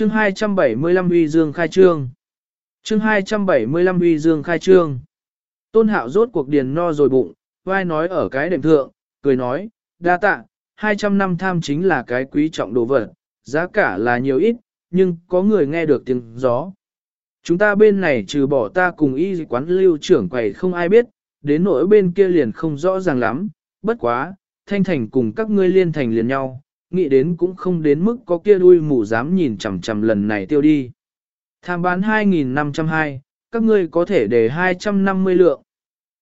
Chương 275 uy dương khai trương. Chương 275 uy dương khai trương. Tôn hạo rốt cuộc điền no rồi bụng, vai nói ở cái đệm thượng, cười nói, đa tạ, 200 năm tham chính là cái quý trọng đồ vật, giá cả là nhiều ít, nhưng có người nghe được tiếng gió. Chúng ta bên này trừ bỏ ta cùng y quán lưu trưởng quầy không ai biết, đến nỗi bên kia liền không rõ ràng lắm, bất quá, thanh thành cùng các ngươi liên thành liền nhau, nghĩ đến cũng không đến mức có kia đuôi mù dám nhìn chằm chằm lần này tiêu đi. Tham bán 2.502, các ngươi có thể để 250 lượng.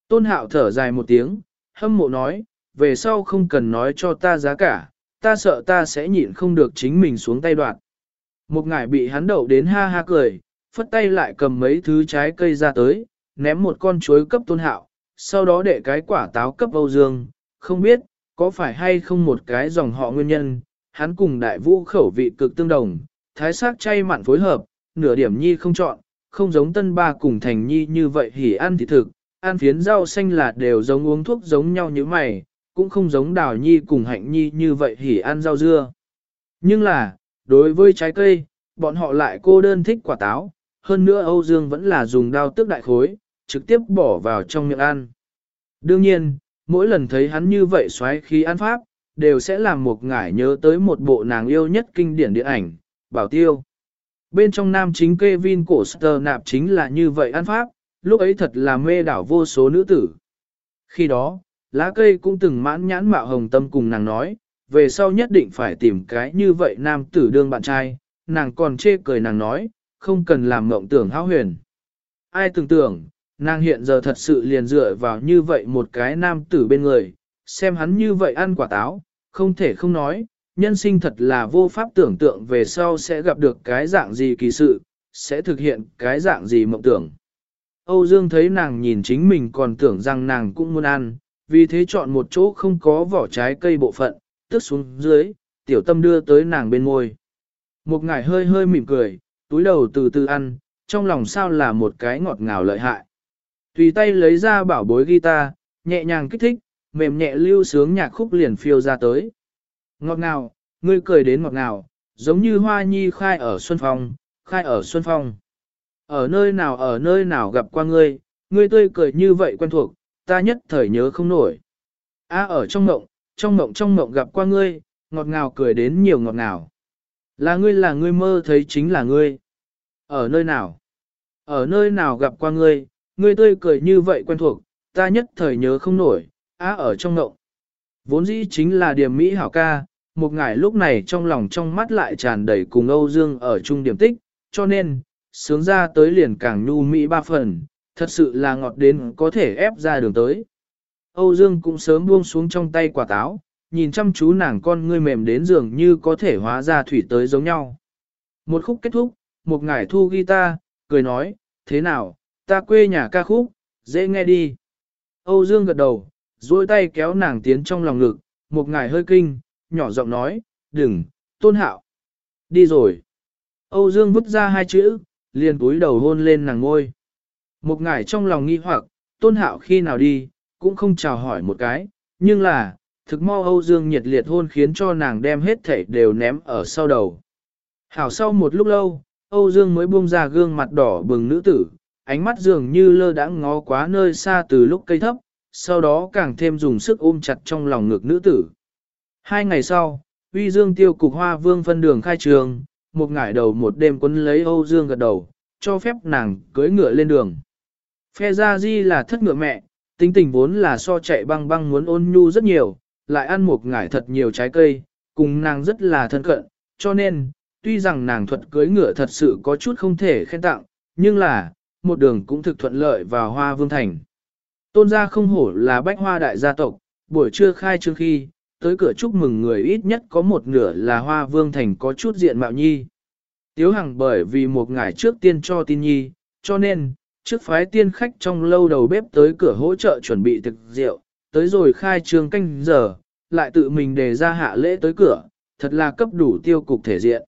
Tôn hạo thở dài một tiếng, hâm mộ nói, về sau không cần nói cho ta giá cả, ta sợ ta sẽ nhịn không được chính mình xuống tay đoạt. Một ngải bị hắn đậu đến ha ha cười, phất tay lại cầm mấy thứ trái cây ra tới, ném một con chuối cấp tôn hạo, sau đó để cái quả táo cấp Âu Dương, không biết, có phải hay không một cái dòng họ nguyên nhân, hắn cùng đại vũ khẩu vị cực tương đồng, thái sắc chay mặn phối hợp, nửa điểm nhi không chọn, không giống tân ba cùng thành nhi như vậy hỉ ăn thịt thực, ăn phiến rau xanh là đều giống uống thuốc giống nhau như mày, cũng không giống đào nhi cùng hạnh nhi như vậy hỉ ăn rau dưa. Nhưng là, đối với trái cây, bọn họ lại cô đơn thích quả táo, hơn nữa Âu Dương vẫn là dùng đao tước đại khối, trực tiếp bỏ vào trong miệng ăn. Đương nhiên, mỗi lần thấy hắn như vậy xoáy khi ăn pháp, đều sẽ làm một ngải nhớ tới một bộ nàng yêu nhất kinh điển điện ảnh, Bảo Tiêu. Bên trong nam chính Kevin cổ Sơ nạp chính là như vậy ăn pháp, lúc ấy thật là mê đảo vô số nữ tử. Khi đó, lá cây cũng từng mãn nhãn mạo hồng tâm cùng nàng nói, về sau nhất định phải tìm cái như vậy nam tử đương bạn trai, nàng còn chê cười nàng nói, không cần làm mộng tưởng hao huyền. Ai tưởng tưởng, nàng hiện giờ thật sự liền dựa vào như vậy một cái nam tử bên người, xem hắn như vậy ăn quả táo, không thể không nói, nhân sinh thật là vô pháp tưởng tượng về sau sẽ gặp được cái dạng gì kỳ sự, sẽ thực hiện cái dạng gì mộng tưởng. Âu Dương thấy nàng nhìn chính mình còn tưởng rằng nàng cũng muốn ăn, vì thế chọn một chỗ không có vỏ trái cây bộ phận, tức xuống dưới, tiểu tâm đưa tới nàng bên môi. Một ngải hơi hơi mỉm cười, túi đầu từ từ ăn, trong lòng sao là một cái ngọt ngào lợi hại. Tùy tay lấy ra bảo bối guitar, nhẹ nhàng kích thích, mềm nhẹ lưu sướng nhạc khúc liền phiêu ra tới. Ngọt ngào, ngươi cười đến ngọt ngào, giống như hoa nhi khai ở Xuân Phong, khai ở Xuân Phong. Ở nơi nào ở nơi nào gặp qua ngươi, ngươi tươi cười như vậy quen thuộc, ta nhất thời nhớ không nổi. A ở trong mộng, trong mộng trong mộng gặp qua ngươi, ngọt ngào cười đến nhiều ngọt ngào. Là ngươi là ngươi mơ thấy chính là ngươi. Ở nơi nào? Ở nơi nào gặp qua ngươi, ngươi tươi cười như vậy quen thuộc, ta nhất thời nhớ không nổi, á ở trong ngộng. Vốn dĩ chính là điểm Mỹ hảo ca, một ngải lúc này trong lòng trong mắt lại tràn đầy cùng Âu Dương ở chung điểm tích, cho nên, sướng ra tới liền càng nhu Mỹ ba phần, thật sự là ngọt đến có thể ép ra đường tới. Âu Dương cũng sớm buông xuống trong tay quả táo, nhìn chăm chú nàng con ngươi mềm đến giường như có thể hóa ra thủy tới giống nhau. Một khúc kết thúc, một ngải thu guitar, cười nói, thế nào, ta quê nhà ca khúc, dễ nghe đi. Âu Dương gật đầu, duỗi tay kéo nàng tiến trong lòng ngực, một ngài hơi kinh, nhỏ giọng nói, đừng, tôn hạo. Đi rồi. Âu Dương vứt ra hai chữ, liền cúi đầu hôn lên nàng ngôi. Một ngài trong lòng nghi hoặc, tôn hạo khi nào đi, cũng không chào hỏi một cái, nhưng là, thực mo Âu Dương nhiệt liệt hôn khiến cho nàng đem hết thảy đều ném ở sau đầu. Hảo sau một lúc lâu, Âu Dương mới buông ra gương mặt đỏ bừng nữ tử, ánh mắt dường như lơ đãng ngó quá nơi xa từ lúc cây thấp, sau đó càng thêm dùng sức ôm chặt trong lòng ngực nữ tử. Hai ngày sau, uy dương tiêu cục hoa vương phân đường khai trường, một ngải đầu một đêm quấn lấy Âu Dương gật đầu, cho phép nàng cưới ngựa lên đường. Phe Gia Di là thất ngựa mẹ, tính tình vốn là so chạy băng băng muốn ôn nhu rất nhiều, lại ăn một ngải thật nhiều trái cây, cùng nàng rất là thân cận, cho nên, tuy rằng nàng thuật cưới ngựa thật sự có chút không thể khen tặng, nhưng là, một đường cũng thực thuận lợi vào hoa vương thành. Tôn gia không hổ là bách hoa đại gia tộc, buổi trưa khai trương khi, tới cửa chúc mừng người ít nhất có một nửa là hoa vương thành có chút diện mạo nhi. Tiếu hằng bởi vì một ngày trước tiên cho tin nhi, cho nên, trước phái tiên khách trong lâu đầu bếp tới cửa hỗ trợ chuẩn bị thực rượu, tới rồi khai trương canh giờ, lại tự mình đề ra hạ lễ tới cửa, thật là cấp đủ tiêu cục thể diện.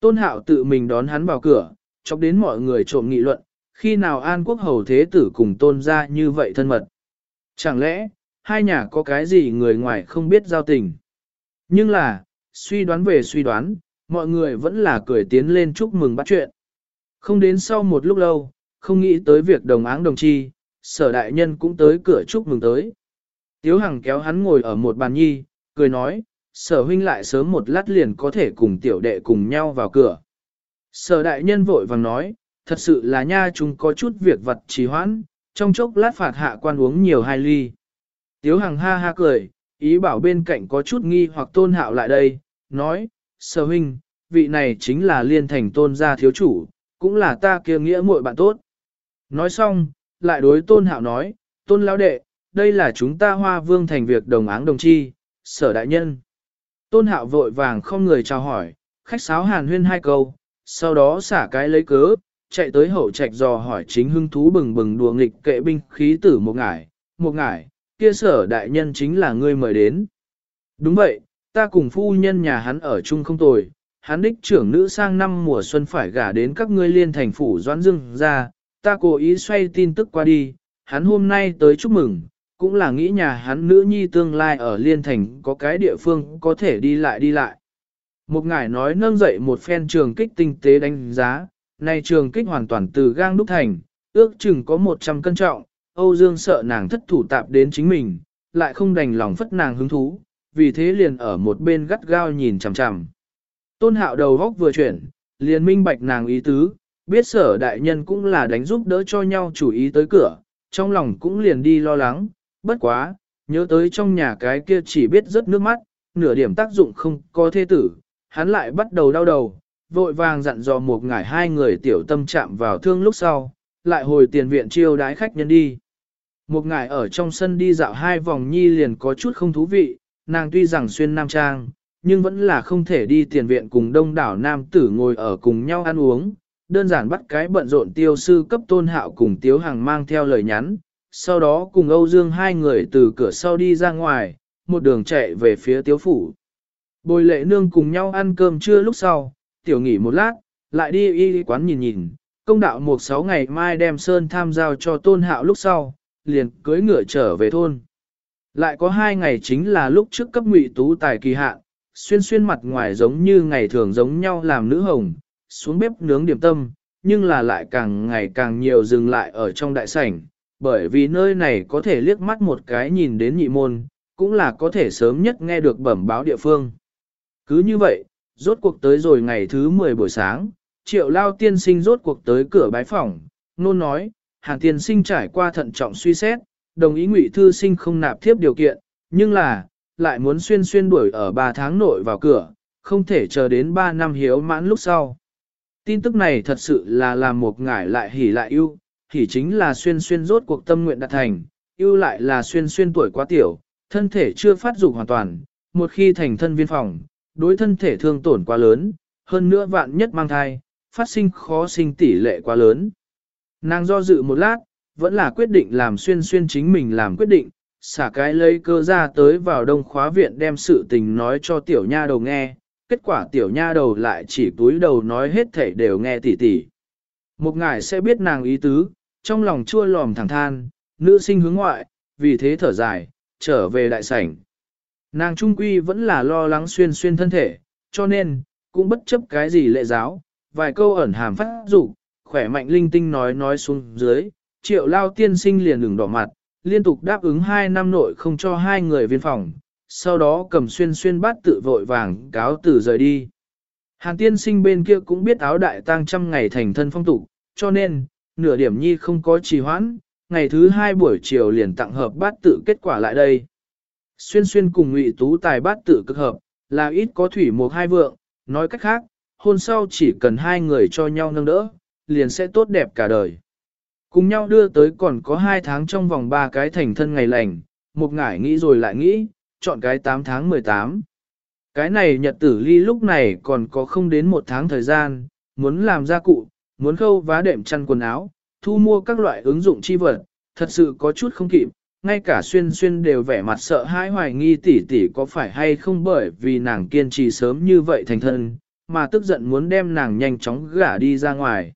Tôn hạo tự mình đón hắn vào cửa, chọc đến mọi người trộm nghị luận, khi nào An Quốc Hầu Thế Tử cùng tôn ra như vậy thân mật. Chẳng lẽ, hai nhà có cái gì người ngoài không biết giao tình. Nhưng là, suy đoán về suy đoán, mọi người vẫn là cười tiến lên chúc mừng bắt chuyện. Không đến sau một lúc lâu, không nghĩ tới việc đồng áng đồng chi, sở đại nhân cũng tới cửa chúc mừng tới. Tiếu Hằng kéo hắn ngồi ở một bàn nhi, cười nói, sở huynh lại sớm một lát liền có thể cùng tiểu đệ cùng nhau vào cửa. Sở đại nhân vội vàng nói, thật sự là nha chúng có chút việc vật trì hoãn, trong chốc lát phạt hạ quan uống nhiều hai ly. Tiếu Hằng ha ha cười, ý bảo bên cạnh có chút nghi hoặc tôn hạo lại đây, nói, sở huynh, vị này chính là liên thành tôn gia thiếu chủ, cũng là ta kia nghĩa muội bạn tốt. Nói xong, lại đối tôn hạo nói, tôn lão đệ, đây là chúng ta hoa vương thành việc đồng áng đồng chi, sở đại nhân. Tôn hạo vội vàng không người chào hỏi, khách sáo hàn huyên hai câu, sau đó xả cái lấy cớ, chạy tới hậu trạch dò hỏi chính hưng thú bừng bừng đùa nghịch kệ binh khí tử một ngải, một ngải, kia sở đại nhân chính là ngươi mời đến. Đúng vậy, ta cùng phu nhân nhà hắn ở chung không tồi, hắn đích trưởng nữ sang năm mùa xuân phải gả đến các ngươi liên thành phủ doãn dưng ra, ta cố ý xoay tin tức qua đi, hắn hôm nay tới chúc mừng, cũng là nghĩ nhà hắn nữ nhi tương lai ở liên thành có cái địa phương có thể đi lại đi lại. Một ngài nói nâng dậy một phen trường kích tinh tế đánh giá, này trường kích hoàn toàn từ gang đúc thành, ước chừng có 100 cân trọng, Âu Dương sợ nàng thất thủ tạp đến chính mình, lại không đành lòng phất nàng hứng thú, vì thế liền ở một bên gắt gao nhìn chằm chằm. Tôn hạo đầu góc vừa chuyển, liền minh bạch nàng ý tứ, biết sở đại nhân cũng là đánh giúp đỡ cho nhau chủ ý tới cửa, trong lòng cũng liền đi lo lắng, bất quá, nhớ tới trong nhà cái kia chỉ biết rớt nước mắt, nửa điểm tác dụng không có thê tử, hắn lại bắt đầu đau đầu, vội vàng dặn dò một ngải hai người tiểu tâm chạm vào thương lúc sau, lại hồi tiền viện chiêu đái khách nhân đi. Một ngải ở trong sân đi dạo hai vòng nhi liền có chút không thú vị, nàng tuy rằng xuyên nam trang, nhưng vẫn là không thể đi tiền viện cùng đông đảo nam tử ngồi ở cùng nhau ăn uống, đơn giản bắt cái bận rộn tiêu sư cấp tôn hạo cùng tiếu hàng mang theo lời nhắn, sau đó cùng Âu Dương hai người từ cửa sau đi ra ngoài, một đường chạy về phía tiếu phủ. Bồi lệ nương cùng nhau ăn cơm trưa lúc sau, tiểu nghỉ một lát, lại đi y quán nhìn nhìn, công đạo một sáu ngày mai đem Sơn tham giao cho tôn hạo lúc sau, liền cưới ngựa trở về thôn. Lại có hai ngày chính là lúc trước cấp ngụy tú tài kỳ hạn, xuyên xuyên mặt ngoài giống như ngày thường giống nhau làm nữ hồng, xuống bếp nướng điểm tâm, nhưng là lại càng ngày càng nhiều dừng lại ở trong đại sảnh, bởi vì nơi này có thể liếc mắt một cái nhìn đến nhị môn, cũng là có thể sớm nhất nghe được bẩm báo địa phương. Cứ như vậy, rốt cuộc tới rồi ngày thứ 10 buổi sáng, triệu lao tiên sinh rốt cuộc tới cửa bái phòng, nôn nói, hàng tiên sinh trải qua thận trọng suy xét, đồng ý ngụy thư sinh không nạp thiếp điều kiện, nhưng là, lại muốn xuyên xuyên đuổi ở 3 tháng nội vào cửa, không thể chờ đến 3 năm hiếu mãn lúc sau. Tin tức này thật sự là làm một ngải lại hỉ lại yêu, hỉ chính là xuyên xuyên rốt cuộc tâm nguyện đạt thành, yêu lại là xuyên xuyên tuổi quá tiểu, thân thể chưa phát dục hoàn toàn, một khi thành thân viên phòng, đối thân thể thương tổn quá lớn, hơn nữa vạn nhất mang thai, phát sinh khó sinh tỷ lệ quá lớn. Nàng do dự một lát, vẫn là quyết định làm xuyên xuyên chính mình làm quyết định, xả cái lấy cơ ra tới vào đông khóa viện đem sự tình nói cho tiểu nha đầu nghe, kết quả tiểu nha đầu lại chỉ túi đầu nói hết thể đều nghe tỉ tỉ. Một ngài sẽ biết nàng ý tứ, trong lòng chua lòm thẳng than, nữ sinh hướng ngoại, vì thế thở dài, trở về đại sảnh. Nàng trung quy vẫn là lo lắng xuyên xuyên thân thể, cho nên, cũng bất chấp cái gì lệ giáo, vài câu ẩn hàm phát dụ khỏe mạnh linh tinh nói nói xuống dưới, triệu lao tiên sinh liền đường đỏ mặt, liên tục đáp ứng hai năm nội không cho hai người viên phòng, sau đó cầm xuyên xuyên bát tự vội vàng cáo từ rời đi. Hàn tiên sinh bên kia cũng biết áo đại tang trăm ngày thành thân phong tục, cho nên, nửa điểm nhi không có trì hoãn, ngày thứ hai buổi chiều liền tặng hợp bát tự kết quả lại đây. Xuyên xuyên cùng ngụy tú tài bát tự cực hợp, là ít có thủy một hai vượng, nói cách khác, hôn sau chỉ cần hai người cho nhau nâng đỡ, liền sẽ tốt đẹp cả đời. Cùng nhau đưa tới còn có hai tháng trong vòng ba cái thành thân ngày lành, một ngải nghĩ rồi lại nghĩ, chọn cái 8 tháng 18. Cái này nhật tử ly lúc này còn có không đến một tháng thời gian, muốn làm gia cụ, muốn khâu vá đệm chăn quần áo, thu mua các loại ứng dụng chi vật, thật sự có chút không kịp, ngay cả xuyên xuyên đều vẻ mặt sợ hãi hoài nghi tỷ tỷ có phải hay không bởi vì nàng kiên trì sớm như vậy thành thân, mà tức giận muốn đem nàng nhanh chóng gả đi ra ngoài.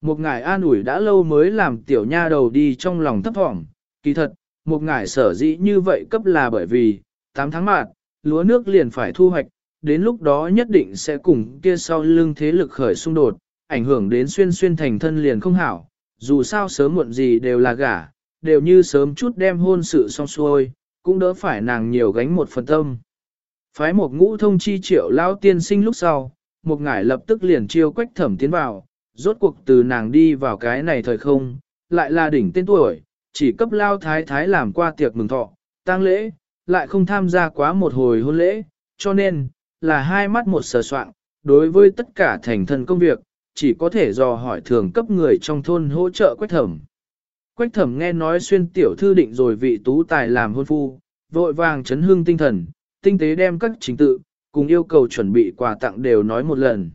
Một ngài an ủi đã lâu mới làm tiểu nha đầu đi trong lòng thấp thỏm, kỳ thật, một ngài sở dĩ như vậy cấp là bởi vì, 8 tháng mạt, lúa nước liền phải thu hoạch, đến lúc đó nhất định sẽ cùng kia sau lưng thế lực khởi xung đột, ảnh hưởng đến xuyên xuyên thành thân liền không hảo, dù sao sớm muộn gì đều là gả, đều như sớm chút đem hôn sự xong xuôi, cũng đỡ phải nàng nhiều gánh một phần tâm. Phái một ngũ thông chi triệu lao tiên sinh lúc sau, một ngải lập tức liền chiêu quách thẩm tiến vào, rốt cuộc từ nàng đi vào cái này thời không, lại là đỉnh tên tuổi, chỉ cấp lao thái thái làm qua tiệc mừng thọ, tang lễ, lại không tham gia quá một hồi hôn lễ, cho nên, là hai mắt một sờ soạn, đối với tất cả thành thân công việc, chỉ có thể dò hỏi thường cấp người trong thôn hỗ trợ quách thẩm. Quách thẩm nghe nói xuyên tiểu thư định rồi vị tú tài làm hôn phu, vội vàng chấn hương tinh thần, tinh tế đem các trình tự, cùng yêu cầu chuẩn bị quà tặng đều nói một lần.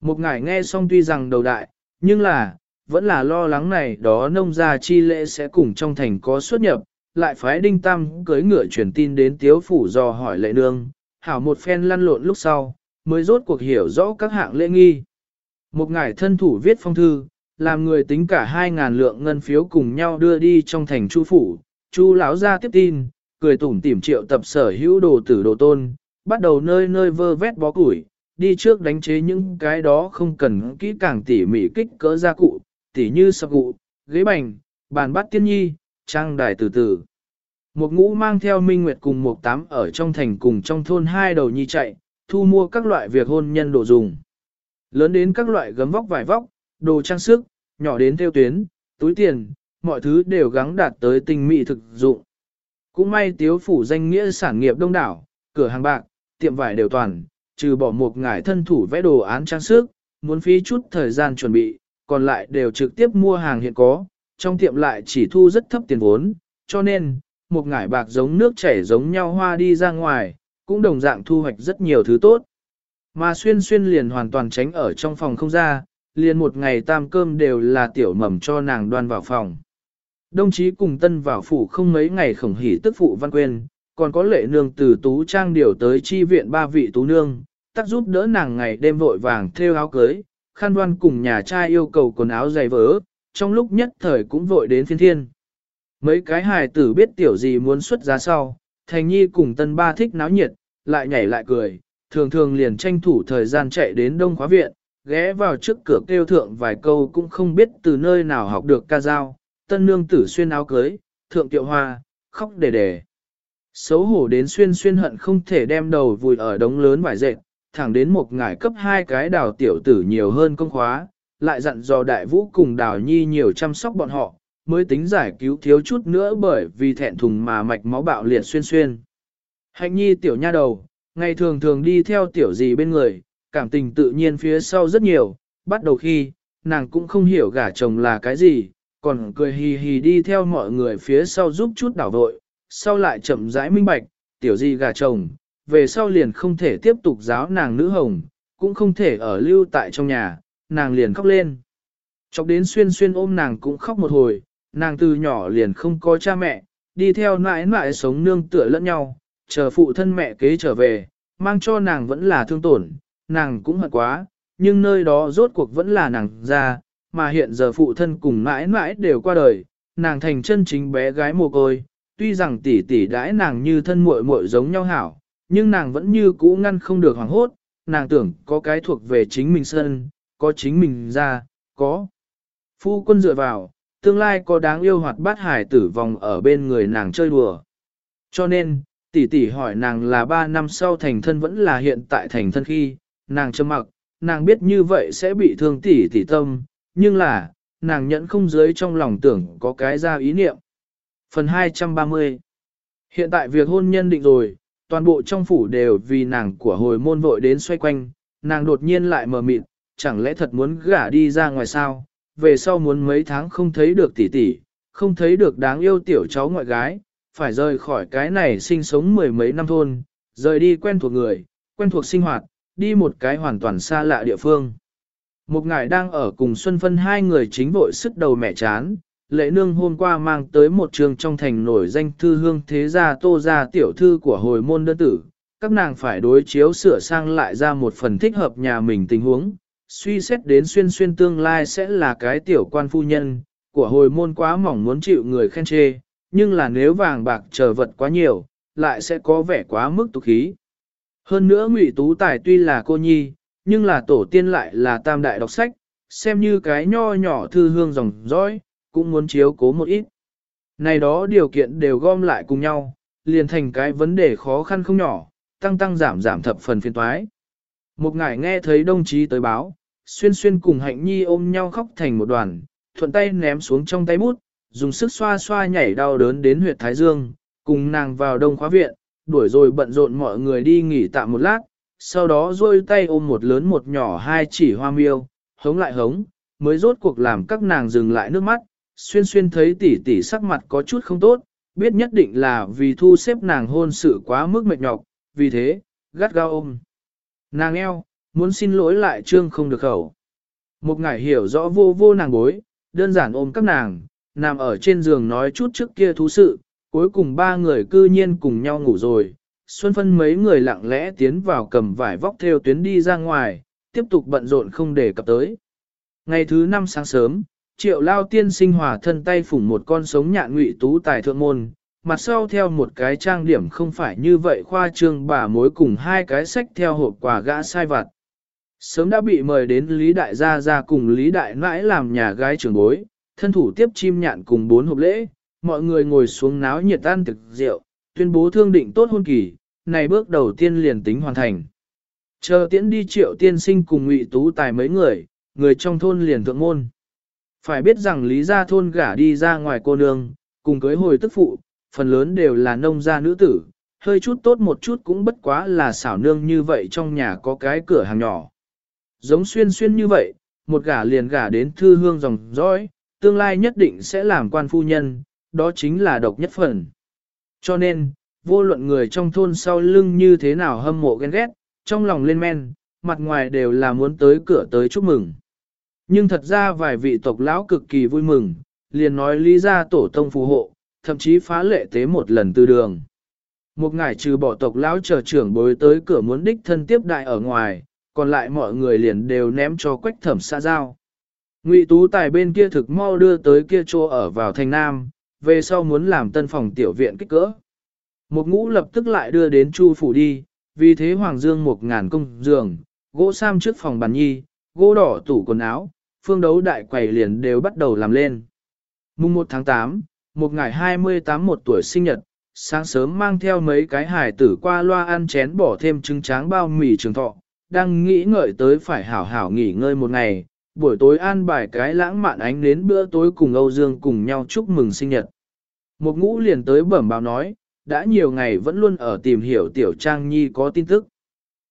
Một ngải nghe xong tuy rằng đầu đại, nhưng là, vẫn là lo lắng này đó nông gia chi lễ sẽ cùng trong thành có xuất nhập, lại phái đinh tam cưới ngựa truyền tin đến tiếu phủ dò hỏi lệ nương, hảo một phen lăn lộn lúc sau, mới rốt cuộc hiểu rõ các hạng lễ nghi. Một ngải thân thủ viết phong thư, làm người tính cả hai ngàn lượng ngân phiếu cùng nhau đưa đi trong thành chu phủ, chu lão ra tiếp tin, cười tủm tỉm triệu tập sở hữu đồ tử đồ tôn, bắt đầu nơi nơi vơ vét bó củi, đi trước đánh chế những cái đó không cần kỹ càng tỉ mỉ kích cỡ gia cụ, tỉ như sập cụ, ghế bành, bàn bắt tiên nhi, trang đài từ từ. Một ngũ mang theo Minh Nguyệt cùng một tám ở trong thành cùng trong thôn hai đầu nhi chạy, thu mua các loại việc hôn nhân đồ dùng. Lớn đến các loại gấm vóc vải vóc, đồ trang sức, nhỏ đến theo tuyến, túi tiền, mọi thứ đều gắng đạt tới tinh mỹ thực dụng. Cũng may tiếu phủ danh nghĩa sản nghiệp đông đảo, cửa hàng bạc, tiệm vải đều toàn, trừ bỏ một ngải thân thủ vẽ đồ án trang sức, muốn phí chút thời gian chuẩn bị, còn lại đều trực tiếp mua hàng hiện có, trong tiệm lại chỉ thu rất thấp tiền vốn, cho nên, một ngải bạc giống nước chảy giống nhau hoa đi ra ngoài, cũng đồng dạng thu hoạch rất nhiều thứ tốt. Mà xuyên xuyên liền hoàn toàn tránh ở trong phòng không ra, liền một ngày tam cơm đều là tiểu mầm cho nàng đoan vào phòng. Đồng chí cùng tân vào phủ không mấy ngày khổng hỉ tức phụ văn quên, còn có lệ nương từ tú trang điều tới chi viện ba vị tú nương, tác giúp đỡ nàng ngày đêm vội vàng theo áo cưới, khăn đoan cùng nhà trai yêu cầu quần áo dày vỡ, trong lúc nhất thời cũng vội đến phiên thiên. Mấy cái hài tử biết tiểu gì muốn xuất giá sau, thành nhi cùng tân ba thích náo nhiệt, lại nhảy lại cười, thường thường liền tranh thủ thời gian chạy đến đông khóa viện, ghé vào trước cửa kêu thượng vài câu cũng không biết từ nơi nào học được ca dao, tân nương tử xuyên áo cưới, thượng tiệu hoa, khóc đề đề. Xấu hổ đến xuyên xuyên hận không thể đem đầu vùi ở đống lớn vải dệt, thẳng đến một ngải cấp hai cái đào tiểu tử nhiều hơn công khóa, lại dặn dò đại vũ cùng đào nhi nhiều chăm sóc bọn họ, mới tính giải cứu thiếu chút nữa bởi vì thẹn thùng mà mạch máu bạo liệt xuyên xuyên. Hạnh nhi tiểu nha đầu, ngày thường thường đi theo tiểu gì bên người, cảm tình tự nhiên phía sau rất nhiều, bắt đầu khi, nàng cũng không hiểu gả chồng là cái gì, còn cười hì hì đi theo mọi người phía sau giúp chút đảo vội, sau lại chậm rãi minh bạch, tiểu gì gả chồng, về sau liền không thể tiếp tục giáo nàng nữ hồng, cũng không thể ở lưu tại trong nhà, nàng liền khóc lên. Chọc đến xuyên xuyên ôm nàng cũng khóc một hồi, nàng từ nhỏ liền không có cha mẹ, đi theo nãi nãi sống nương tựa lẫn nhau, chờ phụ thân mẹ kế trở về, mang cho nàng vẫn là thương tổn, nàng cũng hận quá, nhưng nơi đó rốt cuộc vẫn là nàng ra, mà hiện giờ phụ thân cùng mãi mãi đều qua đời, nàng thành chân chính bé gái mồ côi, tuy rằng tỷ tỷ đãi nàng như thân muội muội giống nhau hảo, nhưng nàng vẫn như cũ ngăn không được hoảng hốt, nàng tưởng có cái thuộc về chính mình sân, có chính mình ra, có. Phu quân dựa vào, tương lai có đáng yêu hoạt bát hải tử vòng ở bên người nàng chơi đùa. Cho nên, tỷ tỷ hỏi nàng là 3 năm sau thành thân vẫn là hiện tại thành thân khi, nàng trầm mặc, nàng biết như vậy sẽ bị thương tỷ tỷ tâm, nhưng là, nàng nhẫn không dưới trong lòng tưởng có cái ra ý niệm. Phần 230 Hiện tại việc hôn nhân định rồi, toàn bộ trong phủ đều vì nàng của hồi môn vội đến xoay quanh, nàng đột nhiên lại mờ mịt, chẳng lẽ thật muốn gả đi ra ngoài sao, về sau muốn mấy tháng không thấy được tỷ tỷ, không thấy được đáng yêu tiểu cháu ngoại gái, phải rời khỏi cái này sinh sống mười mấy năm thôn, rời đi quen thuộc người, quen thuộc sinh hoạt, đi một cái hoàn toàn xa lạ địa phương. Một ngài đang ở cùng Xuân Phân hai người chính vội sức đầu mẹ chán, lệ nương hôm qua mang tới một trường trong thành nổi danh thư hương thế gia tô gia tiểu thư của hồi môn đơn tử, các nàng phải đối chiếu sửa sang lại ra một phần thích hợp nhà mình tình huống, suy xét đến xuyên xuyên tương lai sẽ là cái tiểu quan phu nhân, của hồi môn quá mỏng muốn chịu người khen chê, nhưng là nếu vàng bạc trở vật quá nhiều, lại sẽ có vẻ quá mức tục khí. Hơn nữa Ngụy Tú Tài tuy là cô nhi, nhưng là tổ tiên lại là tam đại đọc sách, xem như cái nho nhỏ thư hương dòng dõi, cũng muốn chiếu cố một ít. Này đó điều kiện đều gom lại cùng nhau, liền thành cái vấn đề khó khăn không nhỏ, tăng tăng giảm giảm thập phần phiền toái. Một ngài nghe thấy đồng chí tới báo, xuyên xuyên cùng hạnh nhi ôm nhau khóc thành một đoàn, thuận tay ném xuống trong tay bút, dùng sức xoa xoa nhảy đau đớn đến huyệt thái dương, cùng nàng vào đông khóa viện, đuổi rồi bận rộn mọi người đi nghỉ tạm một lát, sau đó duỗi tay ôm một lớn một nhỏ hai chỉ hoa miêu, hống lại hống, mới rốt cuộc làm các nàng dừng lại nước mắt, xuyên xuyên thấy tỷ tỷ sắc mặt có chút không tốt, biết nhất định là vì thu xếp nàng hôn sự quá mức mệt nhọc, vì thế, gắt gao ôm. Nàng eo, muốn xin lỗi lại trương không được khẩu. Một ngải hiểu rõ vô vô nàng bối, đơn giản ôm các nàng, nằm ở trên giường nói chút trước kia thú sự, cuối cùng ba người cư nhiên cùng nhau ngủ rồi. Xuân phân mấy người lặng lẽ tiến vào cầm vải vóc theo tuyến đi ra ngoài, tiếp tục bận rộn không để cập tới. Ngày thứ năm sáng sớm, triệu lao tiên sinh hòa thân tay phủng một con sống nhạn ngụy tú tài thượng môn, mặt sau theo một cái trang điểm không phải như vậy khoa trương bà mối cùng hai cái sách theo hộp quà gã sai vặt. Sớm đã bị mời đến Lý Đại Gia ra cùng Lý Đại Nãi làm nhà gái trưởng bối, thân thủ tiếp chim nhạn cùng bốn hộp lễ, mọi người ngồi xuống náo nhiệt tan thực rượu, tuyên bố thương định tốt hôn kỳ, này bước đầu tiên liền tính hoàn thành. Chờ tiễn đi triệu tiên sinh cùng ngụy tú tài mấy người, người trong thôn liền thượng môn. Phải biết rằng lý gia thôn gả đi ra ngoài cô nương, cùng cưới hồi tức phụ, phần lớn đều là nông gia nữ tử, hơi chút tốt một chút cũng bất quá là xảo nương như vậy trong nhà có cái cửa hàng nhỏ. Giống xuyên xuyên như vậy, một gả liền gả đến thư hương dòng dõi, tương lai nhất định sẽ làm quan phu nhân, đó chính là độc nhất phần. Cho nên, vô luận người trong thôn sau lưng như thế nào hâm mộ ghen ghét, trong lòng lên men, mặt ngoài đều là muốn tới cửa tới chúc mừng. Nhưng thật ra vài vị tộc lão cực kỳ vui mừng, liền nói lý ra tổ tông phù hộ, thậm chí phá lệ tế một lần từ đường. Một ngày trừ bỏ tộc lão chờ trưởng bối tới cửa muốn đích thân tiếp đại ở ngoài, còn lại mọi người liền đều ném cho quách thẩm xa giao. Ngụy Tú Tài bên kia thực mau đưa tới kia chỗ ở vào thành Nam, về sau muốn làm tân phòng tiểu viện kích cỡ. Một ngũ lập tức lại đưa đến Chu phủ đi, vì thế Hoàng Dương một ngàn công giường, gỗ sam trước phòng bàn nhi, gỗ đỏ tủ quần áo, phương đấu đại quầy liền đều bắt đầu làm lên. Mùng 1 tháng 8, một ngày 28 một tuổi sinh nhật, sáng sớm mang theo mấy cái hải tử qua loa ăn chén bỏ thêm trứng tráng bao mì trường thọ, đang nghĩ ngợi tới phải hảo hảo nghỉ ngơi một ngày, buổi tối an bài cái lãng mạn ánh đến bữa tối cùng Âu Dương cùng nhau chúc mừng sinh nhật. Một ngũ liền tới bẩm báo nói, đã nhiều ngày vẫn luôn ở tìm hiểu tiểu trang nhi có tin tức.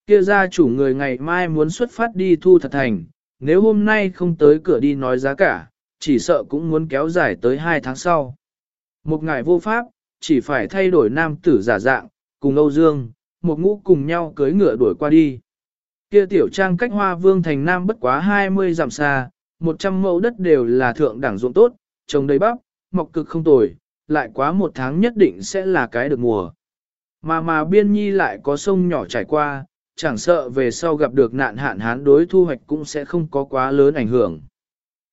Kia gia chủ người ngày mai muốn xuất phát đi thu thật thành, nếu hôm nay không tới cửa đi nói giá cả, chỉ sợ cũng muốn kéo dài tới hai tháng sau. Một ngày vô pháp, chỉ phải thay đổi nam tử giả dạng, cùng Âu Dương, một ngũ cùng nhau cưới ngựa đuổi qua đi. Kia tiểu trang cách hoa vương thành nam bất quá 20 dặm xa, 100 mẫu đất đều là thượng đẳng ruộng tốt, trồng đầy bắp, mọc cực không tồi, lại quá một tháng nhất định sẽ là cái được mùa. Mà mà biên nhi lại có sông nhỏ trải qua, chẳng sợ về sau gặp được nạn hạn hán đối thu hoạch cũng sẽ không có quá lớn ảnh hưởng.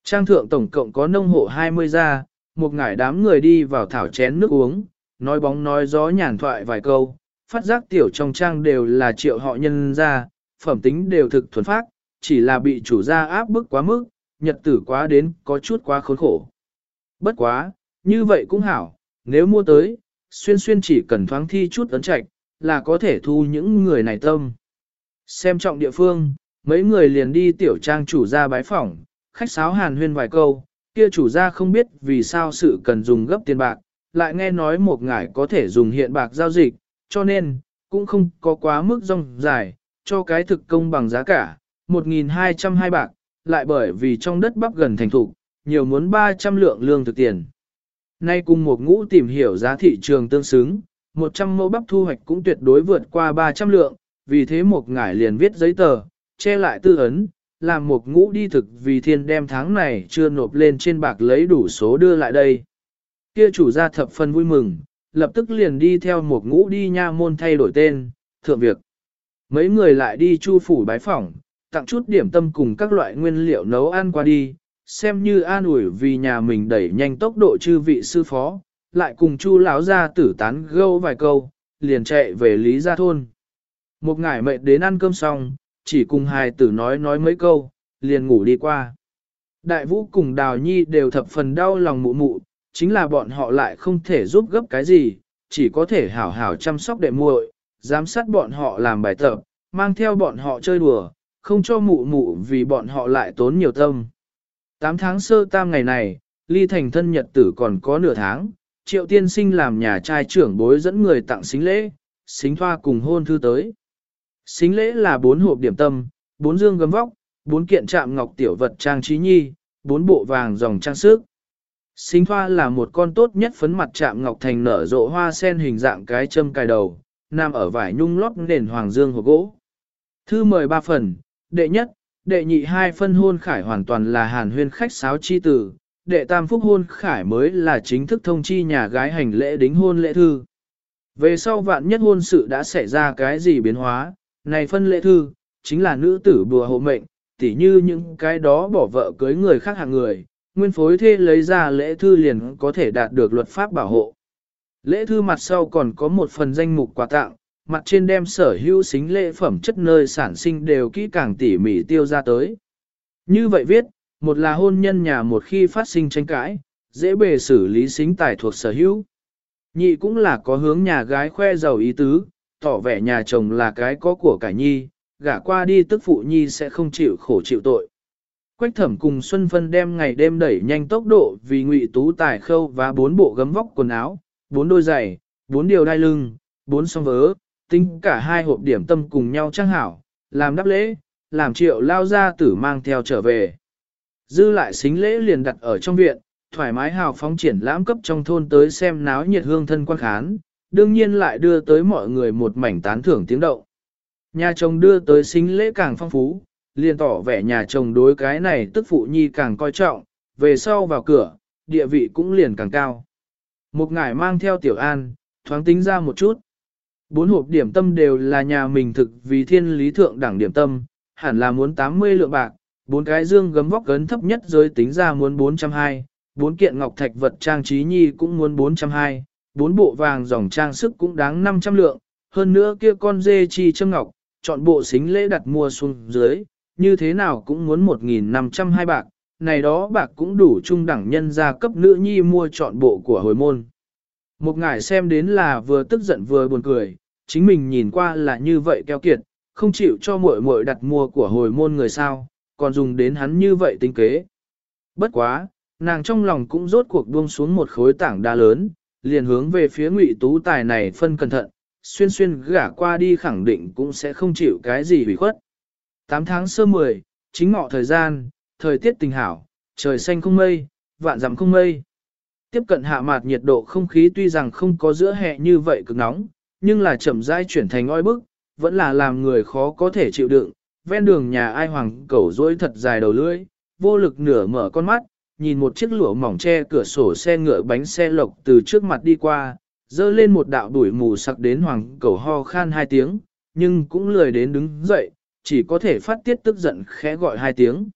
Trang thượng tổng cộng có nông hộ 20 gia, một ngải đám người đi vào thảo chén nước uống, nói bóng nói gió nhàn thoại vài câu, phát giác tiểu trong trang đều là triệu họ nhân ra, phẩm tính đều thực thuần phát, chỉ là bị chủ gia áp bức quá mức, nhật tử quá đến có chút quá khốn khổ. Bất quá, như vậy cũng hảo, nếu mua tới, xuyên xuyên chỉ cần thoáng thi chút ấn trạch, là có thể thu những người này tâm. Xem trọng địa phương, mấy người liền đi tiểu trang chủ gia bái phỏng, khách sáo hàn huyên vài câu, kia chủ gia không biết vì sao sự cần dùng gấp tiền bạc, lại nghe nói một ngải có thể dùng hiện bạc giao dịch, cho nên, cũng không có quá mức rong dài, cho cái thực công bằng giá cả, 1.202 bạc, lại bởi vì trong đất bắp gần thành thủ, nhiều muốn 300 lượng lương thực tiền. Nay cùng một ngũ tìm hiểu giá thị trường tương xứng, 100 mẫu bắp thu hoạch cũng tuyệt đối vượt qua 300 lượng, vì thế một ngải liền viết giấy tờ, che lại tư ấn, làm một ngũ đi thực vì thiên đem tháng này chưa nộp lên trên bạc lấy đủ số đưa lại đây. Kia chủ gia thập phân vui mừng, lập tức liền đi theo một ngũ đi nha môn thay đổi tên, thượng việc. Mấy người lại đi chu phủ bái phỏng, tặng chút điểm tâm cùng các loại nguyên liệu nấu ăn qua đi, xem như an ủi vì nhà mình đẩy nhanh tốc độ chư vị sư phó, lại cùng chu lão ra tử tán gâu vài câu, liền chạy về Lý Gia Thôn. Một ngải mệt đến ăn cơm xong, chỉ cùng hài tử nói nói mấy câu, liền ngủ đi qua. Đại vũ cùng đào nhi đều thập phần đau lòng mụ mụ, chính là bọn họ lại không thể giúp gấp cái gì, chỉ có thể hảo hảo chăm sóc đệ muội, giám sát bọn họ làm bài tập, mang theo bọn họ chơi đùa, không cho mụ mụ vì bọn họ lại tốn nhiều tâm. Tám tháng sơ tam ngày này, ly thành thân nhật tử còn có nửa tháng, triệu tiên sinh làm nhà trai trưởng bối dẫn người tặng xính lễ, xính thoa cùng hôn thư tới. Xính lễ là bốn hộp điểm tâm, bốn dương gấm vóc, bốn kiện chạm ngọc tiểu vật trang trí nhi, bốn bộ vàng dòng trang sức. Xính thoa là một con tốt nhất phấn mặt chạm ngọc thành nở rộ hoa sen hình dạng cái châm cài đầu, nằm ở vải nhung lót nền hoàng dương hộp gỗ. Thư mời ba phần, đệ nhất, đệ nhị hai phân hôn khải hoàn toàn là hàn huyên khách sáo chi tử, đệ tam phúc hôn khải mới là chính thức thông chi nhà gái hành lễ đính hôn lễ thư. Về sau vạn nhất hôn sự đã xảy ra cái gì biến hóa, này phân lễ thư, chính là nữ tử bùa hộ mệnh, tỉ như những cái đó bỏ vợ cưới người khác hàng người, nguyên phối thê lấy ra lễ thư liền có thể đạt được luật pháp bảo hộ. Lễ thư mặt sau còn có một phần danh mục quà tặng, mặt trên đem sở hữu xính lễ phẩm chất nơi sản sinh đều kỹ càng tỉ mỉ tiêu ra tới. Như vậy viết, một là hôn nhân nhà một khi phát sinh tranh cãi, dễ bề xử lý xính tài thuộc sở hữu. Nhị cũng là có hướng nhà gái khoe giàu ý tứ, tỏ vẻ nhà chồng là cái có của cải nhi, gả qua đi tức phụ nhi sẽ không chịu khổ chịu tội. Quách thẩm cùng Xuân Phân đem ngày đêm đẩy nhanh tốc độ vì ngụy tú tài khâu và bốn bộ gấm vóc quần áo, bốn đôi giày, bốn điều đai lưng, bốn song vớ, tính cả hai hộp điểm tâm cùng nhau trang hảo, làm đáp lễ, làm triệu lao ra tử mang theo trở về. Dư lại xính lễ liền đặt ở trong viện, thoải mái hào phóng triển lãm cấp trong thôn tới xem náo nhiệt hương thân quan khán, đương nhiên lại đưa tới mọi người một mảnh tán thưởng tiếng động. Nhà chồng đưa tới xính lễ càng phong phú, liền tỏ vẻ nhà chồng đối cái này tức phụ nhi càng coi trọng, về sau vào cửa, địa vị cũng liền càng cao. Một ngải mang theo tiểu an, thoáng tính ra một chút. Bốn hộp điểm tâm đều là nhà mình thực vì thiên lý thượng đẳng điểm tâm, hẳn là muốn 80 lượng bạc, bốn cái dương gấm vóc gấn thấp nhất giới tính ra muốn 420, bốn kiện ngọc thạch vật trang trí nhi cũng muốn 420, bốn bộ vàng dòng trang sức cũng đáng 500 lượng, hơn nữa kia con dê chi châm ngọc, chọn bộ xính lễ đặt mua xuống dưới, như thế nào cũng muốn 1.502 bạc, này đó bạc cũng đủ trung đẳng nhân gia cấp nữ nhi mua chọn bộ của hồi môn. Một ngài xem đến là vừa tức giận vừa buồn cười, chính mình nhìn qua là như vậy keo kiệt, không chịu cho muội muội đặt mua của hồi môn người sao, còn dùng đến hắn như vậy tính kế. Bất quá, nàng trong lòng cũng rốt cuộc buông xuống một khối tảng đa lớn, liền hướng về phía ngụy tú tài này phân cẩn thận, xuyên xuyên gả qua đi khẳng định cũng sẽ không chịu cái gì hủy khuất. 8 tháng sơ 10, chính ngọ thời gian, thời tiết tình hảo, trời xanh không mây, vạn dặm không mây. Tiếp cận hạ mạt nhiệt độ không khí tuy rằng không có giữa hè như vậy cực nóng, nhưng là chậm rãi chuyển thành oi bức, vẫn là làm người khó có thể chịu đựng. Ven đường nhà ai hoàng cẩu rỗi thật dài đầu lưỡi, vô lực nửa mở con mắt, nhìn một chiếc lụa mỏng che cửa sổ xe ngựa bánh xe lộc từ trước mặt đi qua, dơ lên một đạo đuổi mù sặc đến hoàng cẩu ho khan hai tiếng, nhưng cũng lười đến đứng dậy, chỉ có thể phát tiết tức giận khẽ gọi hai tiếng.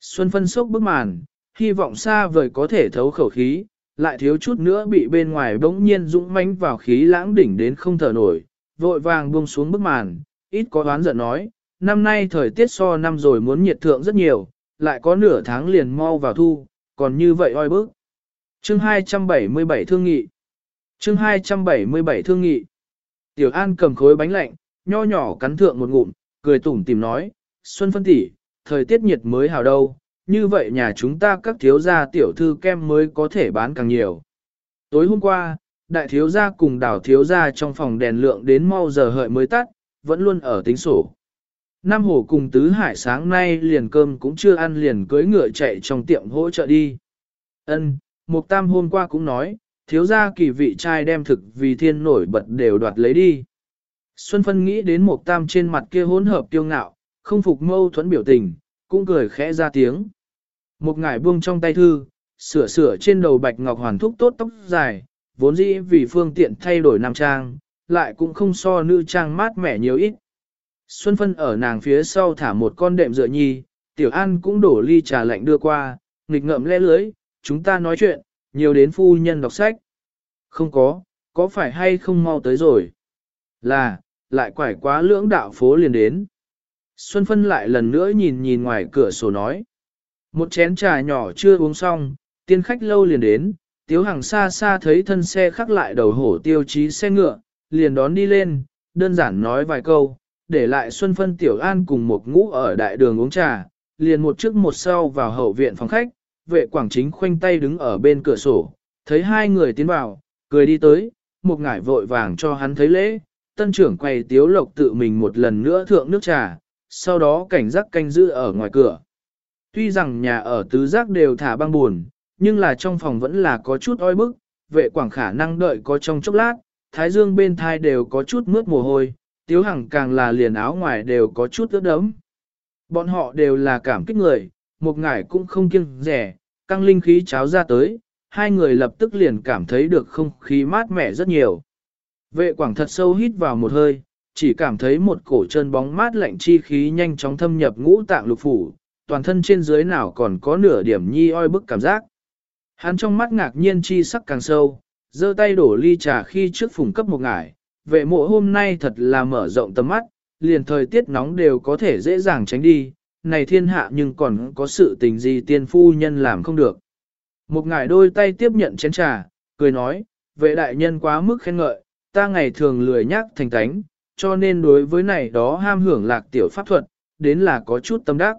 Xuân phân sốc bức màn, hy vọng xa vời có thể thấu khẩu khí, lại thiếu chút nữa bị bên ngoài bỗng nhiên dũng mãnh vào khí lãng đỉnh đến không thở nổi, vội vàng buông xuống bức màn, ít có đoán giận nói, năm nay thời tiết so năm rồi muốn nhiệt thượng rất nhiều, lại có nửa tháng liền mau vào thu, còn như vậy oi bức. Chương 277 thương nghị. Chương 277 thương nghị. Tiểu An cầm khối bánh lạnh, nho nhỏ cắn thượng một ngụm, cười tủm tìm nói, Xuân phân tỷ, thời tiết nhiệt mới hào đâu, như vậy nhà chúng ta các thiếu gia tiểu thư kem mới có thể bán càng nhiều. Tối hôm qua, đại thiếu gia cùng đảo thiếu gia trong phòng đèn lượng đến mau giờ hợi mới tắt, vẫn luôn ở tính sổ. Nam Hồ cùng Tứ Hải sáng nay liền cơm cũng chưa ăn liền cưới ngựa chạy trong tiệm hỗ trợ đi. Ân, Mục Tam hôm qua cũng nói, thiếu gia kỳ vị trai đem thực vì thiên nổi bật đều đoạt lấy đi. Xuân Phân nghĩ đến Mục Tam trên mặt kia hỗn hợp tiêu ngạo, không phục mâu thuẫn biểu tình, cũng cười khẽ ra tiếng. Một ngải buông trong tay thư, sửa sửa trên đầu bạch ngọc hoàn thúc tốt tóc dài, vốn dĩ vì phương tiện thay đổi nam trang, lại cũng không so nữ trang mát mẻ nhiều ít. Xuân Phân ở nàng phía sau thả một con đệm dựa nhi, Tiểu An cũng đổ ly trà lạnh đưa qua, nghịch ngợm lẽ lưới, chúng ta nói chuyện, nhiều đến phu nhân đọc sách. Không có, có phải hay không mau tới rồi? Là, lại quải quá lưỡng đạo phố liền đến. Xuân Phân lại lần nữa nhìn nhìn ngoài cửa sổ nói. Một chén trà nhỏ chưa uống xong, tiên khách lâu liền đến, tiếu hàng xa xa thấy thân xe khắc lại đầu hổ tiêu chí xe ngựa, liền đón đi lên, đơn giản nói vài câu, để lại Xuân Phân Tiểu An cùng một ngũ ở đại đường uống trà, liền một trước một sau vào hậu viện phòng khách, vệ quảng chính khoanh tay đứng ở bên cửa sổ, thấy hai người tiến vào, cười đi tới, một ngải vội vàng cho hắn thấy lễ, tân trưởng quầy tiếu lộc tự mình một lần nữa thượng nước trà, sau đó cảnh giác canh giữ ở ngoài cửa. Tuy rằng nhà ở tứ giác đều thả băng buồn, nhưng là trong phòng vẫn là có chút oi bức, vệ quảng khả năng đợi có trong chốc lát, thái dương bên thai đều có chút mướt mồ hôi, tiếu hằng càng là liền áo ngoài đều có chút ướt đấm. Bọn họ đều là cảm kích người, một ngải cũng không kiêng rẻ, căng linh khí cháo ra tới, hai người lập tức liền cảm thấy được không khí mát mẻ rất nhiều. Vệ quảng thật sâu hít vào một hơi, chỉ cảm thấy một cổ chân bóng mát lạnh chi khí nhanh chóng thâm nhập ngũ tạng lục phủ, toàn thân trên dưới nào còn có nửa điểm nhi oi bức cảm giác. Hắn trong mắt ngạc nhiên chi sắc càng sâu, giơ tay đổ ly trà khi trước phùng cấp một ngải, vệ mộ hôm nay thật là mở rộng tầm mắt, liền thời tiết nóng đều có thể dễ dàng tránh đi, này thiên hạ nhưng còn có sự tình gì tiên phu nhân làm không được. Một ngải đôi tay tiếp nhận chén trà, cười nói, vệ đại nhân quá mức khen ngợi, ta ngày thường lười nhắc thành tánh, cho nên đối với này đó ham hưởng lạc tiểu pháp thuật, đến là có chút tâm đắc.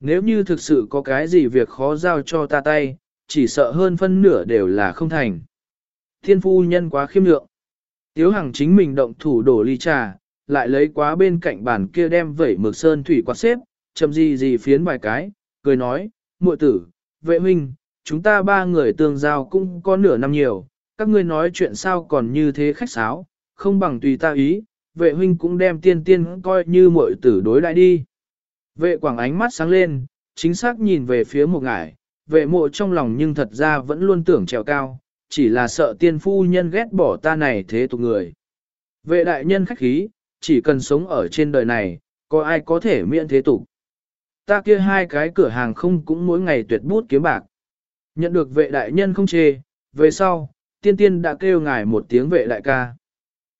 Nếu như thực sự có cái gì việc khó giao cho ta tay, chỉ sợ hơn phân nửa đều là không thành. Thiên phu nhân quá khiêm lượng. Tiếu Hằng chính mình động thủ đổ ly trà, lại lấy quá bên cạnh bàn kia đem vẩy mực sơn thủy quạt xếp, chậm gì gì phiến vài cái, cười nói, muội tử, vệ huynh, chúng ta ba người tương giao cũng có nửa năm nhiều, các ngươi nói chuyện sao còn như thế khách sáo, không bằng tùy ta ý, vệ huynh cũng đem tiên tiên coi như muội tử đối lại đi. Vệ quảng ánh mắt sáng lên, chính xác nhìn về phía một ngải, vệ mộ trong lòng nhưng thật ra vẫn luôn tưởng trèo cao, chỉ là sợ tiên phu nhân ghét bỏ ta này thế tục người. Vệ đại nhân khách khí, chỉ cần sống ở trên đời này, có ai có thể miễn thế tục. Ta kia hai cái cửa hàng không cũng mỗi ngày tuyệt bút kiếm bạc. Nhận được vệ đại nhân không chê, về sau, tiên tiên đã kêu ngài một tiếng vệ đại ca.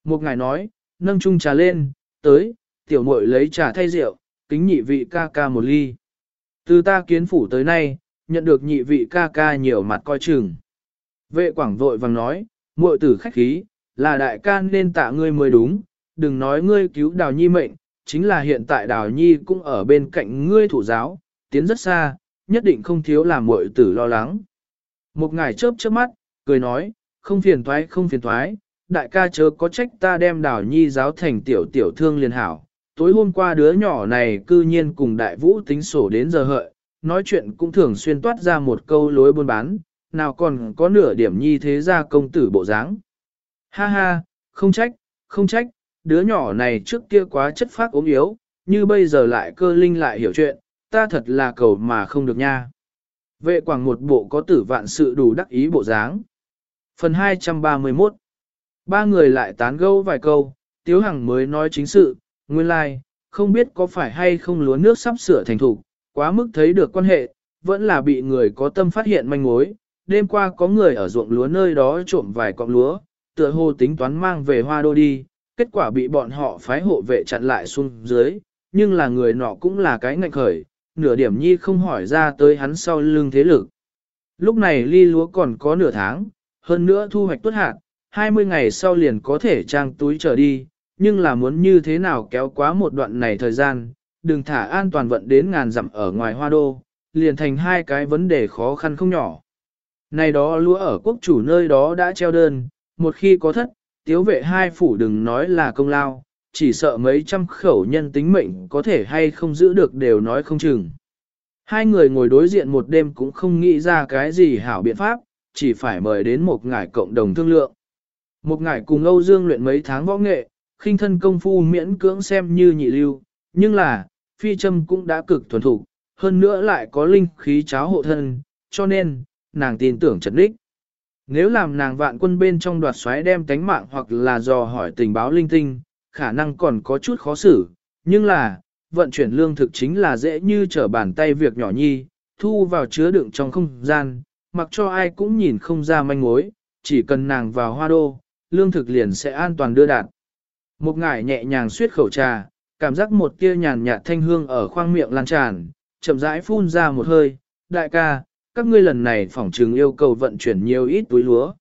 Một ngài nói, nâng chung trà lên, tới, tiểu muội lấy trà thay rượu, kính nhị vị ca ca một ly. Từ ta kiến phủ tới nay, nhận được nhị vị ca ca nhiều mặt coi chừng. Vệ quảng vội vàng nói, muội tử khách khí, là đại ca nên tạ ngươi mới đúng, đừng nói ngươi cứu đào nhi mệnh, chính là hiện tại đào nhi cũng ở bên cạnh ngươi thủ giáo, tiến rất xa, nhất định không thiếu làm muội tử lo lắng. Một ngài chớp chớp mắt, cười nói, không phiền thoái không phiền thoái, đại ca chớ có trách ta đem đào nhi giáo thành tiểu tiểu thương liền hảo. Tối hôm qua đứa nhỏ này cư nhiên cùng đại vũ tính sổ đến giờ hợi, nói chuyện cũng thường xuyên toát ra một câu lối buôn bán, nào còn có nửa điểm nhi thế ra công tử bộ dáng. Ha ha, không trách, không trách, đứa nhỏ này trước kia quá chất phác ốm yếu, như bây giờ lại cơ linh lại hiểu chuyện, ta thật là cầu mà không được nha. Vệ quảng một bộ có tử vạn sự đủ đắc ý bộ dáng. Phần 231 Ba người lại tán gẫu vài câu, Tiếu Hằng mới nói chính sự, nguyên lai, like, không biết có phải hay không lúa nước sắp sửa thành thủ, quá mức thấy được quan hệ, vẫn là bị người có tâm phát hiện manh mối. Đêm qua có người ở ruộng lúa nơi đó trộm vài cọng lúa, tựa hồ tính toán mang về hoa đô đi, kết quả bị bọn họ phái hộ vệ chặn lại xuống dưới, nhưng là người nọ cũng là cái ngạnh khởi, nửa điểm nhi không hỏi ra tới hắn sau lưng thế lực. Lúc này ly lúa còn có nửa tháng, hơn nữa thu hoạch tốt hạt, 20 ngày sau liền có thể trang túi trở đi, nhưng là muốn như thế nào kéo quá một đoạn này thời gian, đừng thả an toàn vận đến ngàn dặm ở ngoài hoa đô, liền thành hai cái vấn đề khó khăn không nhỏ. Này đó lúa ở quốc chủ nơi đó đã treo đơn, một khi có thất, tiếu vệ hai phủ đừng nói là công lao, chỉ sợ mấy trăm khẩu nhân tính mệnh có thể hay không giữ được đều nói không chừng. Hai người ngồi đối diện một đêm cũng không nghĩ ra cái gì hảo biện pháp, chỉ phải mời đến một ngải cộng đồng thương lượng. Một ngày cùng Âu Dương luyện mấy tháng võ nghệ, khinh thân công phu miễn cưỡng xem như nhị lưu, nhưng là, phi châm cũng đã cực thuần thủ, hơn nữa lại có linh khí cháo hộ thân, cho nên, nàng tin tưởng trật đích. Nếu làm nàng vạn quân bên trong đoạt xoáy đem tánh mạng hoặc là dò hỏi tình báo linh tinh, khả năng còn có chút khó xử, nhưng là, vận chuyển lương thực chính là dễ như trở bàn tay việc nhỏ nhi, thu vào chứa đựng trong không gian, mặc cho ai cũng nhìn không ra manh mối, chỉ cần nàng vào hoa đô, lương thực liền sẽ an toàn đưa đạt. Một ngải nhẹ nhàng suyết khẩu trà, cảm giác một tia nhàn nhạt thanh hương ở khoang miệng lan tràn, chậm rãi phun ra một hơi, đại ca, các ngươi lần này phỏng trừng yêu cầu vận chuyển nhiều ít túi lúa.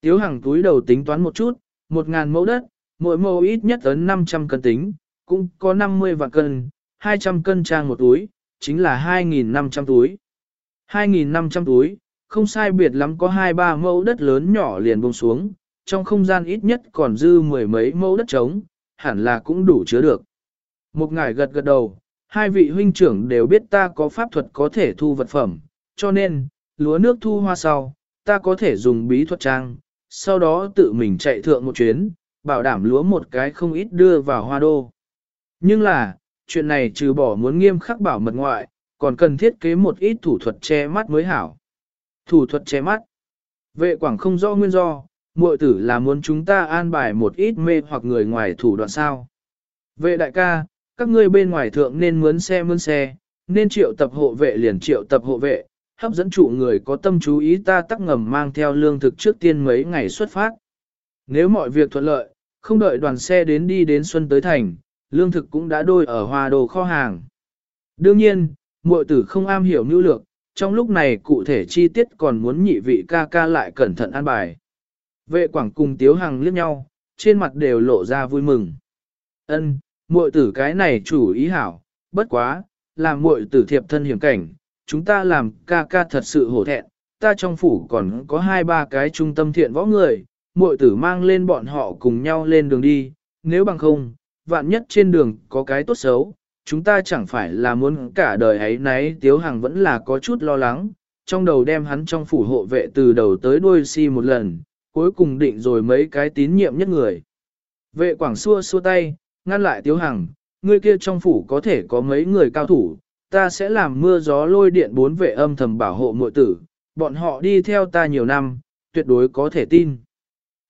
Tiếu hàng túi đầu tính toán một chút, một ngàn mẫu đất, mỗi mẫu ít nhất ấn 500 cân tính, cũng có 50 vạn cân, 200 cân trang một túi, chính là 2.500 túi. 2.500 túi, không sai biệt lắm có 2-3 mẫu đất lớn nhỏ liền bông xuống, trong không gian ít nhất còn dư mười mấy mẫu đất trống, hẳn là cũng đủ chứa được. Một ngải gật gật đầu, hai vị huynh trưởng đều biết ta có pháp thuật có thể thu vật phẩm, cho nên, lúa nước thu hoa sau, ta có thể dùng bí thuật trang, sau đó tự mình chạy thượng một chuyến, bảo đảm lúa một cái không ít đưa vào hoa đô. Nhưng là, chuyện này trừ bỏ muốn nghiêm khắc bảo mật ngoại, còn cần thiết kế một ít thủ thuật che mắt mới hảo. Thủ thuật che mắt. Vệ quảng không rõ nguyên do, muội tử là muốn chúng ta an bài một ít mê hoặc người ngoài thủ đoạn sao. Vệ đại ca, các ngươi bên ngoài thượng nên mướn xe mướn xe, nên triệu tập hộ vệ liền triệu tập hộ vệ, hấp dẫn trụ người có tâm chú ý ta tắc ngầm mang theo lương thực trước tiên mấy ngày xuất phát. Nếu mọi việc thuận lợi, không đợi đoàn xe đến đi đến xuân tới thành, lương thực cũng đã đôi ở hoa đồ kho hàng. Đương nhiên, muội tử không am hiểu nữ lược, trong lúc này cụ thể chi tiết còn muốn nhị vị ca ca lại cẩn thận an bài. Vệ quảng cùng tiếu hằng liếc nhau, trên mặt đều lộ ra vui mừng. Ân, muội tử cái này chủ ý hảo, bất quá, làm muội tử thiệp thân hiểm cảnh, chúng ta làm ca ca thật sự hổ thẹn, ta trong phủ còn có hai ba cái trung tâm thiện võ người, muội tử mang lên bọn họ cùng nhau lên đường đi, nếu bằng không, vạn nhất trên đường có cái tốt xấu, chúng ta chẳng phải là muốn cả đời ấy nấy tiếu hàng vẫn là có chút lo lắng, trong đầu đem hắn trong phủ hộ vệ từ đầu tới đuôi si một lần, cuối cùng định rồi mấy cái tín nhiệm nhất người. Vệ quảng xua xua tay, ngăn lại tiếu hằng, người kia trong phủ có thể có mấy người cao thủ, ta sẽ làm mưa gió lôi điện bốn vệ âm thầm bảo hộ muội tử, bọn họ đi theo ta nhiều năm, tuyệt đối có thể tin.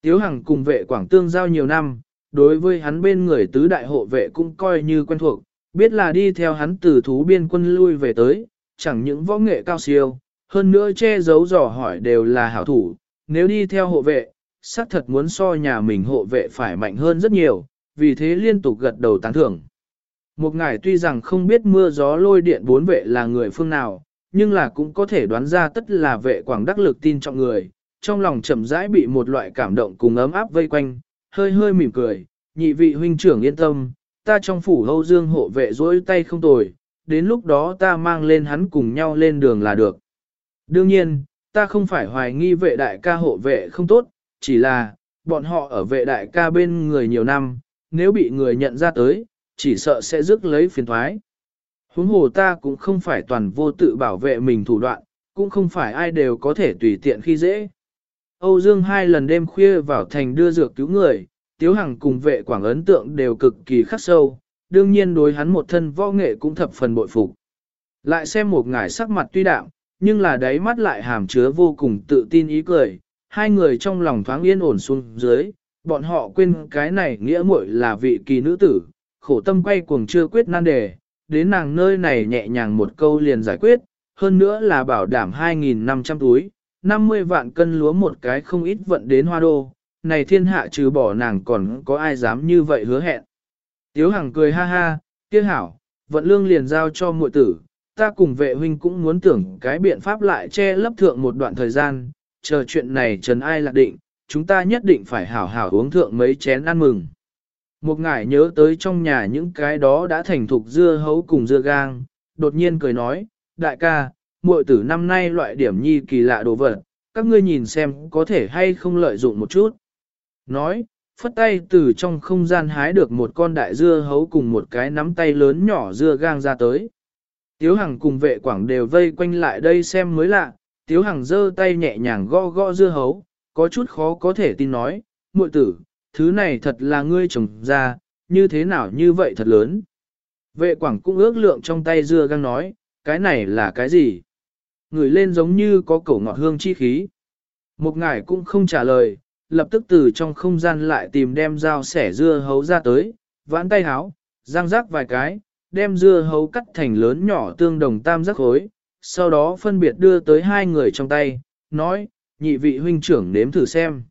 Tiếu hằng cùng vệ quảng tương giao nhiều năm, đối với hắn bên người tứ đại hộ vệ cũng coi như quen thuộc, biết là đi theo hắn từ thú biên quân lui về tới, chẳng những võ nghệ cao siêu, hơn nữa che giấu dò hỏi đều là hảo thủ, nếu đi theo hộ vệ, xác thật muốn so nhà mình hộ vệ phải mạnh hơn rất nhiều, vì thế liên tục gật đầu tán thưởng. Một ngài tuy rằng không biết mưa gió lôi điện bốn vệ là người phương nào, nhưng là cũng có thể đoán ra tất là vệ quảng đắc lực tin trọng người, trong lòng chậm rãi bị một loại cảm động cùng ấm áp vây quanh, hơi hơi mỉm cười, nhị vị huynh trưởng yên tâm, ta trong phủ hâu dương hộ vệ dối tay không tồi, đến lúc đó ta mang lên hắn cùng nhau lên đường là được. Đương nhiên, ta không phải hoài nghi vệ đại ca hộ vệ không tốt, chỉ là, bọn họ ở vệ đại ca bên người nhiều năm, nếu bị người nhận ra tới, chỉ sợ sẽ rước lấy phiền thoái. Huống hồ ta cũng không phải toàn vô tự bảo vệ mình thủ đoạn, cũng không phải ai đều có thể tùy tiện khi dễ. Âu Dương hai lần đêm khuya vào thành đưa dược cứu người, Tiếu Hằng cùng vệ quảng ấn tượng đều cực kỳ khắc sâu, đương nhiên đối hắn một thân võ nghệ cũng thập phần bội phục. Lại xem một ngải sắc mặt tuy đạm, nhưng là đáy mắt lại hàm chứa vô cùng tự tin ý cười, hai người trong lòng thoáng yên ổn xuống dưới, bọn họ quên cái này nghĩa muội là vị kỳ nữ tử, khổ tâm quay cuồng chưa quyết nan đề, đến nàng nơi này nhẹ nhàng một câu liền giải quyết, hơn nữa là bảo đảm 2.500 túi, 50 vạn cân lúa một cái không ít vận đến hoa đô, này thiên hạ trừ bỏ nàng còn có ai dám như vậy hứa hẹn. Tiếu Hằng cười ha ha, kia hảo, vận lương liền giao cho muội tử, ta cùng vệ huynh cũng muốn tưởng cái biện pháp lại che lấp thượng một đoạn thời gian, chờ chuyện này trần ai lạc định, chúng ta nhất định phải hảo hảo uống thượng mấy chén ăn mừng. Một ngải nhớ tới trong nhà những cái đó đã thành thục dưa hấu cùng dưa gang, đột nhiên cười nói, đại ca, muội tử năm nay loại điểm nhi kỳ lạ đồ vật, các ngươi nhìn xem có thể hay không lợi dụng một chút. Nói, phất tay từ trong không gian hái được một con đại dưa hấu cùng một cái nắm tay lớn nhỏ dưa gang ra tới. Tiếu Hằng cùng vệ quảng đều vây quanh lại đây xem mới lạ, Tiếu Hằng giơ tay nhẹ nhàng gõ gõ dưa hấu, có chút khó có thể tin nói, muội tử, thứ này thật là ngươi trồng ra, như thế nào như vậy thật lớn. Vệ quảng cũng ước lượng trong tay dưa găng nói, cái này là cái gì? Ngửi lên giống như có cổ ngọt hương chi khí. Một ngải cũng không trả lời, lập tức từ trong không gian lại tìm đem dao sẻ dưa hấu ra tới, vãn tay háo, răng rác vài cái, đem dưa hấu cắt thành lớn nhỏ tương đồng tam giác khối, sau đó phân biệt đưa tới hai người trong tay, nói, nhị vị huynh trưởng nếm thử xem.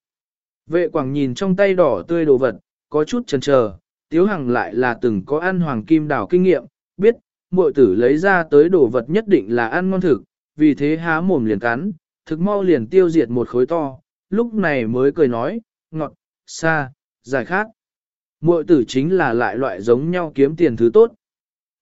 Vệ quảng nhìn trong tay đỏ tươi đồ vật, có chút chần chờ, Tiếu Hằng lại là từng có ăn hoàng kim đảo kinh nghiệm, biết, muội tử lấy ra tới đồ vật nhất định là ăn ngon thực, vì thế há mồm liền cắn, thực mau liền tiêu diệt một khối to, lúc này mới cười nói, ngọt, xa, dài khác. Muội tử chính là lại loại giống nhau kiếm tiền thứ tốt.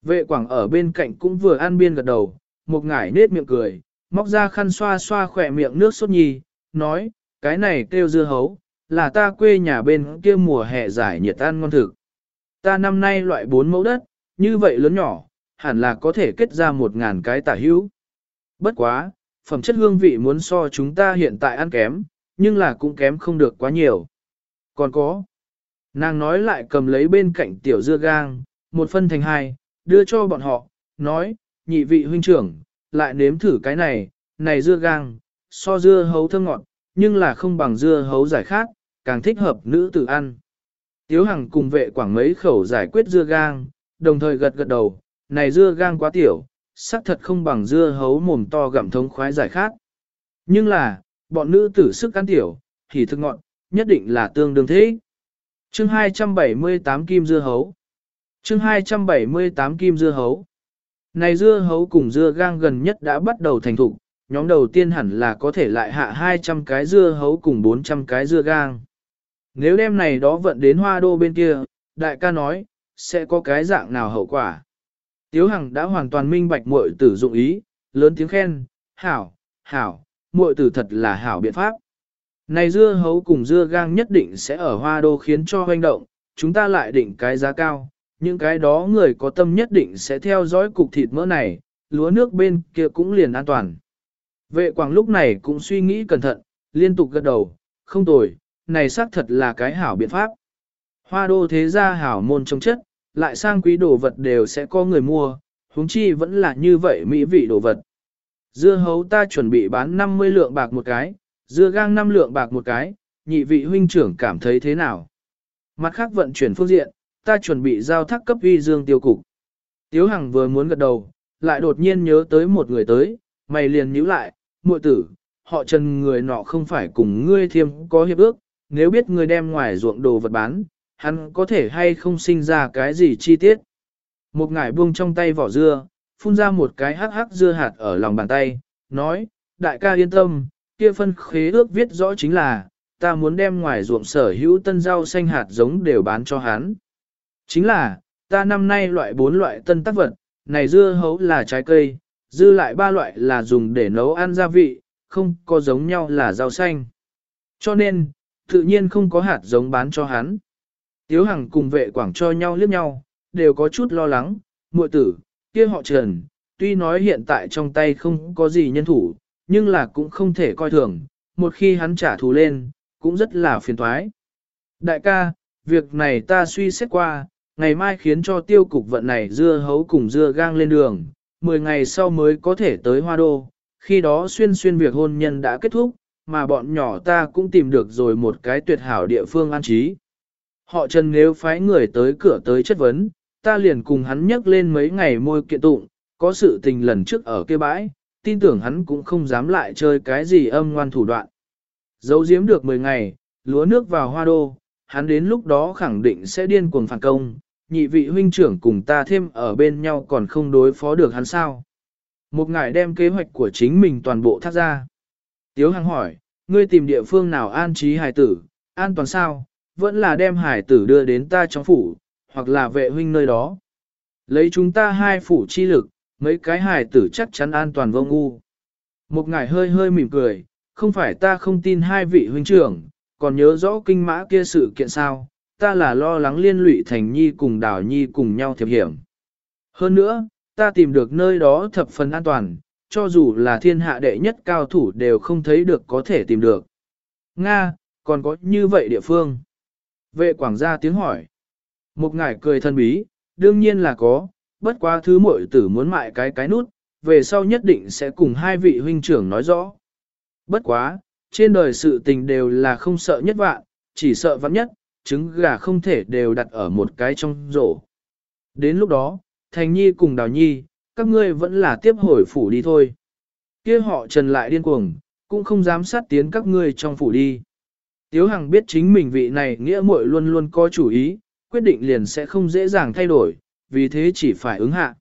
Vệ quảng ở bên cạnh cũng vừa ăn biên gật đầu, một ngải nết miệng cười, móc ra khăn xoa xoa khỏe miệng nước sốt nhì, nói, cái này kêu dưa hấu, là ta quê nhà bên kia mùa hè giải nhiệt ăn ngon thực. Ta năm nay loại bốn mẫu đất, như vậy lớn nhỏ, hẳn là có thể kết ra một ngàn cái tả hữu. Bất quá, phẩm chất hương vị muốn so chúng ta hiện tại ăn kém, nhưng là cũng kém không được quá nhiều. Còn có, nàng nói lại cầm lấy bên cạnh tiểu dưa gang, một phân thành hai, đưa cho bọn họ, nói, nhị vị huynh trưởng, lại nếm thử cái này, này dưa gang, so dưa hấu thơm ngọt, nhưng là không bằng dưa hấu giải khác, càng thích hợp nữ tử ăn. Tiếu Hằng cùng vệ quảng mấy khẩu giải quyết dưa gang, đồng thời gật gật đầu, này dưa gang quá tiểu, xác thật không bằng dưa hấu mồm to gặm thống khoái giải khác. Nhưng là, bọn nữ tử sức ăn tiểu, thì thức ngọn, nhất định là tương đương thế. Chương 278 kim dưa hấu Chương 278 kim dưa hấu Này dưa hấu cùng dưa gang gần nhất đã bắt đầu thành thục, nhóm đầu tiên hẳn là có thể lại hạ 200 cái dưa hấu cùng 400 cái dưa gang. Nếu đem này đó vận đến hoa đô bên kia, đại ca nói, sẽ có cái dạng nào hậu quả. Tiếu Hằng đã hoàn toàn minh bạch muội tử dụng ý, lớn tiếng khen, hảo, hảo, muội tử thật là hảo biện pháp. Này dưa hấu cùng dưa gang nhất định sẽ ở hoa đô khiến cho hoành động, chúng ta lại định cái giá cao, những cái đó người có tâm nhất định sẽ theo dõi cục thịt mỡ này, lúa nước bên kia cũng liền an toàn. Vệ quảng lúc này cũng suy nghĩ cẩn thận, liên tục gật đầu, không tồi, này xác thật là cái hảo biện pháp. Hoa đô thế gia hảo môn trong chất, lại sang quý đồ vật đều sẽ có người mua, huống chi vẫn là như vậy mỹ vị đồ vật. Dưa hấu ta chuẩn bị bán 50 lượng bạc một cái, dưa gang 5 lượng bạc một cái, nhị vị huynh trưởng cảm thấy thế nào? Mặt khác vận chuyển phương diện, ta chuẩn bị giao thác cấp uy dương tiêu cục. Tiếu Hằng vừa muốn gật đầu, lại đột nhiên nhớ tới một người tới, mày liền nhíu lại, muội tử, họ trần người nọ không phải cùng ngươi thiêm có hiệp ước, nếu biết ngươi đem ngoài ruộng đồ vật bán, hắn có thể hay không sinh ra cái gì chi tiết. Một ngải buông trong tay vỏ dưa, phun ra một cái hắc hắc dưa hạt ở lòng bàn tay, nói, đại ca yên tâm, kia phân khế ước viết rõ chính là, ta muốn đem ngoài ruộng sở hữu tân rau xanh hạt giống đều bán cho hắn. Chính là, ta năm nay loại bốn loại tân tác vật, này dưa hấu là trái cây, dư lại ba loại là dùng để nấu ăn gia vị, không có giống nhau là rau xanh. Cho nên, tự nhiên không có hạt giống bán cho hắn. Tiếu Hằng cùng vệ quảng cho nhau liếc nhau, đều có chút lo lắng, muội tử, kia họ trần, tuy nói hiện tại trong tay không có gì nhân thủ, nhưng là cũng không thể coi thường, một khi hắn trả thù lên, cũng rất là phiền toái. Đại ca, việc này ta suy xét qua, ngày mai khiến cho tiêu cục vận này dưa hấu cùng dưa gang lên đường, 10 ngày sau mới có thể tới hoa đô, khi đó xuyên xuyên việc hôn nhân đã kết thúc, mà bọn nhỏ ta cũng tìm được rồi một cái tuyệt hảo địa phương an trí. Họ Trần nếu phái người tới cửa tới chất vấn, ta liền cùng hắn nhắc lên mấy ngày môi kiện tụng, có sự tình lần trước ở kia bãi, tin tưởng hắn cũng không dám lại chơi cái gì âm ngoan thủ đoạn. Giấu giếm được 10 ngày, lúa nước vào hoa đô, hắn đến lúc đó khẳng định sẽ điên cuồng phản công, nhị vị huynh trưởng cùng ta thêm ở bên nhau còn không đối phó được hắn sao. Một ngài đem kế hoạch của chính mình toàn bộ thác ra. Tiếu Hằng hỏi, ngươi tìm địa phương nào an trí hài tử, an toàn sao, vẫn là đem hải tử đưa đến ta trong phủ, hoặc là vệ huynh nơi đó. Lấy chúng ta hai phủ chi lực, mấy cái hải tử chắc chắn an toàn vô ngu. Một ngài hơi hơi mỉm cười, không phải ta không tin hai vị huynh trưởng, còn nhớ rõ kinh mã kia sự kiện sao, ta là lo lắng liên lụy thành nhi cùng đào nhi cùng nhau thiệp hiểm. Hơn nữa, ta tìm được nơi đó thập phần an toàn, cho dù là thiên hạ đệ nhất cao thủ đều không thấy được có thể tìm được. Nga, còn có như vậy địa phương. Vệ quảng gia tiếng hỏi. Một ngải cười thân bí, đương nhiên là có, bất quá thứ muội tử muốn mại cái cái nút, về sau nhất định sẽ cùng hai vị huynh trưởng nói rõ. Bất quá, trên đời sự tình đều là không sợ nhất vạn, chỉ sợ vạn nhất, trứng gà không thể đều đặt ở một cái trong rổ. Đến lúc đó, Thành Nhi cùng Đào Nhi, các ngươi vẫn là tiếp hồi phủ đi thôi. kia họ trần lại điên cuồng, cũng không dám sát tiến các ngươi trong phủ đi. Tiếu Hằng biết chính mình vị này nghĩa muội luôn luôn có chủ ý, quyết định liền sẽ không dễ dàng thay đổi, vì thế chỉ phải ứng hạ.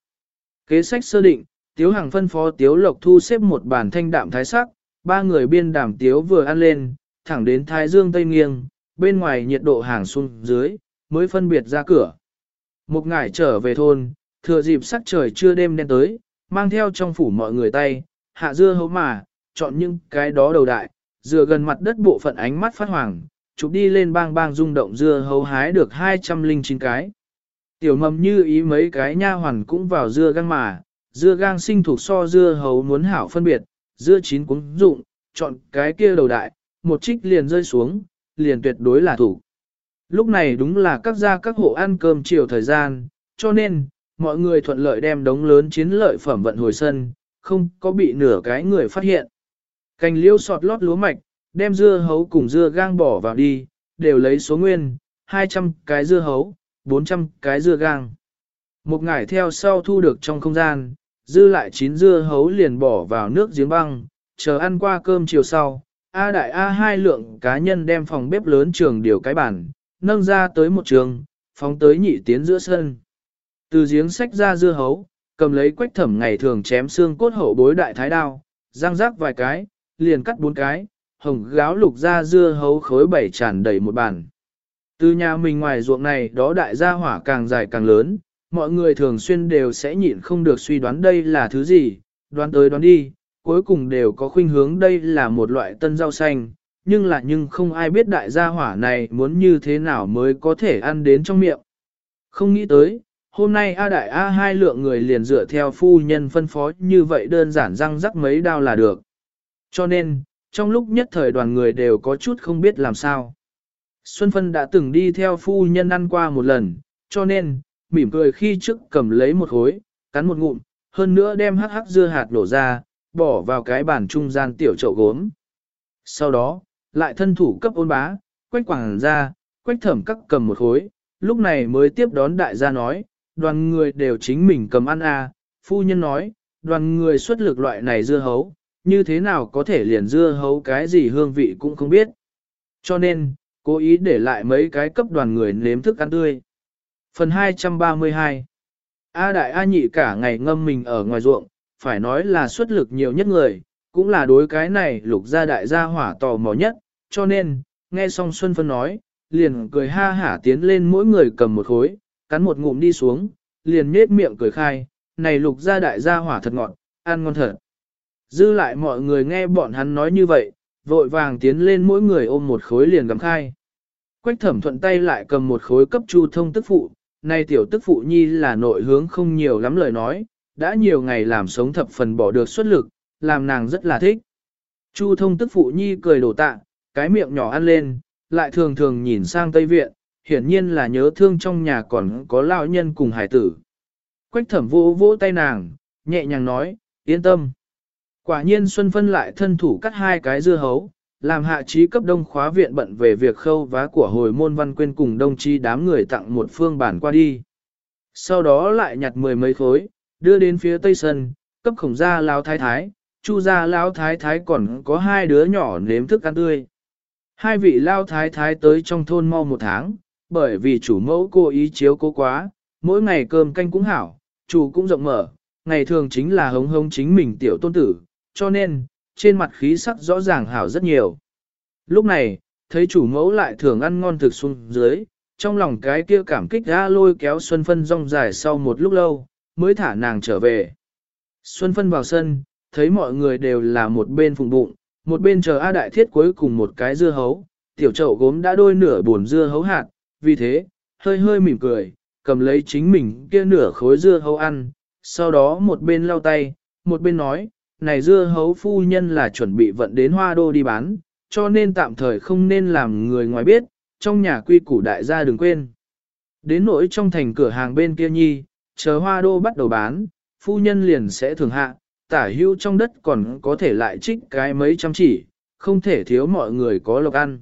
Kế sách sơ định, Tiếu Hằng phân phó Tiếu Lộc thu xếp một bàn thanh đạm thái sắc, ba người biên đảm Tiếu vừa ăn lên, thẳng đến Thái Dương Tây Nghiêng, bên ngoài nhiệt độ hàng xuống dưới, mới phân biệt ra cửa. Một ngải trở về thôn, thừa dịp sắc trời chưa đêm đen tới, mang theo trong phủ mọi người tay, hạ dưa hấu mà, chọn những cái đó đầu đại, dựa gần mặt đất bộ phận ánh mắt phát hoàng, chụp đi lên bang bang rung động dưa hấu hái được 209 cái. Tiểu mầm như ý mấy cái nha hoàn cũng vào dưa gang mà, dưa gang sinh thuộc so dưa hấu muốn hảo phân biệt, dưa chín cũng dụng, chọn cái kia đầu đại, một trích liền rơi xuống, liền tuyệt đối là thủ. Lúc này đúng là các gia các hộ ăn cơm chiều thời gian, cho nên, mọi người thuận lợi đem đống lớn chiến lợi phẩm vận hồi sân, không có bị nửa cái người phát hiện. Cành liêu sọt lót lúa mạch, đem dưa hấu cùng dưa gang bỏ vào đi, đều lấy số nguyên, 200 cái dưa hấu, 400 cái dưa gang. Một ngải theo sau thu được trong không gian, dư lại chín dưa hấu liền bỏ vào nước giếng băng, chờ ăn qua cơm chiều sau. A đại A hai lượng cá nhân đem phòng bếp lớn trường điều cái bản, nâng ra tới một trường, phóng tới nhị tiến giữa sân. Từ giếng sách ra dưa hấu, cầm lấy quách thẩm ngày thường chém xương cốt hậu bối đại thái đao, răng rác vài cái, liền cắt bốn cái, hồng gáo lục ra dưa hấu khối bảy tràn đầy một bàn. Từ nhà mình ngoài ruộng này đó đại gia hỏa càng dài càng lớn, mọi người thường xuyên đều sẽ nhịn không được suy đoán đây là thứ gì, đoán tới đoán đi, cuối cùng đều có khuynh hướng đây là một loại tân rau xanh, nhưng là nhưng không ai biết đại gia hỏa này muốn như thế nào mới có thể ăn đến trong miệng. Không nghĩ tới, hôm nay A đại A hai lượng người liền dựa theo phu nhân phân phó như vậy đơn giản răng rắc mấy đao là được. Cho nên, trong lúc nhất thời đoàn người đều có chút không biết làm sao. Xuân Phân đã từng đi theo phu nhân ăn qua một lần, cho nên, mỉm cười khi trước cầm lấy một khối, cắn một ngụm, hơn nữa đem hắc hắc dưa hạt đổ ra, bỏ vào cái bàn trung gian tiểu chậu gốm. Sau đó, lại thân thủ cấp ôn bá, quách quảng ra, quách thẩm các cầm một khối, lúc này mới tiếp đón đại gia nói, đoàn người đều chính mình cầm ăn à, phu nhân nói, đoàn người xuất lực loại này dưa hấu, như thế nào có thể liền dưa hấu cái gì hương vị cũng không biết. Cho nên, cố ý để lại mấy cái cấp đoàn người nếm thức ăn tươi. Phần 232 A đại A nhị cả ngày ngâm mình ở ngoài ruộng, phải nói là xuất lực nhiều nhất người, cũng là đối cái này lục gia đại gia hỏa tò mò nhất, cho nên, nghe xong Xuân Phân nói, liền cười ha hả tiến lên mỗi người cầm một khối, cắn một ngụm đi xuống, liền nết miệng cười khai, này lục gia đại gia hỏa thật ngọt, ăn ngon thật. Dư lại mọi người nghe bọn hắn nói như vậy, vội vàng tiến lên mỗi người ôm một khối liền gắm khai. Quách thẩm thuận tay lại cầm một khối cấp chu thông tức phụ, nay tiểu tức phụ nhi là nội hướng không nhiều lắm lời nói, đã nhiều ngày làm sống thập phần bỏ được xuất lực, làm nàng rất là thích. Chu thông tức phụ nhi cười đổ tạ, cái miệng nhỏ ăn lên, lại thường thường nhìn sang Tây Viện, hiển nhiên là nhớ thương trong nhà còn có lão nhân cùng hải tử. Quách thẩm vỗ vỗ tay nàng, nhẹ nhàng nói, yên tâm. Quả nhiên Xuân Phân lại thân thủ cắt hai cái dưa hấu, làm hạ trí cấp đông khóa viện bận về việc khâu vá của hồi môn văn quên cùng đông chi đám người tặng một phương bản qua đi. Sau đó lại nhặt mười mấy khối, đưa đến phía tây sân, cấp khổng gia lão thái thái, chu gia lão thái thái còn có hai đứa nhỏ nếm thức ăn tươi. Hai vị lao thái thái tới trong thôn mau một tháng, bởi vì chủ mẫu cô ý chiếu cố quá, mỗi ngày cơm canh cũng hảo, chủ cũng rộng mở, ngày thường chính là hống hống chính mình tiểu tôn tử, cho nên, trên mặt khí sắc rõ ràng hảo rất nhiều. Lúc này, thấy chủ mẫu lại thường ăn ngon thực xuống dưới, trong lòng cái kia cảm kích ra lôi kéo Xuân Phân rong dài sau một lúc lâu, mới thả nàng trở về. Xuân Phân vào sân, thấy mọi người đều là một bên phụng bụng, một bên chờ A Đại Thiết cuối cùng một cái dưa hấu, tiểu chậu gốm đã đôi nửa buồn dưa hấu hạt, vì thế, hơi hơi mỉm cười, cầm lấy chính mình kia nửa khối dưa hấu ăn, sau đó một bên lau tay, một bên nói, này dưa hấu phu nhân là chuẩn bị vận đến hoa đô đi bán, cho nên tạm thời không nên làm người ngoài biết, trong nhà quy củ đại gia đừng quên. Đến nỗi trong thành cửa hàng bên kia nhi, chờ hoa đô bắt đầu bán, phu nhân liền sẽ thường hạ, tả hưu trong đất còn có thể lại trích cái mấy trăm chỉ, không thể thiếu mọi người có lộc ăn.